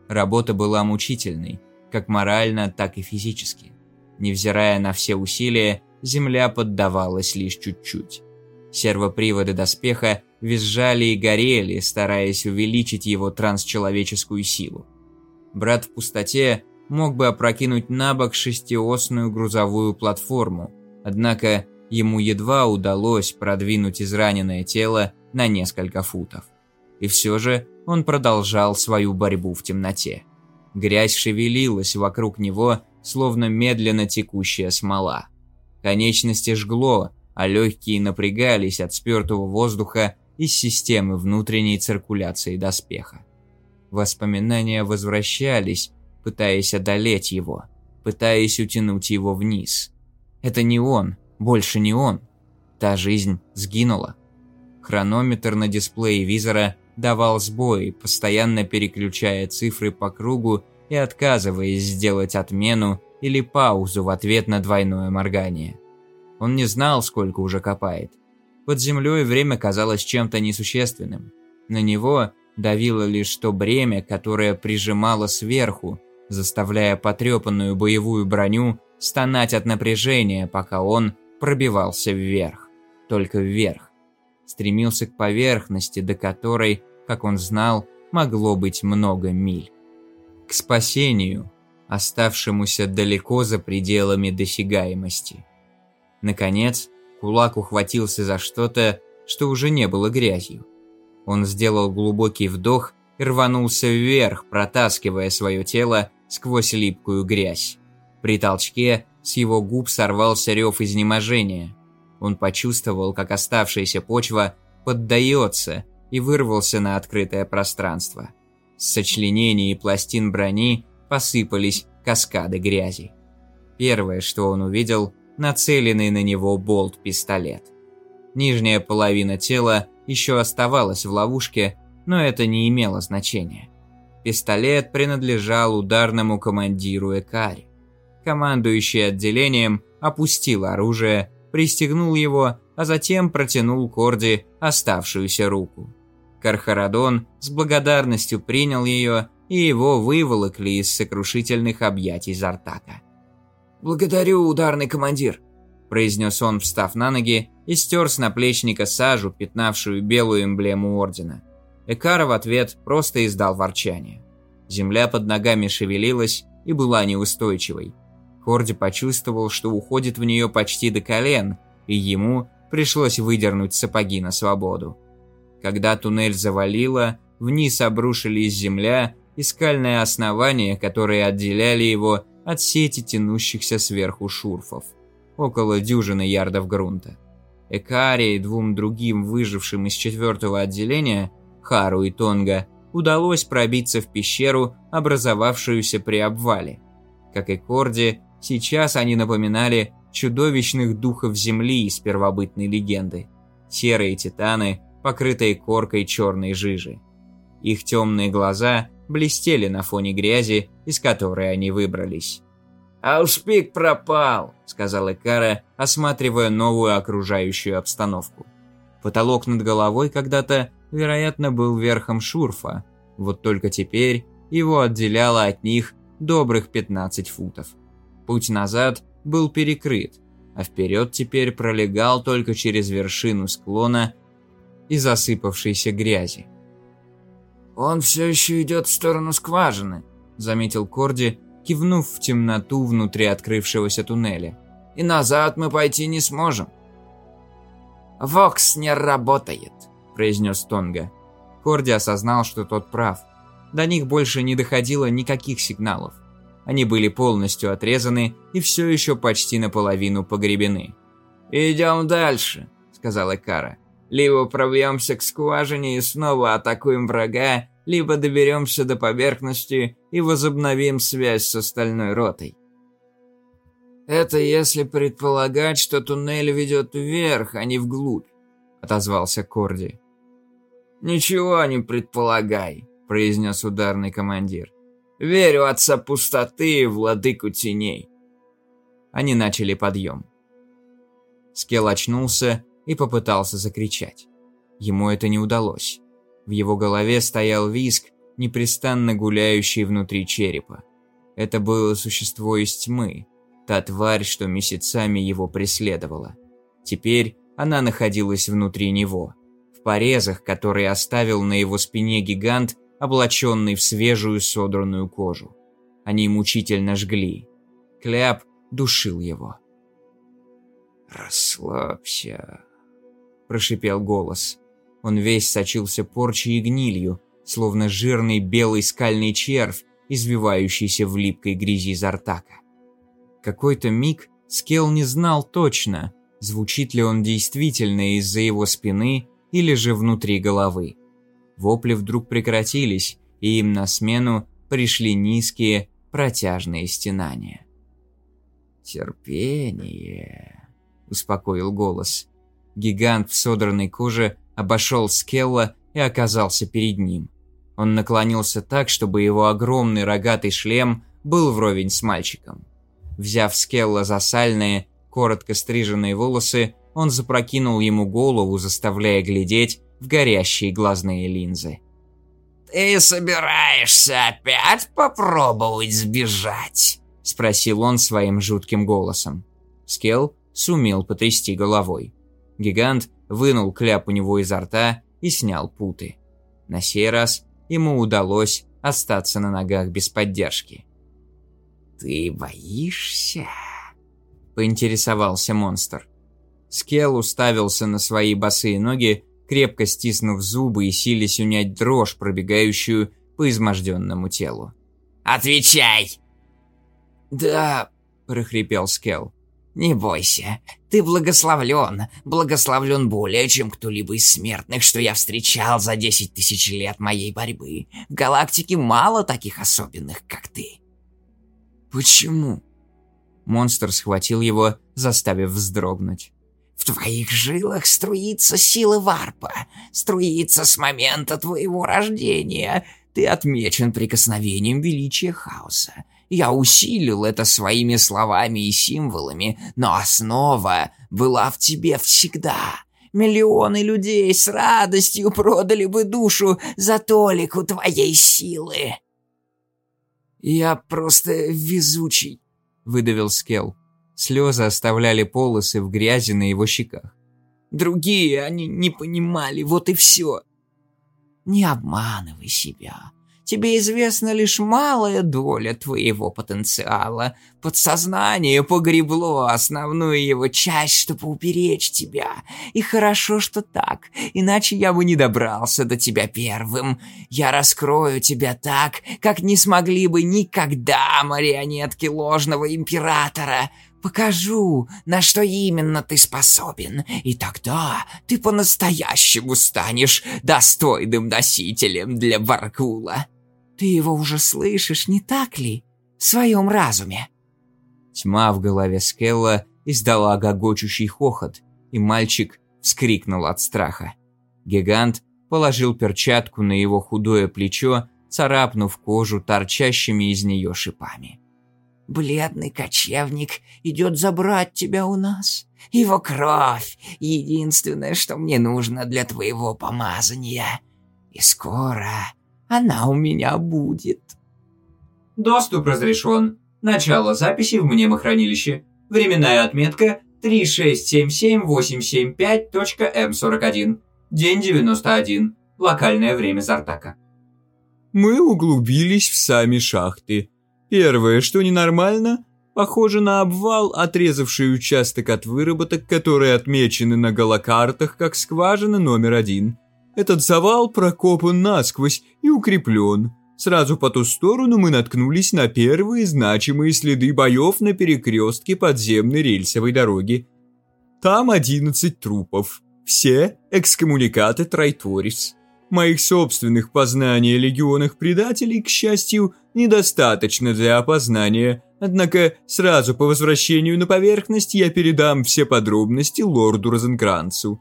Работа была мучительной, как морально, так и физически. Невзирая на все усилия, земля поддавалась лишь чуть-чуть. Сервоприводы доспеха визжали и горели, стараясь увеличить его трансчеловеческую силу. Брат в пустоте мог бы опрокинуть на бок шестиосную грузовую платформу, однако ему едва удалось продвинуть израненное тело на несколько футов. И все же он продолжал свою борьбу в темноте. Грязь шевелилась вокруг него, словно медленно текущая смола. Конечности жгло, а легкие напрягались от спертого воздуха из системы внутренней циркуляции доспеха. Воспоминания возвращались, пытаясь одолеть его, пытаясь утянуть его вниз. Это не он, больше не он. Та жизнь сгинула. Хронометр на дисплее визора давал сбой, постоянно переключая цифры по кругу и отказываясь сделать отмену или паузу в ответ на двойное моргание. Он не знал, сколько уже копает. Под землей время казалось чем-то несущественным. На него давило лишь то бремя, которое прижимало сверху, заставляя потрепанную боевую броню стонать от напряжения, пока он пробивался вверх. Только вверх. Стремился к поверхности, до которой, как он знал, могло быть много миль. К спасению, оставшемуся далеко за пределами досягаемости. Наконец, кулак ухватился за что-то, что уже не было грязью. Он сделал глубокий вдох и рванулся вверх, протаскивая свое тело сквозь липкую грязь. При толчке с его губ сорвался рев изнеможения. Он почувствовал, как оставшаяся почва поддается и вырвался на открытое пространство. С сочленений и пластин брони посыпались каскады грязи. Первое, что он увидел, нацеленный на него болт-пистолет. Нижняя половина тела еще оставалась в ловушке, но это не имело значения. Пистолет принадлежал ударному командиру Экари. Командующий отделением опустил оружие, пристегнул его, а затем протянул Корди оставшуюся руку. Кархарадон с благодарностью принял ее, и его выволокли из сокрушительных объятий Зартака. «Благодарю, ударный командир», – произнес он, встав на ноги и стер с наплечника сажу, пятнавшую белую эмблему ордена. Экара в ответ просто издал ворчание. Земля под ногами шевелилась и была неустойчивой. Корди почувствовал, что уходит в нее почти до колен, и ему пришлось выдернуть сапоги на свободу. Когда туннель завалило, вниз обрушились земля и скальное основание, которые отделяли его от сети тянущихся сверху шурфов. Около дюжины ярдов грунта. Экаре и двум другим выжившим из четвертого отделения, Хару и Тонга, удалось пробиться в пещеру, образовавшуюся при обвале. Как и Корди, сейчас они напоминали чудовищных духов земли из первобытной легенды. Серые титаны, покрытые коркой черной жижи. Их темные глаза блестели на фоне грязи, из которой они выбрались. «Ауспик пропал», — сказал Экара, осматривая новую окружающую обстановку. Потолок над головой когда-то, вероятно, был верхом шурфа, вот только теперь его отделяло от них добрых 15 футов. Путь назад был перекрыт, а вперед теперь пролегал только через вершину склона и засыпавшейся грязи. «Он все еще идет в сторону скважины», — заметил Корди, кивнув в темноту внутри открывшегося туннеля. «И назад мы пойти не сможем». «Вокс не работает», — произнес Тонга. Корди осознал, что тот прав. До них больше не доходило никаких сигналов. Они были полностью отрезаны и все еще почти наполовину погребены. «Идем дальше», — сказала Кара. «Либо пробьемся к скважине и снова атакуем врага, либо доберемся до поверхности и возобновим связь с остальной ротой». «Это если предполагать, что туннель ведет вверх, а не вглубь», — отозвался Корди. «Ничего не предполагай», — произнес ударный командир. Верю отца пустоты владыку теней. Они начали подъем. Скел очнулся и попытался закричать. Ему это не удалось. В его голове стоял виск, непрестанно гуляющий внутри черепа. Это было существо из тьмы, та тварь, что месяцами его преследовала. Теперь она находилась внутри него, в порезах, которые оставил на его спине гигант облаченный в свежую содранную кожу. Они мучительно жгли. Кляп душил его. «Расслабься», – прошипел голос. Он весь сочился порчей и гнилью, словно жирный белый скальный червь, извивающийся в липкой грязи Зартака. Какой-то миг Скел не знал точно, звучит ли он действительно из-за его спины или же внутри головы. Вопли вдруг прекратились, и им на смену пришли низкие, протяжные стенания. «Терпение», – успокоил голос. Гигант в содранной коже обошел Скелла и оказался перед ним. Он наклонился так, чтобы его огромный рогатый шлем был вровень с мальчиком. Взяв Скелла за сальные, коротко стриженные волосы, он запрокинул ему голову, заставляя глядеть в горящие глазные линзы. «Ты собираешься опять попробовать сбежать?» – спросил он своим жутким голосом. Скелл сумел потрясти головой. Гигант вынул кляп у него изо рта и снял путы. На сей раз ему удалось остаться на ногах без поддержки. «Ты боишься?» – поинтересовался монстр. Скелл уставился на свои босые ноги крепко стиснув зубы и силясь унять дрожь, пробегающую по изможденному телу. «Отвечай!» «Да», – прохрипел Скел. «Не бойся, ты благословлен, благословлен более, чем кто-либо из смертных, что я встречал за десять тысяч лет моей борьбы. В галактике мало таких особенных, как ты». «Почему?» Монстр схватил его, заставив вздрогнуть. В твоих жилах струится сила варпа, струится с момента твоего рождения. Ты отмечен прикосновением величия хаоса. Я усилил это своими словами и символами, но основа была в тебе всегда. Миллионы людей с радостью продали бы душу за толику твоей силы. «Я просто везучий», — выдавил Скелл. Слезы оставляли полосы в грязи на его щеках. Другие, они не понимали, вот и все. Не обманывай себя. Тебе известна лишь малая доля твоего потенциала. Подсознание погребло основную его часть, чтобы уберечь тебя. И хорошо, что так, иначе я бы не добрался до тебя первым. Я раскрою тебя так, как не смогли бы никогда марионетки ложного императора. Покажу, на что именно ты способен, и тогда ты по-настоящему станешь достойным носителем для Баркула. Ты его уже слышишь, не так ли? В своем разуме. Тьма в голове Скелла издала гогочущий хохот, и мальчик вскрикнул от страха. Гигант положил перчатку на его худое плечо, царапнув кожу торчащими из нее шипами. «Бледный кочевник идет забрать тебя у нас. Его кровь — единственное, что мне нужно для твоего помазания. И скоро она у меня будет. Доступ разрешен. Начало записи в мнемохранилище. Временная отметка 3677875.м41. День 91. Локальное время Зартака. Мы углубились в сами шахты. Первое, что ненормально, похоже на обвал, отрезавший участок от выработок, которые отмечены на голокартах как скважина номер один – этот завал прокопан насквозь и укреплен. Сразу по ту сторону мы наткнулись на первые значимые следы боев на перекрестке подземной рельсовой дороги. Там 11 трупов. Все экскоммуникаты Трайторис. Моих собственных познаний о легионах предателей, к счастью, недостаточно для опознания, однако сразу по возвращению на поверхность я передам все подробности лорду Розенкранцу.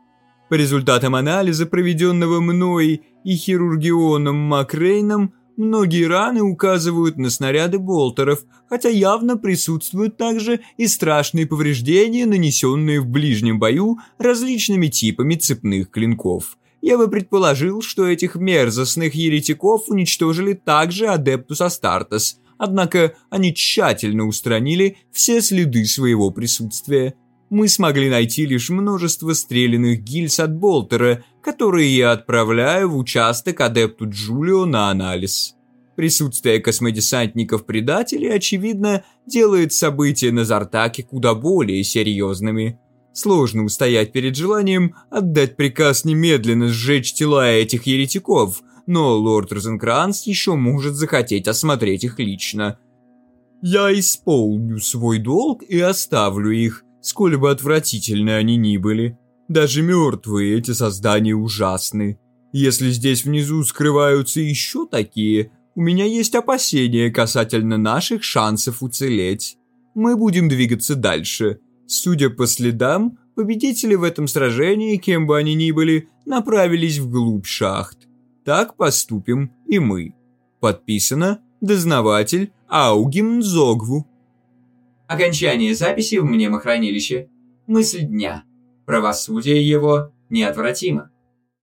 По результатам анализа, проведенного мной и хирургионом Макрейном, многие раны указывают на снаряды болтеров, хотя явно присутствуют также и страшные повреждения, нанесенные в ближнем бою различными типами цепных клинков. Я бы предположил, что этих мерзостных еретиков уничтожили также Адептус Астартес, однако они тщательно устранили все следы своего присутствия мы смогли найти лишь множество стрелянных гильз от Болтера, которые я отправляю в участок адепту Джулио на анализ. Присутствие космодесантников-предателей, очевидно, делает события на Зартаке куда более серьезными. Сложно устоять перед желанием отдать приказ немедленно сжечь тела этих еретиков, но лорд Розенкранц еще может захотеть осмотреть их лично. Я исполню свой долг и оставлю их, сколь бы отвратительны они ни были. Даже мертвые эти создания ужасны. Если здесь внизу скрываются еще такие, у меня есть опасения касательно наших шансов уцелеть. Мы будем двигаться дальше. Судя по следам, победители в этом сражении, кем бы они ни были, направились вглубь шахт. Так поступим и мы. Подписано дознаватель Аугим Зогву. Окончание записи в мнемохранилище. Мысль дня. Правосудие его неотвратимо.